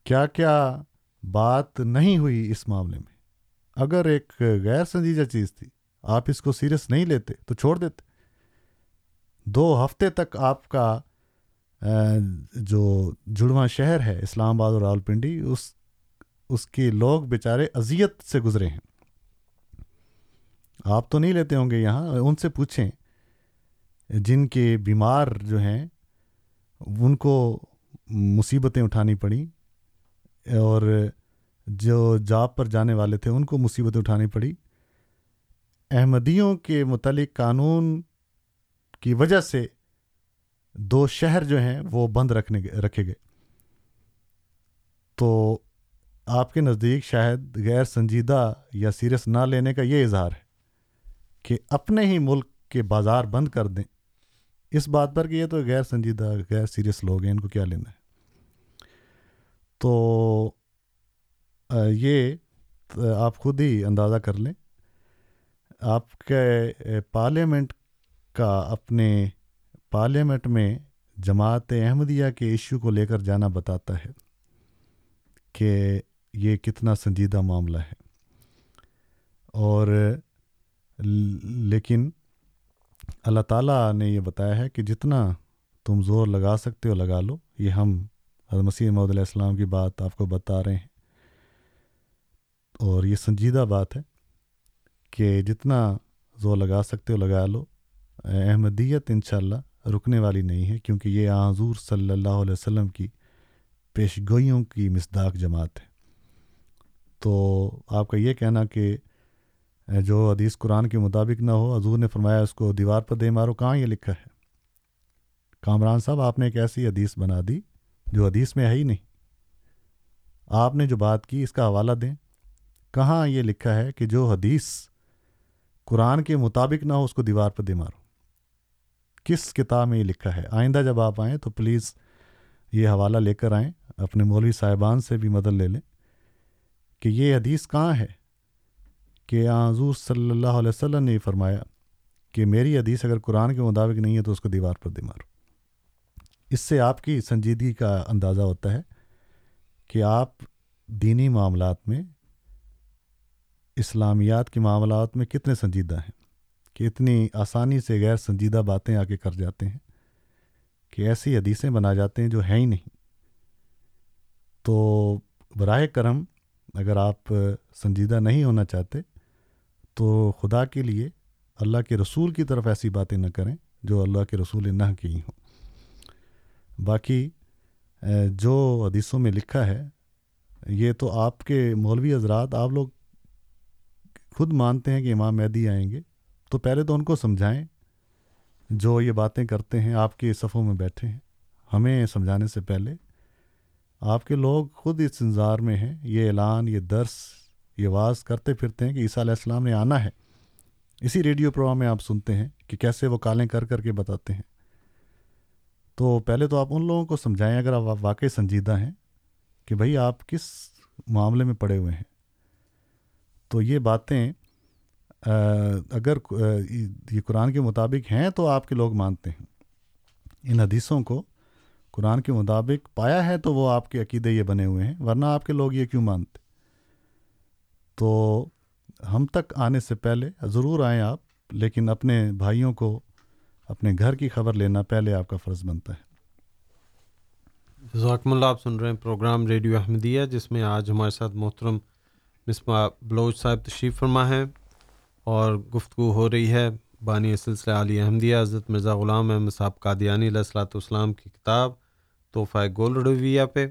کیا کیا بات نہیں ہوئی اس معاملے میں؟ اگر ایک غیر سنجیدہ چیز تھی، آپ اس کو سیریس نہیں لیتے تو چھوڑ دیتے۔ دو ہفتے تک آپ کا جو جڑواں شہر ہے، اسلام آباد اور راول پنڈی اس اس کے لوگ بیچارے اذیت سے گزرے ہیں۔ آپ تو نہیں لیتے ہوں گے یہاں، ان سے پوچھیں۔ جن کے بیمار جو ہیں، ان کو مصیبتیں اٹھانی پڑیں۔ اور جو جاب پر جانے والے تھے، ان کو مصیبتیں اٹھانی پڑی احمدیوں کے متعلق قانون کی وجہ سے دو شہر جو ہیں وہ بند رکھنے رکھے گئے۔ تو آپ کے نزدیک شاید غیر سنجیدہ یا سیریس نہ لینے کا یہ اظہار ہے کہ اپنے ہی ملک کے بازار بند کر دیں۔ اس بات پر کہ یہ تو غیر سنجیدہ، غیر سیریس لوگ ہیں، ان کو کیا لینا ہے؟ تو یہ آپ خود ہی اندازہ کر لیں۔ آپ کے پارلیمنٹ کا اپنے پارلیمنٹ میں جماعت احمدیہ کے ایشو کو لے کر جانا بتاتا ہے کہ یہ کتنا سنجیدہ معاملہ ہے۔ اور لیکن اللہ تعالیٰ نے یہ بتایا ہے کہ جتنا تم زور لگا سکتے ہو لگا لو۔ یہ ہم حضرت مسیح محدود علیہ السلام کی بات آپ کو بتا رہے ہیں۔ اور یہ سنجیدہ بات ہے کہ جتنا زور لگا سکتے ہو لگا لو۔ احمدیت انشاءاللہ رکنے والی نہیں ہے کیونکہ یہ حضور صلی اللہ علیہ وسلم کی پیش گوئیوں کی مصداق جماعت ہے۔ تو آپ کا یہ کہنا کہ جو حدیث قرآن کے مطابق نہ ہو، حضور نے فرمایا اس کو دیوار پر دے مارو، کہاں یہ لکھا ہے؟ کامران صاحب، آپ نے ایک ایسی حدیث بنا دی جو حدیث میں ہے ہی نہیں۔ آپ نے جو بات کی اس کا حوالہ دیں۔ کہاں یہ لکھا ہے کہ جو حدیث قرآن کے مطابق نہ ہو، اس کو دیوار پر دے مارو؟ کس کتاب میں یہ لکھا ہے؟ آئندہ جب آپ آئیں تو پلیز یہ حوالہ لے کر آئیں، اپنے مولوی صاحبان سے بھی مدد لے لیں کہ یہ حدیث کہاں ہے؟ کہ حضور صلی اللہ علیہ وسلم نے یہ فرمایا کہ میری حدیث اگر قرآن کے مطابق نہیں ہے تو اس کو دیوار پر دے مارو۔ اس سے آپ کی سنجیدگی کا اندازہ ہوتا ہے کہ آپ دینی معاملات میں، اسلامیات کے معاملات میں کتنے سنجیدہ ہیں۔ کہ اتنی آسانی سے غیر سنجیدہ باتیں آ کے کر جاتے ہیں کہ ایسی حدیثیں بنا جاتے ہیں جو ہیں ہی نہیں۔ تو براہ کرم اگر آپ سنجیدہ نہیں ہونا چاہتے تو خدا کے لیے اللہ کے رسول کی طرف ایسی باتیں نہ کریں جو اللہ کے رسول نہ کی ہوں۔ باقی جو حدیثوں میں لکھا ہے، یہ تو آپ کے مولوی حضرات آپ لوگ خود مانتے ہیں کہ امام مہدی آئیں گے۔ تو پہلے تو ان کو سمجھائیں جو یہ باتیں کرتے ہیں، آپ کے صفوں میں بیٹھے ہیں۔ ہمیں سمجھانے سے پہلے آپ کے لوگ خود اس انظار میں ہیں۔ یہ اعلان، یہ درس، یہ واز کرتے پھرتے ہیں کہ عیسیٰ علیہ السلام نے آنا ہے۔ اسی ریڈیو پروگرام میں آپ سنتے ہیں کہ کیسے وہ کالیں کر کر کے بتاتے ہیں۔ تو پہلے تو آپ ان لوگوں کو سمجھائیں، اگر آپ واقعی سنجیدہ ہیں کہ بھائی آپ کس معاملے میں پڑے ہوئے ہیں۔ تو یہ باتیں اگر یہ قرآن کے مطابق ہیں تو آپ کے لوگ مانتے ہیں۔ ان حدیثوں کو قرآن کے مطابق پایا ہے تو وہ آپ کے عقیدے یہ بنے ہوئے ہیں، ورنہ آپ کے لوگ یہ کیوں مانتے؟ تو ہم تک آنے سے پہلے ضرور آئیں آپ، لیکن اپنے بھائیوں کو اپنے گھر کی خبر لینا پہلے آپ کا فرض بنتا ہے۔ ذاکم اللہ، آپ سن رہے ہیں پروگرام ریڈیو احمدیہ، جس میں آج ہمارے ساتھ محترم مصباح بلوچ صاحب تشریف فرما ہے اور گفتگو ہو رہی ہے۔ بانی سلسلہ علی احمدیہ، حضرت مرزا غلام احمد صاحب قادیانی علیہ السلاۃ والسلام کی کتاب تحفہ گول رویہ پہ،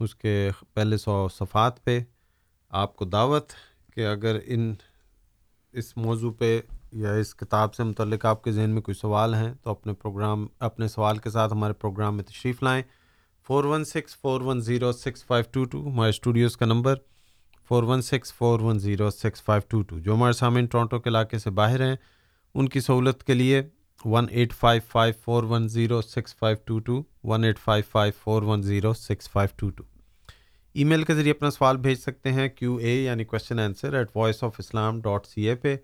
اس کے پہلے سو صفات پہ۔ آپ کو دعوت کہ اگر ان، اس موضوع پہ یا اس کتاب سے متعلق آپ کے ذہن میں کوئی سوال ہیں تو اپنے پروگرام، اپنے سوال کے ساتھ ہمارے پروگرام میں تشریف لائیں۔ Four one six, four one zero six, five two two, ہمارے اسٹوڈیوز کا number. Four one six four one zero six five two two جو ہمارے سامعین ٹورانٹو کے علاقے سے باہر ہیں، ان کی سہولت کے لیے one eight five five four one zero six five two two one eight five five four one zero six five two two email کے ذریعے اپنا سوال بھیج سکتے ہیں کیو اے یعنی question answer at Voice of Islam dot C A پہ،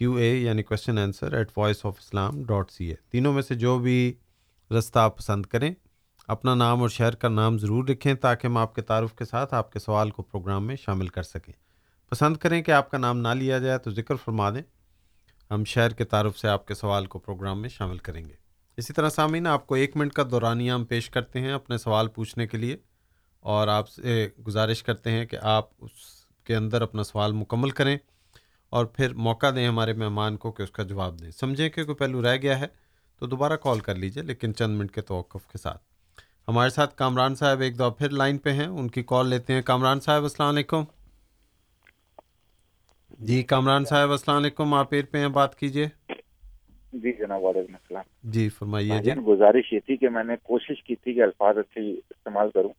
Q A یعنی question answer at Voice of Islam dot C A تینوں میں سے جو بھی رستہ آپ پسند کریں اپنا نام اور شہر کا نام ضرور لکھیں تاکہ ہم آپ کے تعارف کے ساتھ آپ کے سوال کو پروگرام میں شامل کر سکیں۔ پسند کریں کہ آپ کا نام نہ لیا جائے تو ذکر فرما دیں۔ ہم شہر کے تعارف سے آپ کے سوال کو پروگرام میں شامل کریں گے۔ اسی طرح سامعین، آپ کو ایک منٹ کا دورانیہ ہم پیش کرتے ہیں اپنے سوال پوچھنے کے لیے اور آپ سے گزارش کرتے ہیں کہ آپ اس کے اندر اپنا سوال مکمل کریں اور پھر موقع دیں ہمارے مہمان کو کہ اس کا جواب دیں۔ سمجھیں کہ کوئی پہلو رہ گیا ہے تو دوبارہ کال کر لیجیے لیکن چند منٹ کے توقف کے ساتھ۔ ہمارے ساتھ کامران صاحب ایک دو پھر لائن پہ ہیں ان کی کال لیتے ہیں۔ کامران صاحب السلام علیکم۔ جی کامران صاحب السلام علیکم۔ آپ ایر پہ ہیں بات کیجیے جی جناب وعلیکم السلام۔ جی فرمائیے۔ جی گزارش یہ تھی کہ میں نے کوشش کی تھی کہ الفاظ اچھے استعمال کروں۔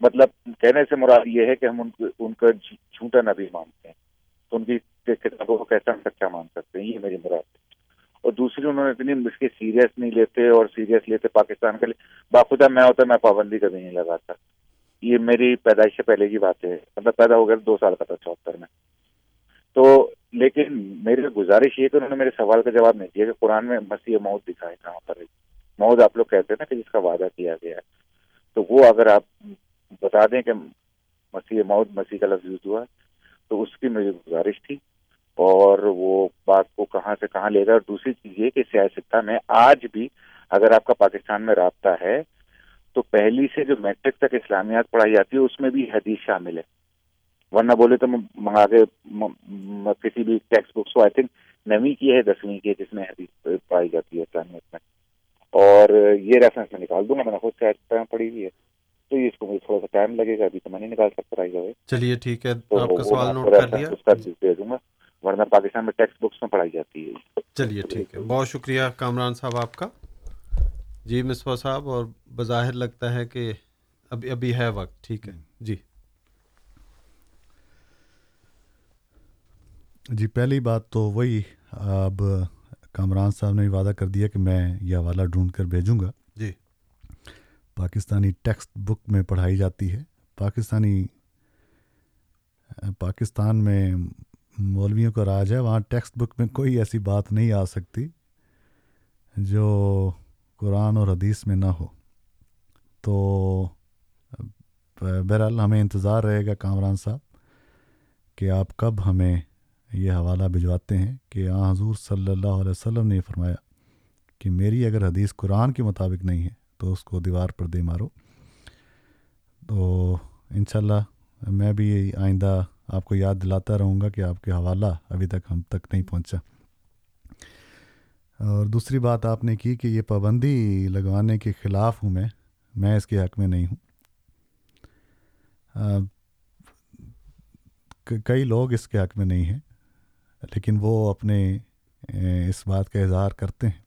مطلب کہنے سے مراد یہ ہے کہ ہم ان کو ان کا جھ- جھوٹا نبی مانتے ہیں۔ تو ان کی کتابوں کو کیسا سچا مان سکتے ہیں؟ یہ میری مراد ہے۔ اور دوسری انہوں نے اتنی اس کے سیریس نہیں لیتے اور سیریس لیتے پاکستان کے لیے باخدا میں ہوتا میں پابندی کبھی نہیں لگاتا۔ یہ میری پیدائش سے پہلے کی بات ہے۔ مطلب پیدا ہو گیا دو سال کا تھا، چوہتر میں۔ تو لیکن میری گزارش یہ کہ انہوں نے میرے سوال کا جواب نہیں دیا کہ قرآن میں مسیح موت دکھائے کہاں پر موت آپ لوگ کہتے ہیں نا کہ جس کا وعدہ کیا گیا۔ ہے تو وہ اگر آپ بتا دیں کہ مسیح موت، مسیح کا لفظ یوز ہوا ہے تو اس کی میری گزارش تھی۔ اور وہ بات کو کہاں سے کہاں لے گا اور دوسری چیز یہ کہ سیاستہ میں آج بھی اگر آپ کا پاکستان میں رابطہ ہے تو پہلی سے جو میٹرک تک اسلامیات پڑھائی جاتی ہے اس میں بھی حدیث شامل ہے۔ ورنہ بولے تو منگا کے کسی بھی ٹیکسٹ بکس کو آئی تھنک نویں کی ہے دسویں کی ہے جس میں حدیث پڑھائی جاتی ہے اسلامیت میں۔ اور یہ ریفرنس میں نکال دوں گا میں نے خود شاید پڑھی ہوئی ہے۔ تو اس کو مجھے تھوڑا سا ٹائم لگے گا ابھی تو میں نہیں نکال سکتا چلیے ٹھیک ہے آپ کا سوال نوٹ کر لیا۔ اس کا دوں گا۔ ورنہ پاکستان میں ٹیکسٹ بکس میں پڑھائی جاتی ہے۔ چلیے ٹھیک ہے۔ بہت شکریہ کامران صاحب آپ کا۔ جی مصباح صاحب اور بظاہر لگتا ہے کہ ابھی ابھی ہے وقت۔ ٹھیک ہے۔ جی۔ جی پہلی بات تو وہی اب کامران صاحب نے وعدہ کر دیا کہ میں یہ حوالہ ڈھونڈ کر بھیجوں گا۔ جی۔ پاکستانی ٹیکسٹ بک میں پڑھائی جاتی ہے۔ پاکستانی پاکستان میں مولویوں کا راج ہے، وہاں ٹیکسٹ بک میں کوئی ایسی بات نہیں آ سکتی جو قرآن اور حدیث میں نہ ہو۔ تو بہرحال ہمیں انتظار رہے گا کامران صاحب کہ آپ کب ہمیں یہ حوالہ بھجواتے ہیں کہ آ حضور صلی اللہ علیہ وسلم نے یہ فرمایا کہ میری اگر حدیث قرآن کے مطابق نہیں ہے تو اس کو دیوار پر دے مارو۔ تو انشاءاللہ میں بھی آئندہ آپ کو یاد دلاتا رہوں گا کہ آپ کے حوالہ ابھی تک ہم تک نہیں پہنچا۔ اور دوسری بات آپ نے کی کہ یہ پابندی لگوانے کے خلاف ہوں میں میں اس کے حق میں نہیں ہوں۔ کئی لوگ اس کے حق میں نہیں ہیں، لیکن وہ اپنے اس بات کا اظہار کرتے ہیں۔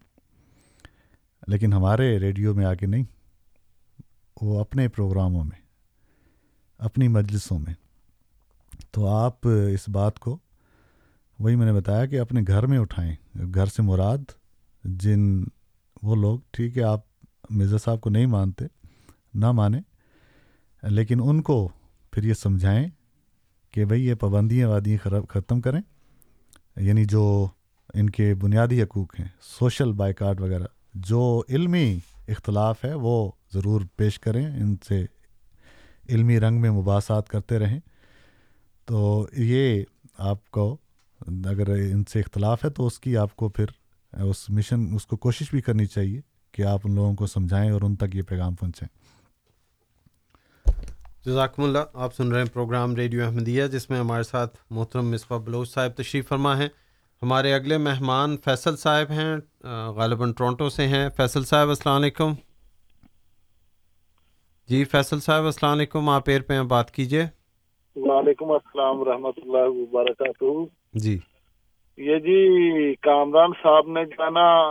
لیکن ہمارے ریڈیو میں آگے نہیں، وہ اپنے پروگراموں میں، اپنی مجلسوں میں تو آپ اس بات کو وہی میں نے بتایا کہ اپنے گھر میں اٹھائیں۔ گھر سے مراد جن وہ لوگ، ٹھیک ہے، آپ مرزا صاحب کو نہیں مانتے، نہ مانیں، لیکن ان کو پھر یہ سمجھائیں کہ بھئی یہ پابندیاں وادیاں ختم کریں۔ یعنی جو ان کے بنیادی حقوق ہیں، سوشل بائیکاٹ وغیرہ، جو علمی اختلاف ہے، وہ ضرور پیش کریں۔ ان سے علمی رنگ میں مباحثات کرتے رہیں۔ تو یہ آپ کو اگر ان سے اختلاف ہے تو اس کی آپ کو پھر اس مشن اس کو کوشش بھی کرنی چاہیے کہ آپ ان لوگوں کو سمجھائیں اور ان تک یہ پیغام پہنچائیں۔ جزاکم اللہ، آپ سن رہے ہیں پروگرام ریڈیو احمدیہ، جس میں ہمارے ساتھ محترم مصباح بلوچ صاحب تشریف فرما ہیں۔ ہمارے اگلے مہمان فیصل صاحب ہیں غالباً ٹورنٹو سے ہیں۔ فیصل صاحب، السلام علیکم۔ جی فیصل صاحب، السلام علیکم، آپ ایر پہ ہیں، بات کیجیے وعلیکم السلام ورحمۃ اللہ وبرکاتہ۔ جی۔ یہ جی کامران صاحب نے جو ہے نا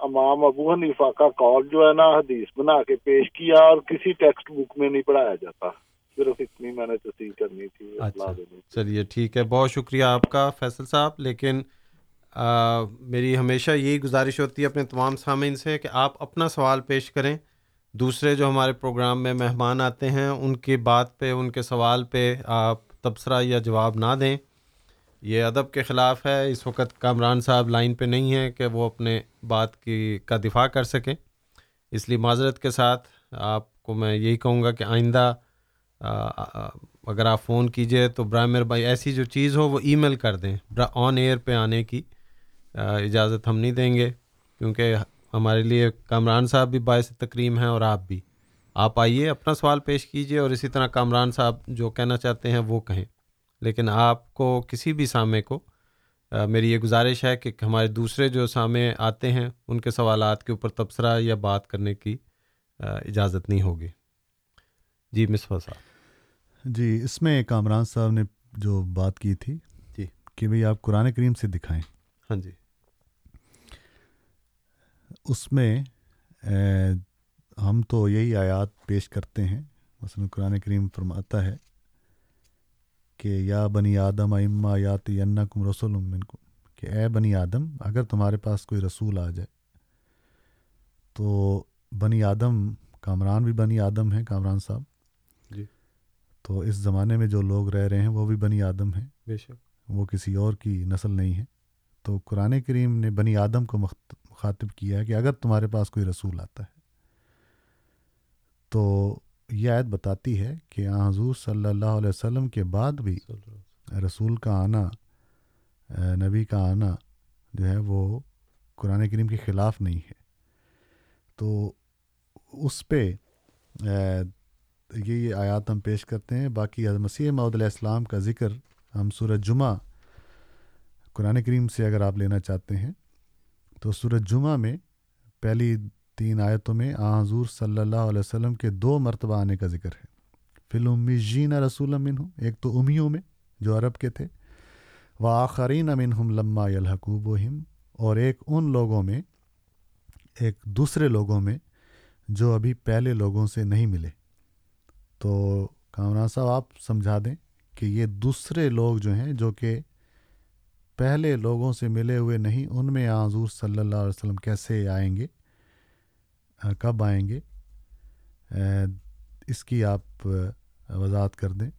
امام ابو حنیفہ کا کال جو ہے نا حدیث بنا کے پیش کیا اور کسی ٹیکسٹ بک میں نہیں پڑھایا جاتا۔ صرف اتنی میں نے تصدیق کرنی تھی۔ اچھا۔ چلیے ٹھیک ہے۔ بہت شکریہ آپ کا فیصل صاحب۔ لیکن میری ہمیشہ یہی گزارش ہوتی ہے اپنے تمام سامعین سے کہ آپ اپنا سوال پیش کریں۔ دوسرے جو ہمارے پروگرام میں مہمان آتے ہیں، ان کی بات پہ، ان کے سوال پہ آپ تبصرہ یا جواب نہ دیں۔ یہ ادب کے خلاف ہے۔ اس وقت کامران صاحب لائن پہ نہیں ہیں کہ وہ اپنے بات کی کا دفاع کر سکیں۔ اس لیے معذرت کے ساتھ آپ کو میں یہی کہوں گا کہ آئندہ اگر آپ فون کیجیے تو برائمر بھائی ایسی جو چیز ہو وہ ای میل کر دیں۔ آن ایئر پہ آنے کی اجازت ہم نہیں دیں گے کیونکہ ہمارے لیے کامران صاحب بھی باعث تکریم ہیں اور آپ بھی۔ آپ آئیے اپنا سوال پیش کیجیے اور اسی طرح کامران صاحب جو کہنا چاہتے ہیں وہ کہیں۔ لیکن آپ کو کسی بھی سامع کو میری یہ گزارش ہے کہ ہمارے دوسرے جو سامع آتے ہیں ان کے سوالات کے اوپر تبصرہ یا بات کرنے کی اجازت نہیں ہوگی۔ جی مصفا صاحب۔ جی اس میں کامران صاحب نے جو بات کی تھی جی۔ کہ بھئی آپ قرآن کریم سے دکھائیں۔ ہاں جی۔ اس میں ہم تو یہی آیات پیش کرتے ہیں۔ مثلا قرآن کریم فرماتا ہے کہ یا بنی آدم اما یات کم رسول کو کہ اے بنی آدم اگر تمہارے پاس کوئی رسول آ جائے تو بنی آدم کامران بھی بنی آدم ہیں کامران صاحب۔ جی۔ تو اس زمانے میں جو لوگ رہ رہے ہیں وہ بھی بنی آدم ہیں۔ بے شک۔ وہ کسی اور کی نسل نہیں ہے۔ تو قرآن کریم نے بنی آدم کو مخاطب کیا ہے کہ اگر تمہارے پاس کوئی رسول آتا ہے تو یہ آیت بتاتی ہے کہ حضور صلی اللہ علیہ وسلم کے بعد بھی رسول کا آنا نبی کا آنا جو ہے وہ قرآن کریم کے خلاف نہیں ہے۔ تو اس پہ یہ آیات ہم پیش کرتے ہیں۔ باقی مسیح معود علیہ السلام کا ذکر ہم سورج جمعہ قرآن کریم سے اگر آپ لینا چاہتے ہیں تو سورج جمعہ میں پہلی تین آیتوں میں آ حضور صلی اللہ علیہ وسلم کے دو مرتبہ آنے کا ذکر ہے۔ فلم جین رسول امن ہوں ایک تو امیوں میں جو عرب کے تھے و آخرین امن ہم لمہ الحقوب و اور ایک ان لوگوں میں، ایک دوسرے لوگوں میں جو ابھی پہلے لوگوں سے نہیں ملے۔ تو کامران صاحب، آپ سمجھا دیں کہ یہ دوسرے لوگ جو ہیں، جو کہ پہلے لوگوں سے ملے ہوئے نہیں، ان میں حضور صلی اللہ علیہ وسلم کیسے آئیں گے؟ کب آئیں گے؟ اس کی آپ وضاحت کر دیں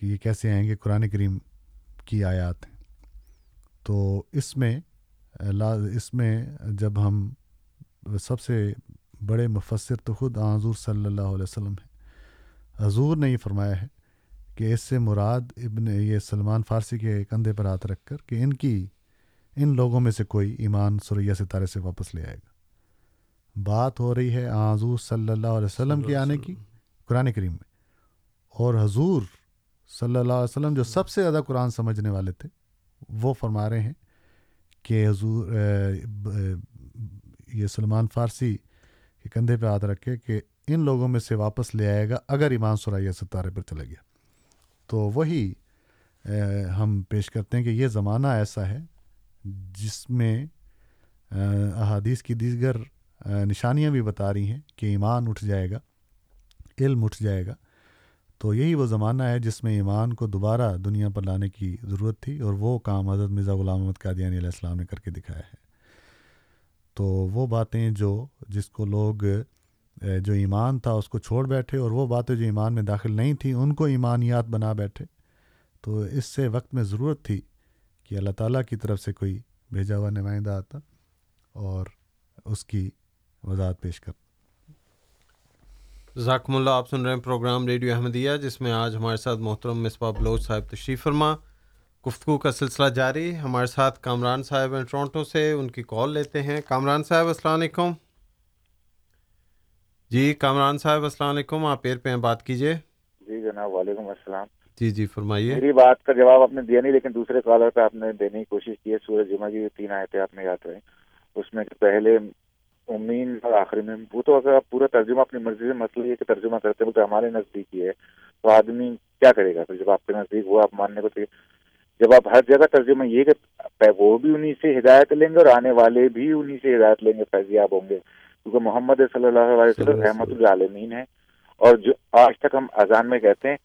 کہ یہ کیسے آئیں گے؟ قرآن کریم کی آیات ہیں۔ تو اس میں اس میں جب ہم سب سے بڑے مفسر تو خود حضور صلی اللہ علیہ وسلم ہیں۔ حضور نے یہ فرمایا ہے کہ اس سے مراد ابن یہ سلمان فارسی کے کندھے پر ہاتھ رکھ کر کہ ان کی، ان لوگوں میں سے کوئی ایمان سریا ستارے سے واپس لے آئے گا۔ بات ہو رہی ہے حضور صلی اللہ علیہ وسلم کے آنے کی قرآن کریم میں۔ اور حضور صلی اللہ علیہ وسلم جو سب سے زیادہ قرآن سمجھنے والے تھے، وہ فرما رہے ہیں کہ حضور یہ سلمان فارسی کے کندھے پہ ہاتھ رکھے کہ ان لوگوں میں سے واپس لے آئے گا اگر ایمان سرائیہ ستارے پر چلا گیا۔ تو وہی ہم پیش کرتے ہیں کہ یہ زمانہ ایسا ہے جس میں احادیث کی دیگر نشانیاں بھی بتا رہی ہیں کہ ایمان اٹھ جائے گا، علم اٹھ جائے گا۔ تو یہی وہ زمانہ ہے جس میں ایمان کو دوبارہ دنیا پر لانے کی ضرورت تھی اور وہ کام حضرت مرزا غلام محمد قادیانی علیہ السلام نے کر کے دکھایا ہے۔ تو وہ باتیں جو، جس کو لوگ جو ایمان تھا، اس کو چھوڑ بیٹھے اور وہ باتیں جو ایمان میں داخل نہیں تھیں، ان کو ایمانیات بنا بیٹھے۔ تو اس سے وقت میں ضرورت تھی کہ اللہ تعالیٰ کی طرف سے کوئی بھیجا ہوا نمائندہ آتا اور اس کی وضاحت پیش کر ذاکم اللہ، آپ سن رہے ہیں پروگرام ریڈیو احمدیہ، جس میں آج ہمارے ساتھ محترم مصباح بلوچ صاحب تشریف فرما۔ گفتگو کا سلسلہ جاری۔ ہمارے ساتھ کامران صاحب ہیں ٹورنٹو سے، ان کی کال لیتے ہیں۔ کامران صاحب، السلام علیکم۔ جی کامران صاحب السلام علیکم آپ ایر پہ ہیں بات کیجیے جی جناب وعلیکم السلام۔ جی جی فرمائیے۔ میری بات کا جواب آپ نے دیا نہیں لیکن دوسرے کالر پہ آپ نے دینے کی کوشش کی ہے۔ سورج جمعہ کی تین آئے آپ نے یاد رہے اس میں پہلے امین اور آخری میں وہ تو اگر آپ پورا ترجمہ اپنی مرضی سے مسئلہ یہ کہ ترجمہ کرتے ہیں تو ہمارے نزدیک ہی ہے۔ تو آدمی کیا کرے گا؟ پھر جب آپ کے نزدیک وہ آپ ماننے کو جب آپ ہر جگہ ترجمہ یہ کہ وہ بھی انہیں سے ہدایت لیں گے اور آنے والے بھی انہیں سے ہدایت لیں گے فیضیاب ہوں گے۔ کیونکہ محمد صلی اللہ علیہ وسلم رحمت العالمین ہے اور جو آج تک ہم اذان میں کہتے ہیں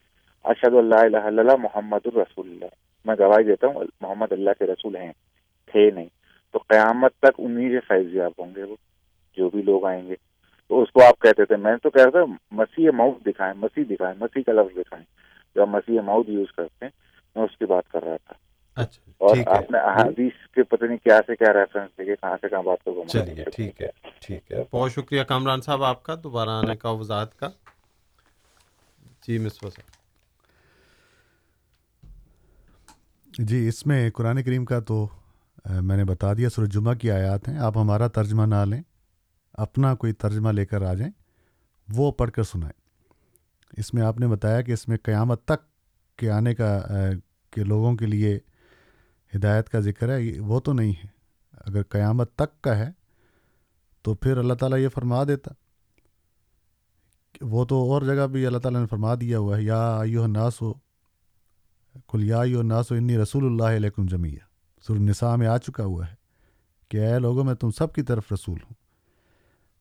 اشد اللہ الہ اللہ محمد الرسول اللہ۔ میں گواہی دیتا ہوں محمد اللہ کے رسول ہیں تھے نہیں۔ تو قیامت تک انہیں سے فیضیاب ہوں گے وہ جو بھی لوگ آئیں گے۔ تو اس کو آپ کہتے تھے میں تو کہہ رہا تھا مسیح مؤد دکھائیں مسیح دکھائیں مسیح کا لفظ دکھائیں۔ جو مسیح مؤد یوز کرتے ہیں میں اس کی بات کر رہا تھا۔ اور آپ نے احادیث کے پتہ نہیں کیا سے کیا ریفرنس دیکھے کہاں سے کہاں بات کو چلیے ٹھیک ہے ٹھیک ہے۔ بہت شکریہ کامران صاحب آپ کا دوبارہ آنے کا وضاحت کا۔ جی مصباح صاحب۔ جی اس میں قرآن کریم کا تو میں نے بتا دیا سورج جمعہ کی آیات ہیں۔ آپ ہمارا ترجمہ نہ لیں اپنا کوئی ترجمہ لے کر آ جائیں وہ پڑھ کر سنائیں۔ اس میں آپ نے بتایا کہ اس میں قیامت تک کے آنے کا کہ لوگوں کے لیے ہدایت کا ذکر ہے وہ تو نہیں ہے۔ اگر قیامت تک کا ہے، تو پھر اللہ تعالیٰ یہ فرما دیتا۔ وہ تو اور جگہ بھی اللہ تعالیٰ نے فرما دیا ہوا ہے، یا ایو ناس و کل یا ناس و انی رسول اللہ علیکم جمیہ سر نساء میں آ چکا ہوا ہے کہ اے لوگوں، میں تم سب کی طرف رسول ہوں۔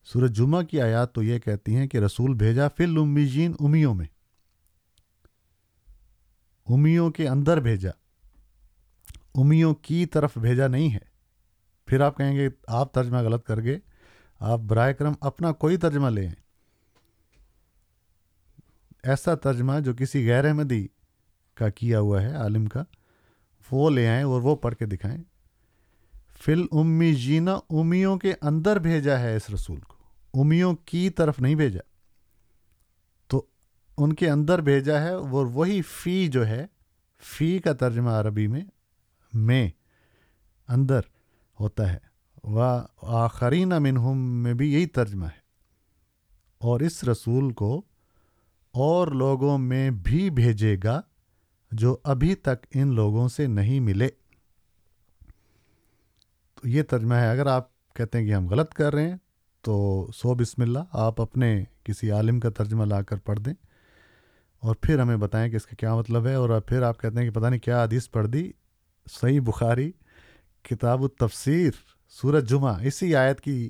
سورج جمعہ کی آیات تو یہ کہتی ہیں کہ رسول بھیجا فل امیجین امیوں میں۔ امیوں کے اندر بھیجا۔ امیوں کی طرف بھیجا نہیں ہے۔ پھر آپ کہیں گے، آپ ترجمہ غلط کر گئے۔ آپ برائے کرم اپنا کوئی ترجمہ لیں ایسا ترجمہ جو کسی غیر احمدی کا کیا ہوا ہے، عالم کا، وہ لے آئیں اور وہ پڑھ کے دکھائیں۔ فل امی جینا امیوں کے اندر بھیجا ہے اس رسول کو۔ امیوں کی طرف نہیں بھیجا۔ تو ان کے اندر بھیجا ہے وہ وہی فی جو ہے، فی کا ترجمہ عربی میں میں اندر ہوتا ہے۔ و آخرین منہم میں بھی یہی ترجمہ ہے۔ اور اس رسول کو اور لوگوں میں بھی بھیجے گا جو ابھی تک ان لوگوں سے نہیں ملے۔ تو یہ ترجمہ ہے۔ اگر آپ کہتے ہیں کہ ہم غلط کر رہے ہیں، تو سو بسم اللہ، آپ اپنے کسی عالم کا ترجمہ لا کر پڑھ دیں اور پھر ہمیں بتائیں کہ اس کا کیا مطلب ہے۔ اور پھر آپ کہتے ہیں کہ پتہ نہیں کیا حدیث پڑھ دی۔ صحیح بخاری، کتاب التفسیر سورج جمعہ۔ اسی آیت کی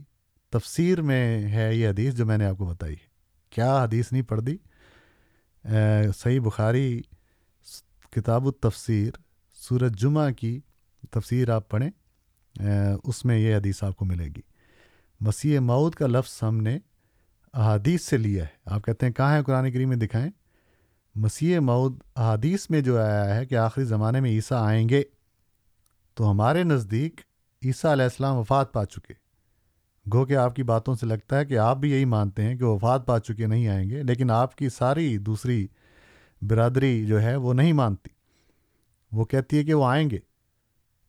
تفسیر میں ہے یہ حدیث جو میں نے آپ کو بتائی۔ ہے کیا حدیث نہیں پڑھ دی صحیح بخاری، کتاب التفسیر سورج جمعہ کی تفسیر آپ پڑھیں اس میں یہ حدیث آپ کو ملے گی۔ مسیح مود کا لفظ ہم نے احادیث سے لیا ہے۔ آپ کہتے ہیں، کہاں ہے قرآن کریم میں دکھائیں؟ مسیح مود احادیث میں جو آیا ہے کہ آخری زمانے میں عیسیٰ آئیں گے۔ تو ہمارے نزدیک عیسیٰ علیہ السلام وفات پا چکے۔ گو کہ آپ کی باتوں سے لگتا ہے کہ آپ بھی یہی مانتے ہیں کہ وفات پا چکے نہیں آئیں گے، لیکن آپ کی ساری دوسری برادری جو ہے وہ نہیں مانتی۔ وہ کہتی ہے کہ وہ آئیں گے۔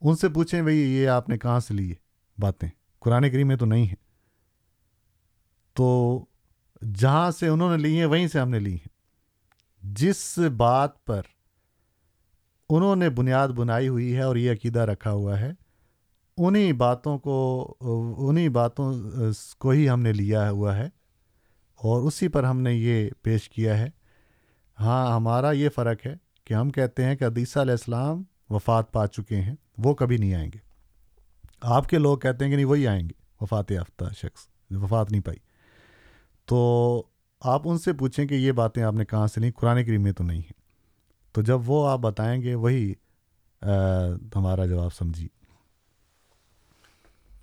ان سے پوچھیں بھئی یہ آپ نے کہاں سے لیے باتیں؟ قرآن کریم میں تو نہیں ہیں۔ تو جہاں سے انہوں نے لی ہیں، وہیں سے ہم نے لی ہیں۔ جس بات پر انہوں نے بنیاد بنائی ہوئی ہے اور یہ عقیدہ رکھا ہوا ہے۔ انہی باتوں کو، انہی باتوں، کو ہی ہم نے لیا ہوا ہے۔ اور اسی پر ہم نے یہ پیش کیا ہے۔ ہاں ہمارا یہ فرق ہے کہ ہم کہتے ہیں کہ عدیثہ علیہ السلام وفات پا چکے ہیں، وہ کبھی نہیں آئیں گے۔ آپ کے لوگ کہتے ہیں کہ نہیں، وہی آئیں گے، وفات یافتہ شخص، وفات نہیں پائی۔ تو آپ ان سے پوچھیں کہ یہ باتیں آپ نے کہاں سے لیں؟ قرآن کریم میں تو نہیں ہیں۔ تو جب وہ آپ بتائیں گے، وہی ہمارا جواب سمجھیے۔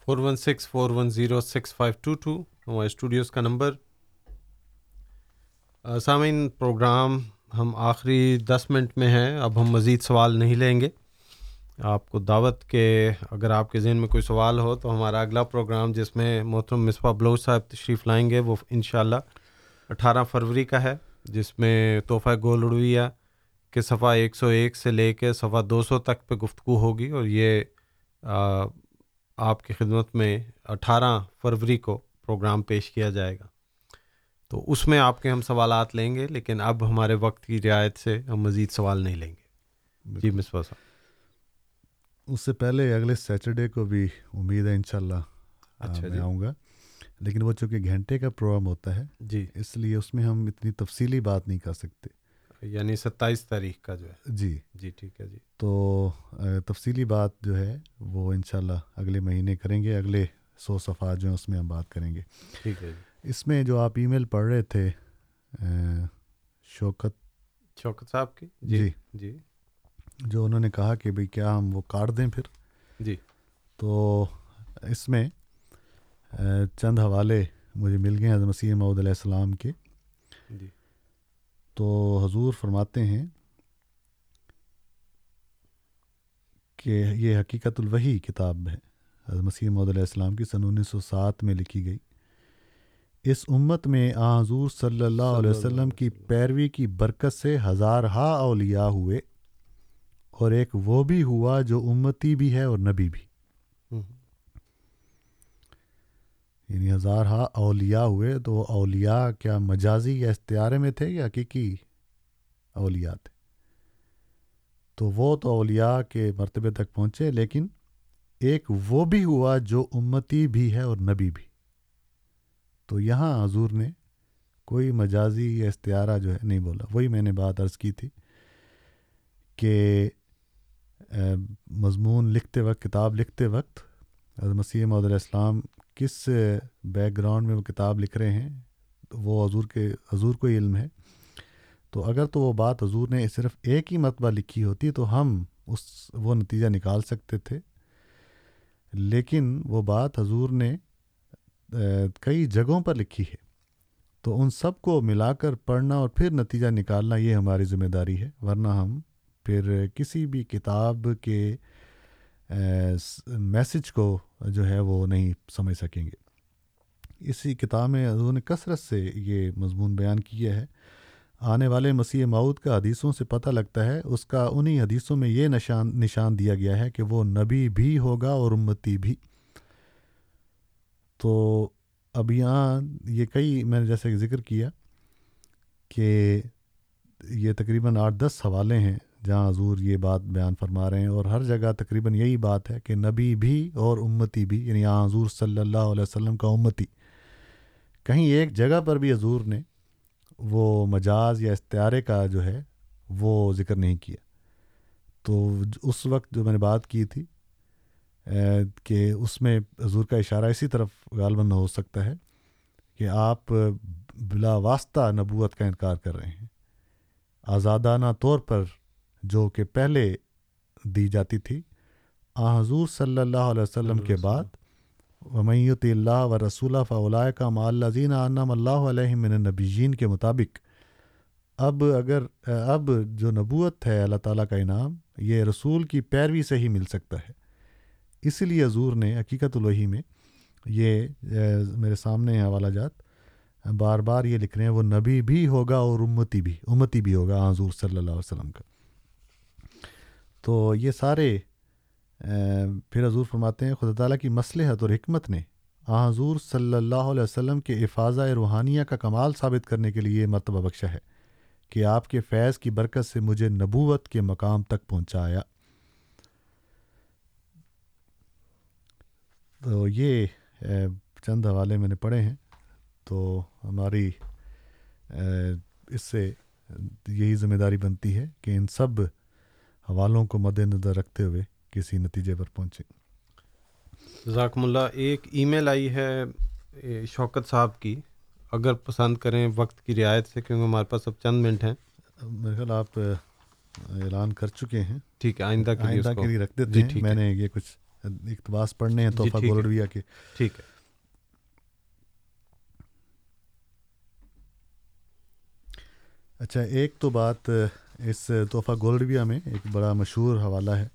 Four one six four one zero six five two two ہمارے اسٹوڈیوز کا نمبر۔ سامعین، پروگرام ہم آخری دس منٹ میں ہیں۔ اب ہم مزید سوال نہیں لیں گے۔ آپ کو دعوت کے اگر آپ کے ذہن میں کوئی سوال ہو تو ہمارا اگلا پروگرام جس میں محترم مصباح بلوچ صاحب تشریف لائیں گے، وہ انشاءاللہ اٹھارہ فروری کا ہے، جس میں تحفہ گول اڑویا کہ صفحہ ایک سو ایک سے لے کے صفحہ دو سو تک پہ گفتگو ہوگی اور یہ آپ کی خدمت میں اٹھارہ فروری کو پروگرام پیش کیا جائے گا۔ تو اس میں آپ کے ہم سوالات لیں گے لیکن اب ہمارے وقت کی رعایت سے ہم مزید سوال نہیں لیں گے۔ جی مصباح صاحب۔ اس سے پہلے اگلے سیٹرڈے کو بھی امید ہے انشاءاللہ اچھا میں آؤں گا۔ لیکن وہ چونکہ گھنٹے کا پروگرام ہوتا ہے جی۔ اس لیے اس میں ہم اتنی تفصیلی بات نہیں کر سکتے۔ یعنی ستائیس تاریخ کا جو ہے۔ جی۔ جی ٹھیک ہے جی۔ تو تفصیلی بات جو ہے وہ انشاءاللہ اگلے مہینے کریں گے اگلے سو صفحات جو ہیں اس میں ہم بات کریں گے۔ ٹھیک ہے جی۔ اس میں جو آپ ای میل پڑھ رہے تھے شوکت۔ شوکت صاحب کی؟ جی۔ جی۔ جو انہوں نے کہا کہ بھئی کیا ہم وہ کاٹ دیں پھر۔ جی۔ تو اس میں چند حوالے مجھے مل گئے حضرت مسیح محدود علیہ السلام کے۔ جی۔ تو حضور فرماتے ہیں کہ یہ حقیقت الوحی کتاب ہے۔ حضرت مسیح محدود علیہ السلام کی سن انیس سو سات میں لکھی گئی۔ اس امت میں آ حضور صلی اللہ علیہ وسلم کی پیروی کی برکت سے ہزار ہا اولیاء ہوئے اور ایک وہ بھی ہوا جو امتی بھی ہے اور نبی بھی۔ یعنی ہزار ہا اولیاء ہوئے تو اولیاء کیا مجازی یا استعارے میں تھے یا حقیقی اولیاء تھے؟ تو وہ تو اولیاء کے مرتبے تک پہنچے لیکن ایک وہ بھی ہوا جو امتی بھی ہے اور نبی بھی۔ تو یہاں حضور نے کوئی مجازی یا استعارہ جو ہے نہیں بولا۔ وہی میں نے بات عرض کی تھی کہ مضمون لکھتے وقت، کتاب لکھتے وقت مسیح محدود علیہ السلام کس بیک گراؤنڈ میں وہ کتاب لکھ رہے ہیں وہ حضور کے، حضور کو علم ہے۔ تو اگر تو وہ بات حضور نے صرف ایک ہی مرتبہ لکھی ہوتی تو ہم اس، وہ نتیجہ نکال سکتے تھے۔ لیکن وہ بات حضور نے کئی جگہوں پر لکھی ہے۔ تو ان سب کو ملا کر پڑھنا اور پھر نتیجہ نکالنا یہ ہماری ذمہ داری ہے۔ ورنہ ہم پھر کسی بھی کتاب کے میسج کو جو ہے وہ نہیں سمجھ سکیں گے۔ اسی کتاب میں حضور نے کثرت سے یہ مضمون بیان کیا ہے۔ آنے والے مسیح معود کا حدیثوں سے پتہ لگتا ہے، اس کا انہی حدیثوں میں یہ نشان نشان دیا گیا ہے کہ وہ نبی بھی ہوگا اور امتی بھی۔ تو اب یہاں یہ کئی میں نے جیسے ذکر کیا کہ یہ تقریباً آٹھ دس حوالے ہیں۔ جہاں حضور یہ بات بیان فرما رہے ہیں اور ہر جگہ تقریباً یہی بات ہے کہ نبی بھی اور امتی بھی یعنی یہاں حضور صلی اللہ علیہ وسلم کا امتی۔ کہیں ایک جگہ پر بھی حضور نے وہ مجاز یا استعارے کا جو ہے وہ ذکر نہیں کیا۔ تو اس وقت جو میں نے بات کی تھی کہ اس میں حضور کا اشارہ اسی طرف غالباً ہو سکتا ہے کہ آپ بلا واسطہ نبوت کا انکار کر رہے ہیں۔ آزادانہ طور پر جو کہ پہلے دی جاتی تھی۔ آ حضور صلی اللہ علیہ وسلم کے بعد ومیت اللہ و رسول فلاء کا معلزین عنم اللہ علیہ من نبیین کے مطابق۔ اب اگر اب جو نبوت ہے اللہ تعالیٰ کا انعام یہ رسول کی پیروی سے ہی مل سکتا ہے۔ اس لیے حضور نے حقیقت الوحی میں یہ میرے سامنے حوالہ جات بار بار یہ لکھ رہے ہیں وہ نبی بھی ہوگا اور امتی بھی امتی بھی ہوگا حضور صلی اللہ علیہ وسلم کا۔ تو یہ سارے پھر حضور فرماتے ہیں، خدا تعالیٰ کی مصلحت اور حکمت نے آ حضور صلی اللہ علیہ وسلم کے افاظہ روحانیہ کا کمال ثابت کرنے کے لیے مرتبہ بخشا ہے کہ آپ کے فیض کی برکت سے مجھے نبوت کے مقام تک پہنچایا۔ تو یہ چند حوالے میں نے پڑھے ہیں۔ تو ہماری اس سے یہی ذمہ داری بنتی ہے کہ ان سب حوالوں کو مد نظر رکھتے ہوئے کسی نتیجے پر پہنچیں ذاکم اللہ ایک ای میل آئی ہے شوکت صاحب کی۔ اگر پسند کریں وقت کی رعایت سے کیونکہ ہمارے پاس اب چند منٹ ہیں۔ میرے خیال آپ اعلان کر چکے ہیں۔ ٹھیک ہے آئندہ کے آئندہ کے لیے رکھ دیتے جی ہیں۔ میں نے یہ کچھ اقتباس پڑھنے ہیں تحفہ گولڈویا کے۔ ٹھیک ہے۔ اچھا ایک تو بات اس تحفہ گولڈویا میں ایک بڑا مشہور حوالہ ہے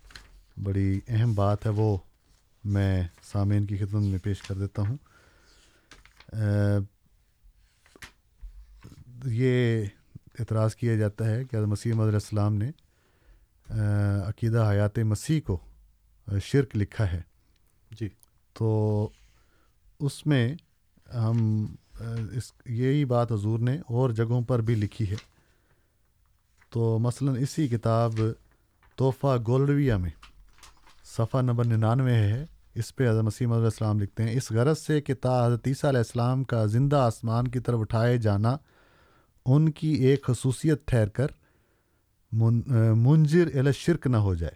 بڑی اہم بات ہے وہ میں سامعین کی خدمت میں پیش کر دیتا ہوں۔ یہ اعتراض کیا جاتا ہے کہ مسیح محدود السلام نے عقیدہ حیات مسیح کو شرک لکھا ہے۔ جی۔ تو اس میں ہم اس یہی بات حضور نے اور جگہوں پر بھی لکھی ہے۔ تو مثلا اسی کتاب تحفہ گولڈویہ میں صفحہ نمبر ننانوے ہے، اس پہ حضرت مسیم علیہ السلام لکھتے ہیں، اس غرض سے کہ تا حضرت عیسیٰ علیہ السلام کا زندہ آسمان کی طرف اٹھائے جانا ان کی ایک خصوصیت ٹھہر کر منجر الا شرک نہ ہو جائے۔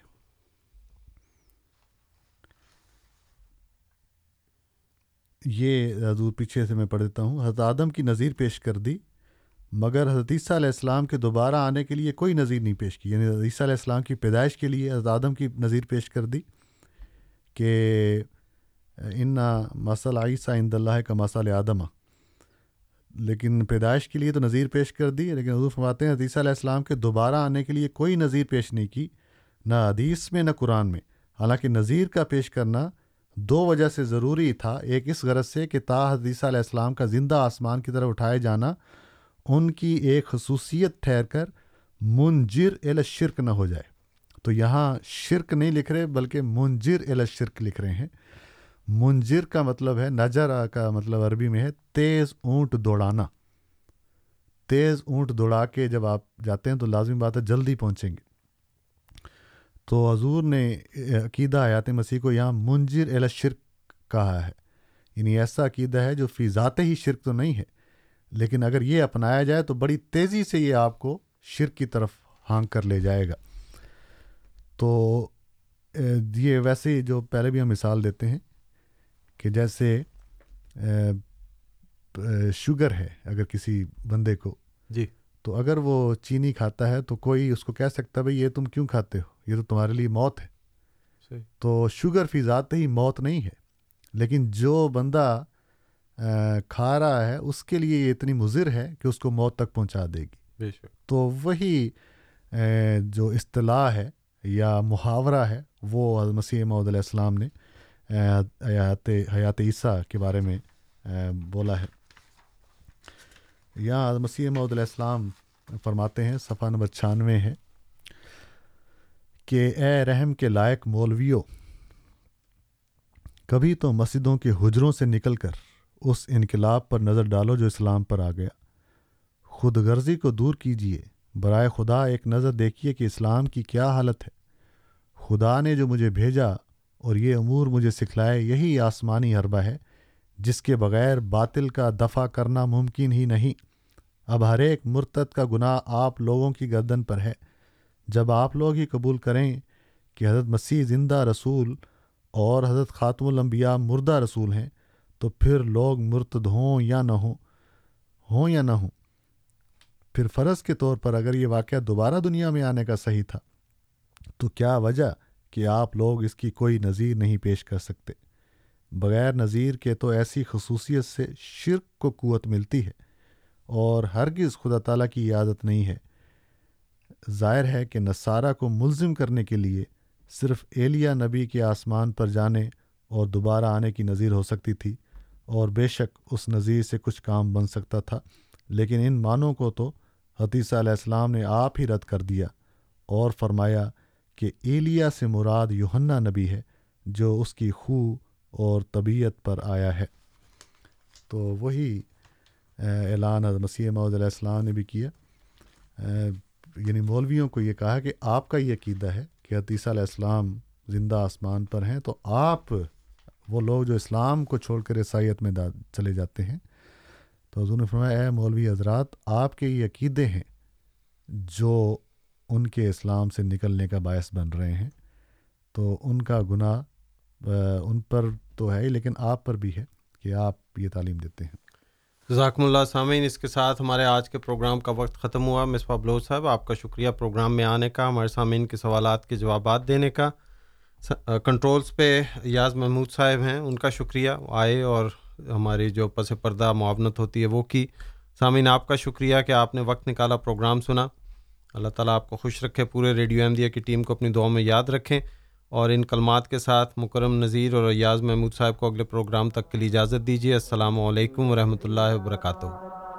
یہ حضور پیچھے سے میں پڑھ دیتا ہوں۔ حضرت آدم کی نظیر پیش کر دی۔ مگر حضرت عیسیٰ علیہ السلام کے دوبارہ آنے کے لیے کوئی نظیر نہیں پیش کی۔ یعنی حضرت عیسیٰ علیہ السلام کی پیدائش کے لیے حضرت آدم کی نظیر پیش کر دی کہ ان مسل عیسیٰ اند اللہ کا مسل آدمہ لیکن پیدائش کے لیے تو نظیر پیش کر دی، لیکن حضور فرماتے ہیں عیسیٰ علیہ السلام کے دوبارہ آنے کے لیے کوئی نظیر پیش نہیں کی، نہ حدیث میں، نہ قرآن میں۔ حالانکہ نظیر کا پیش کرنا دو وجہ سے ضروری تھا۔ ایک اس غرض سے کہ تا حدیثہ علیہ السلام کا زندہ آسمان کی طرف اٹھائے جانا ان کی ایک خصوصیت ٹھہر کر منجر ال شرک نہ ہو جائے۔ تو یہاں شرک نہیں لکھ رہے بلکہ منجر ال شرک لکھ رہے ہیں۔ منجر کا مطلب ہے نجر کا مطلب عربی میں ہے تیز اونٹ دوڑانا۔ تیز اونٹ دوڑا کے جب آپ جاتے ہیں تو لازمی بات ہے جلدی پہنچیں گے۔ تو حضور نے عقیدہ حیات مسیح کو یہاں منجر ال شرک کہا ہے۔ یعنی ایسا عقیدہ ہے جو فی ذات ہی شرک تو نہیں ہے۔ لیکن اگر یہ اپنایا جائے تو بڑی تیزی سے یہ آپ کو شرک کی طرف ہانگ کر لے جائے گا۔ تو یہ ویسے جو پہلے بھی ہم مثال دیتے ہیں کہ جیسے شوگر ہے اگر کسی بندے کو۔ جی۔ تو اگر وہ چینی کھاتا ہے تو کوئی اس کو کہہ سکتا ہے بھائی یہ تم کیوں کھاتے ہو؟ یہ تو تمہارے لیے موت ہے۔ صحیح۔ تو شوگر فی ذات ہی موت نہیں ہے۔ لیکن جو بندہ کھا رہا ہے اس کے لیے یہ اتنی مضر ہے کہ اس کو موت تک پہنچا دے گی۔ بے شک۔ تو وہی جو اصطلاح ہے یا محاورہ ہے وہ مسیح محدود علیہ السلام نے حیات حیات عیسیٰ کے بارے میں بولا ہے۔ یہاں مسیح محدود علیہ السلام فرماتے ہیں صفحہ نمبر چھیانوے ہے کہ اے رحم کے لائق مولویوں کبھی تو مسجدوں کے حجروں سے نکل کر اس انقلاب پر نظر ڈالو جو اسلام پر آ گیا۔ خود غرضی کو دور کیجیے برائے خدا ایک نظر دیکھیے کہ اسلام کی کیا حالت ہے۔ خدا نے جو مجھے بھیجا اور یہ امور مجھے سکھلائے، یہی آسمانی حربہ ہے، جس کے بغیر باطل کا دفع کرنا ممکن ہی نہیں۔ اب ہر ایک مرتد کا گناہ آپ لوگوں کی گردن پر ہے۔ جب آپ لوگ ہی قبول کریں کہ حضرت مسیح زندہ رسول اور حضرت خاتم الانبیاء مردہ رسول ہیں تو پھر لوگ مرتد ہوں یا نہ ہوں ہوں یا نہ ہوں۔ پھر فرض کے طور پر اگر یہ واقعہ دوبارہ دنیا میں آنے کا صحیح تھا، تو کیا وجہ کہ آپ لوگ اس کی کوئی نظیر نہیں پیش کر سکتے؟ بغیر نظیر کے تو ایسی خصوصیت سے شرک کو قوت ملتی ہے اور ہرگز خدا تعالیٰ کی عادت نہیں ہے۔ ظاہر ہے کہ نصارہ کو ملزم کرنے کے لیے صرف ایلیا نبی کے آسمان پر جانے اور دوبارہ آنے کی نظیر ہو سکتی تھی۔ اور بے شک اس نظیر سے کچھ کام بن سکتا تھا، لیکن ان معنوں کو تو حتیثہ علیہ السلام نے آپ ہی رد کر دیا اور فرمایا کہ ایلیا سے مراد یوحنا نبی ہے، جو اس کی خو اور طبیعت پر آیا ہے۔ تو وہی اعلان حضرت مسیح محدود علیہ السلام نے بھی کیا۔ یعنی مولویوں کو یہ کہا کہ آپ کا یہ عقیدہ ہے کہ حتیثہ علیہ السلام زندہ آسمان پر ہیں، تو آپ وہ لوگ جو اسلام کو چھوڑ کر عیسائیت میں دا چلے جاتے ہیں، تو حضور نے فرمایا، اے مولوی حضرات، آپ کے یہ عقیدے ہیں جو ان کے اسلام سے نکلنے کا باعث بن رہے ہیں، تو ان کا گناہ ان پر تو ہے ہی، لیکن آپ پر بھی ہے کہ آپ یہ تعلیم دیتے ہیں۔ جزاکم اللہ سامعین، اس کے ساتھ ہمارے آج کے پروگرام کا وقت ختم ہوا۔ مصباح بلوچ صاحب، آپ کا شکریہ پروگرام میں آنے کا، ہمارے سامعین کے سوالات کے جوابات دینے کا۔ کنٹرولز پہ یاز محمود صاحب ہیں، ان کا شکریہ۔ آئے اور ہماری جو پس پردہ معاونت ہوتی ہے وہ کی۔ سامعین، آپ کا شکریہ کہ آپ نے وقت نکالا پروگرام سنا۔ اللہ تعالیٰ آپ کو خوش رکھے، پورے ریڈیو احمدیہ کی ٹیم کو اپنی دعاؤں میں یاد رکھیں۔ اور ان کلمات کے ساتھ مکرم نذیر اور ریاض محمود صاحب کو اگلے پروگرام تک کے لیے اجازت دیجیے۔ السلام علیکم ورحمۃ اللہ وبرکاتہ۔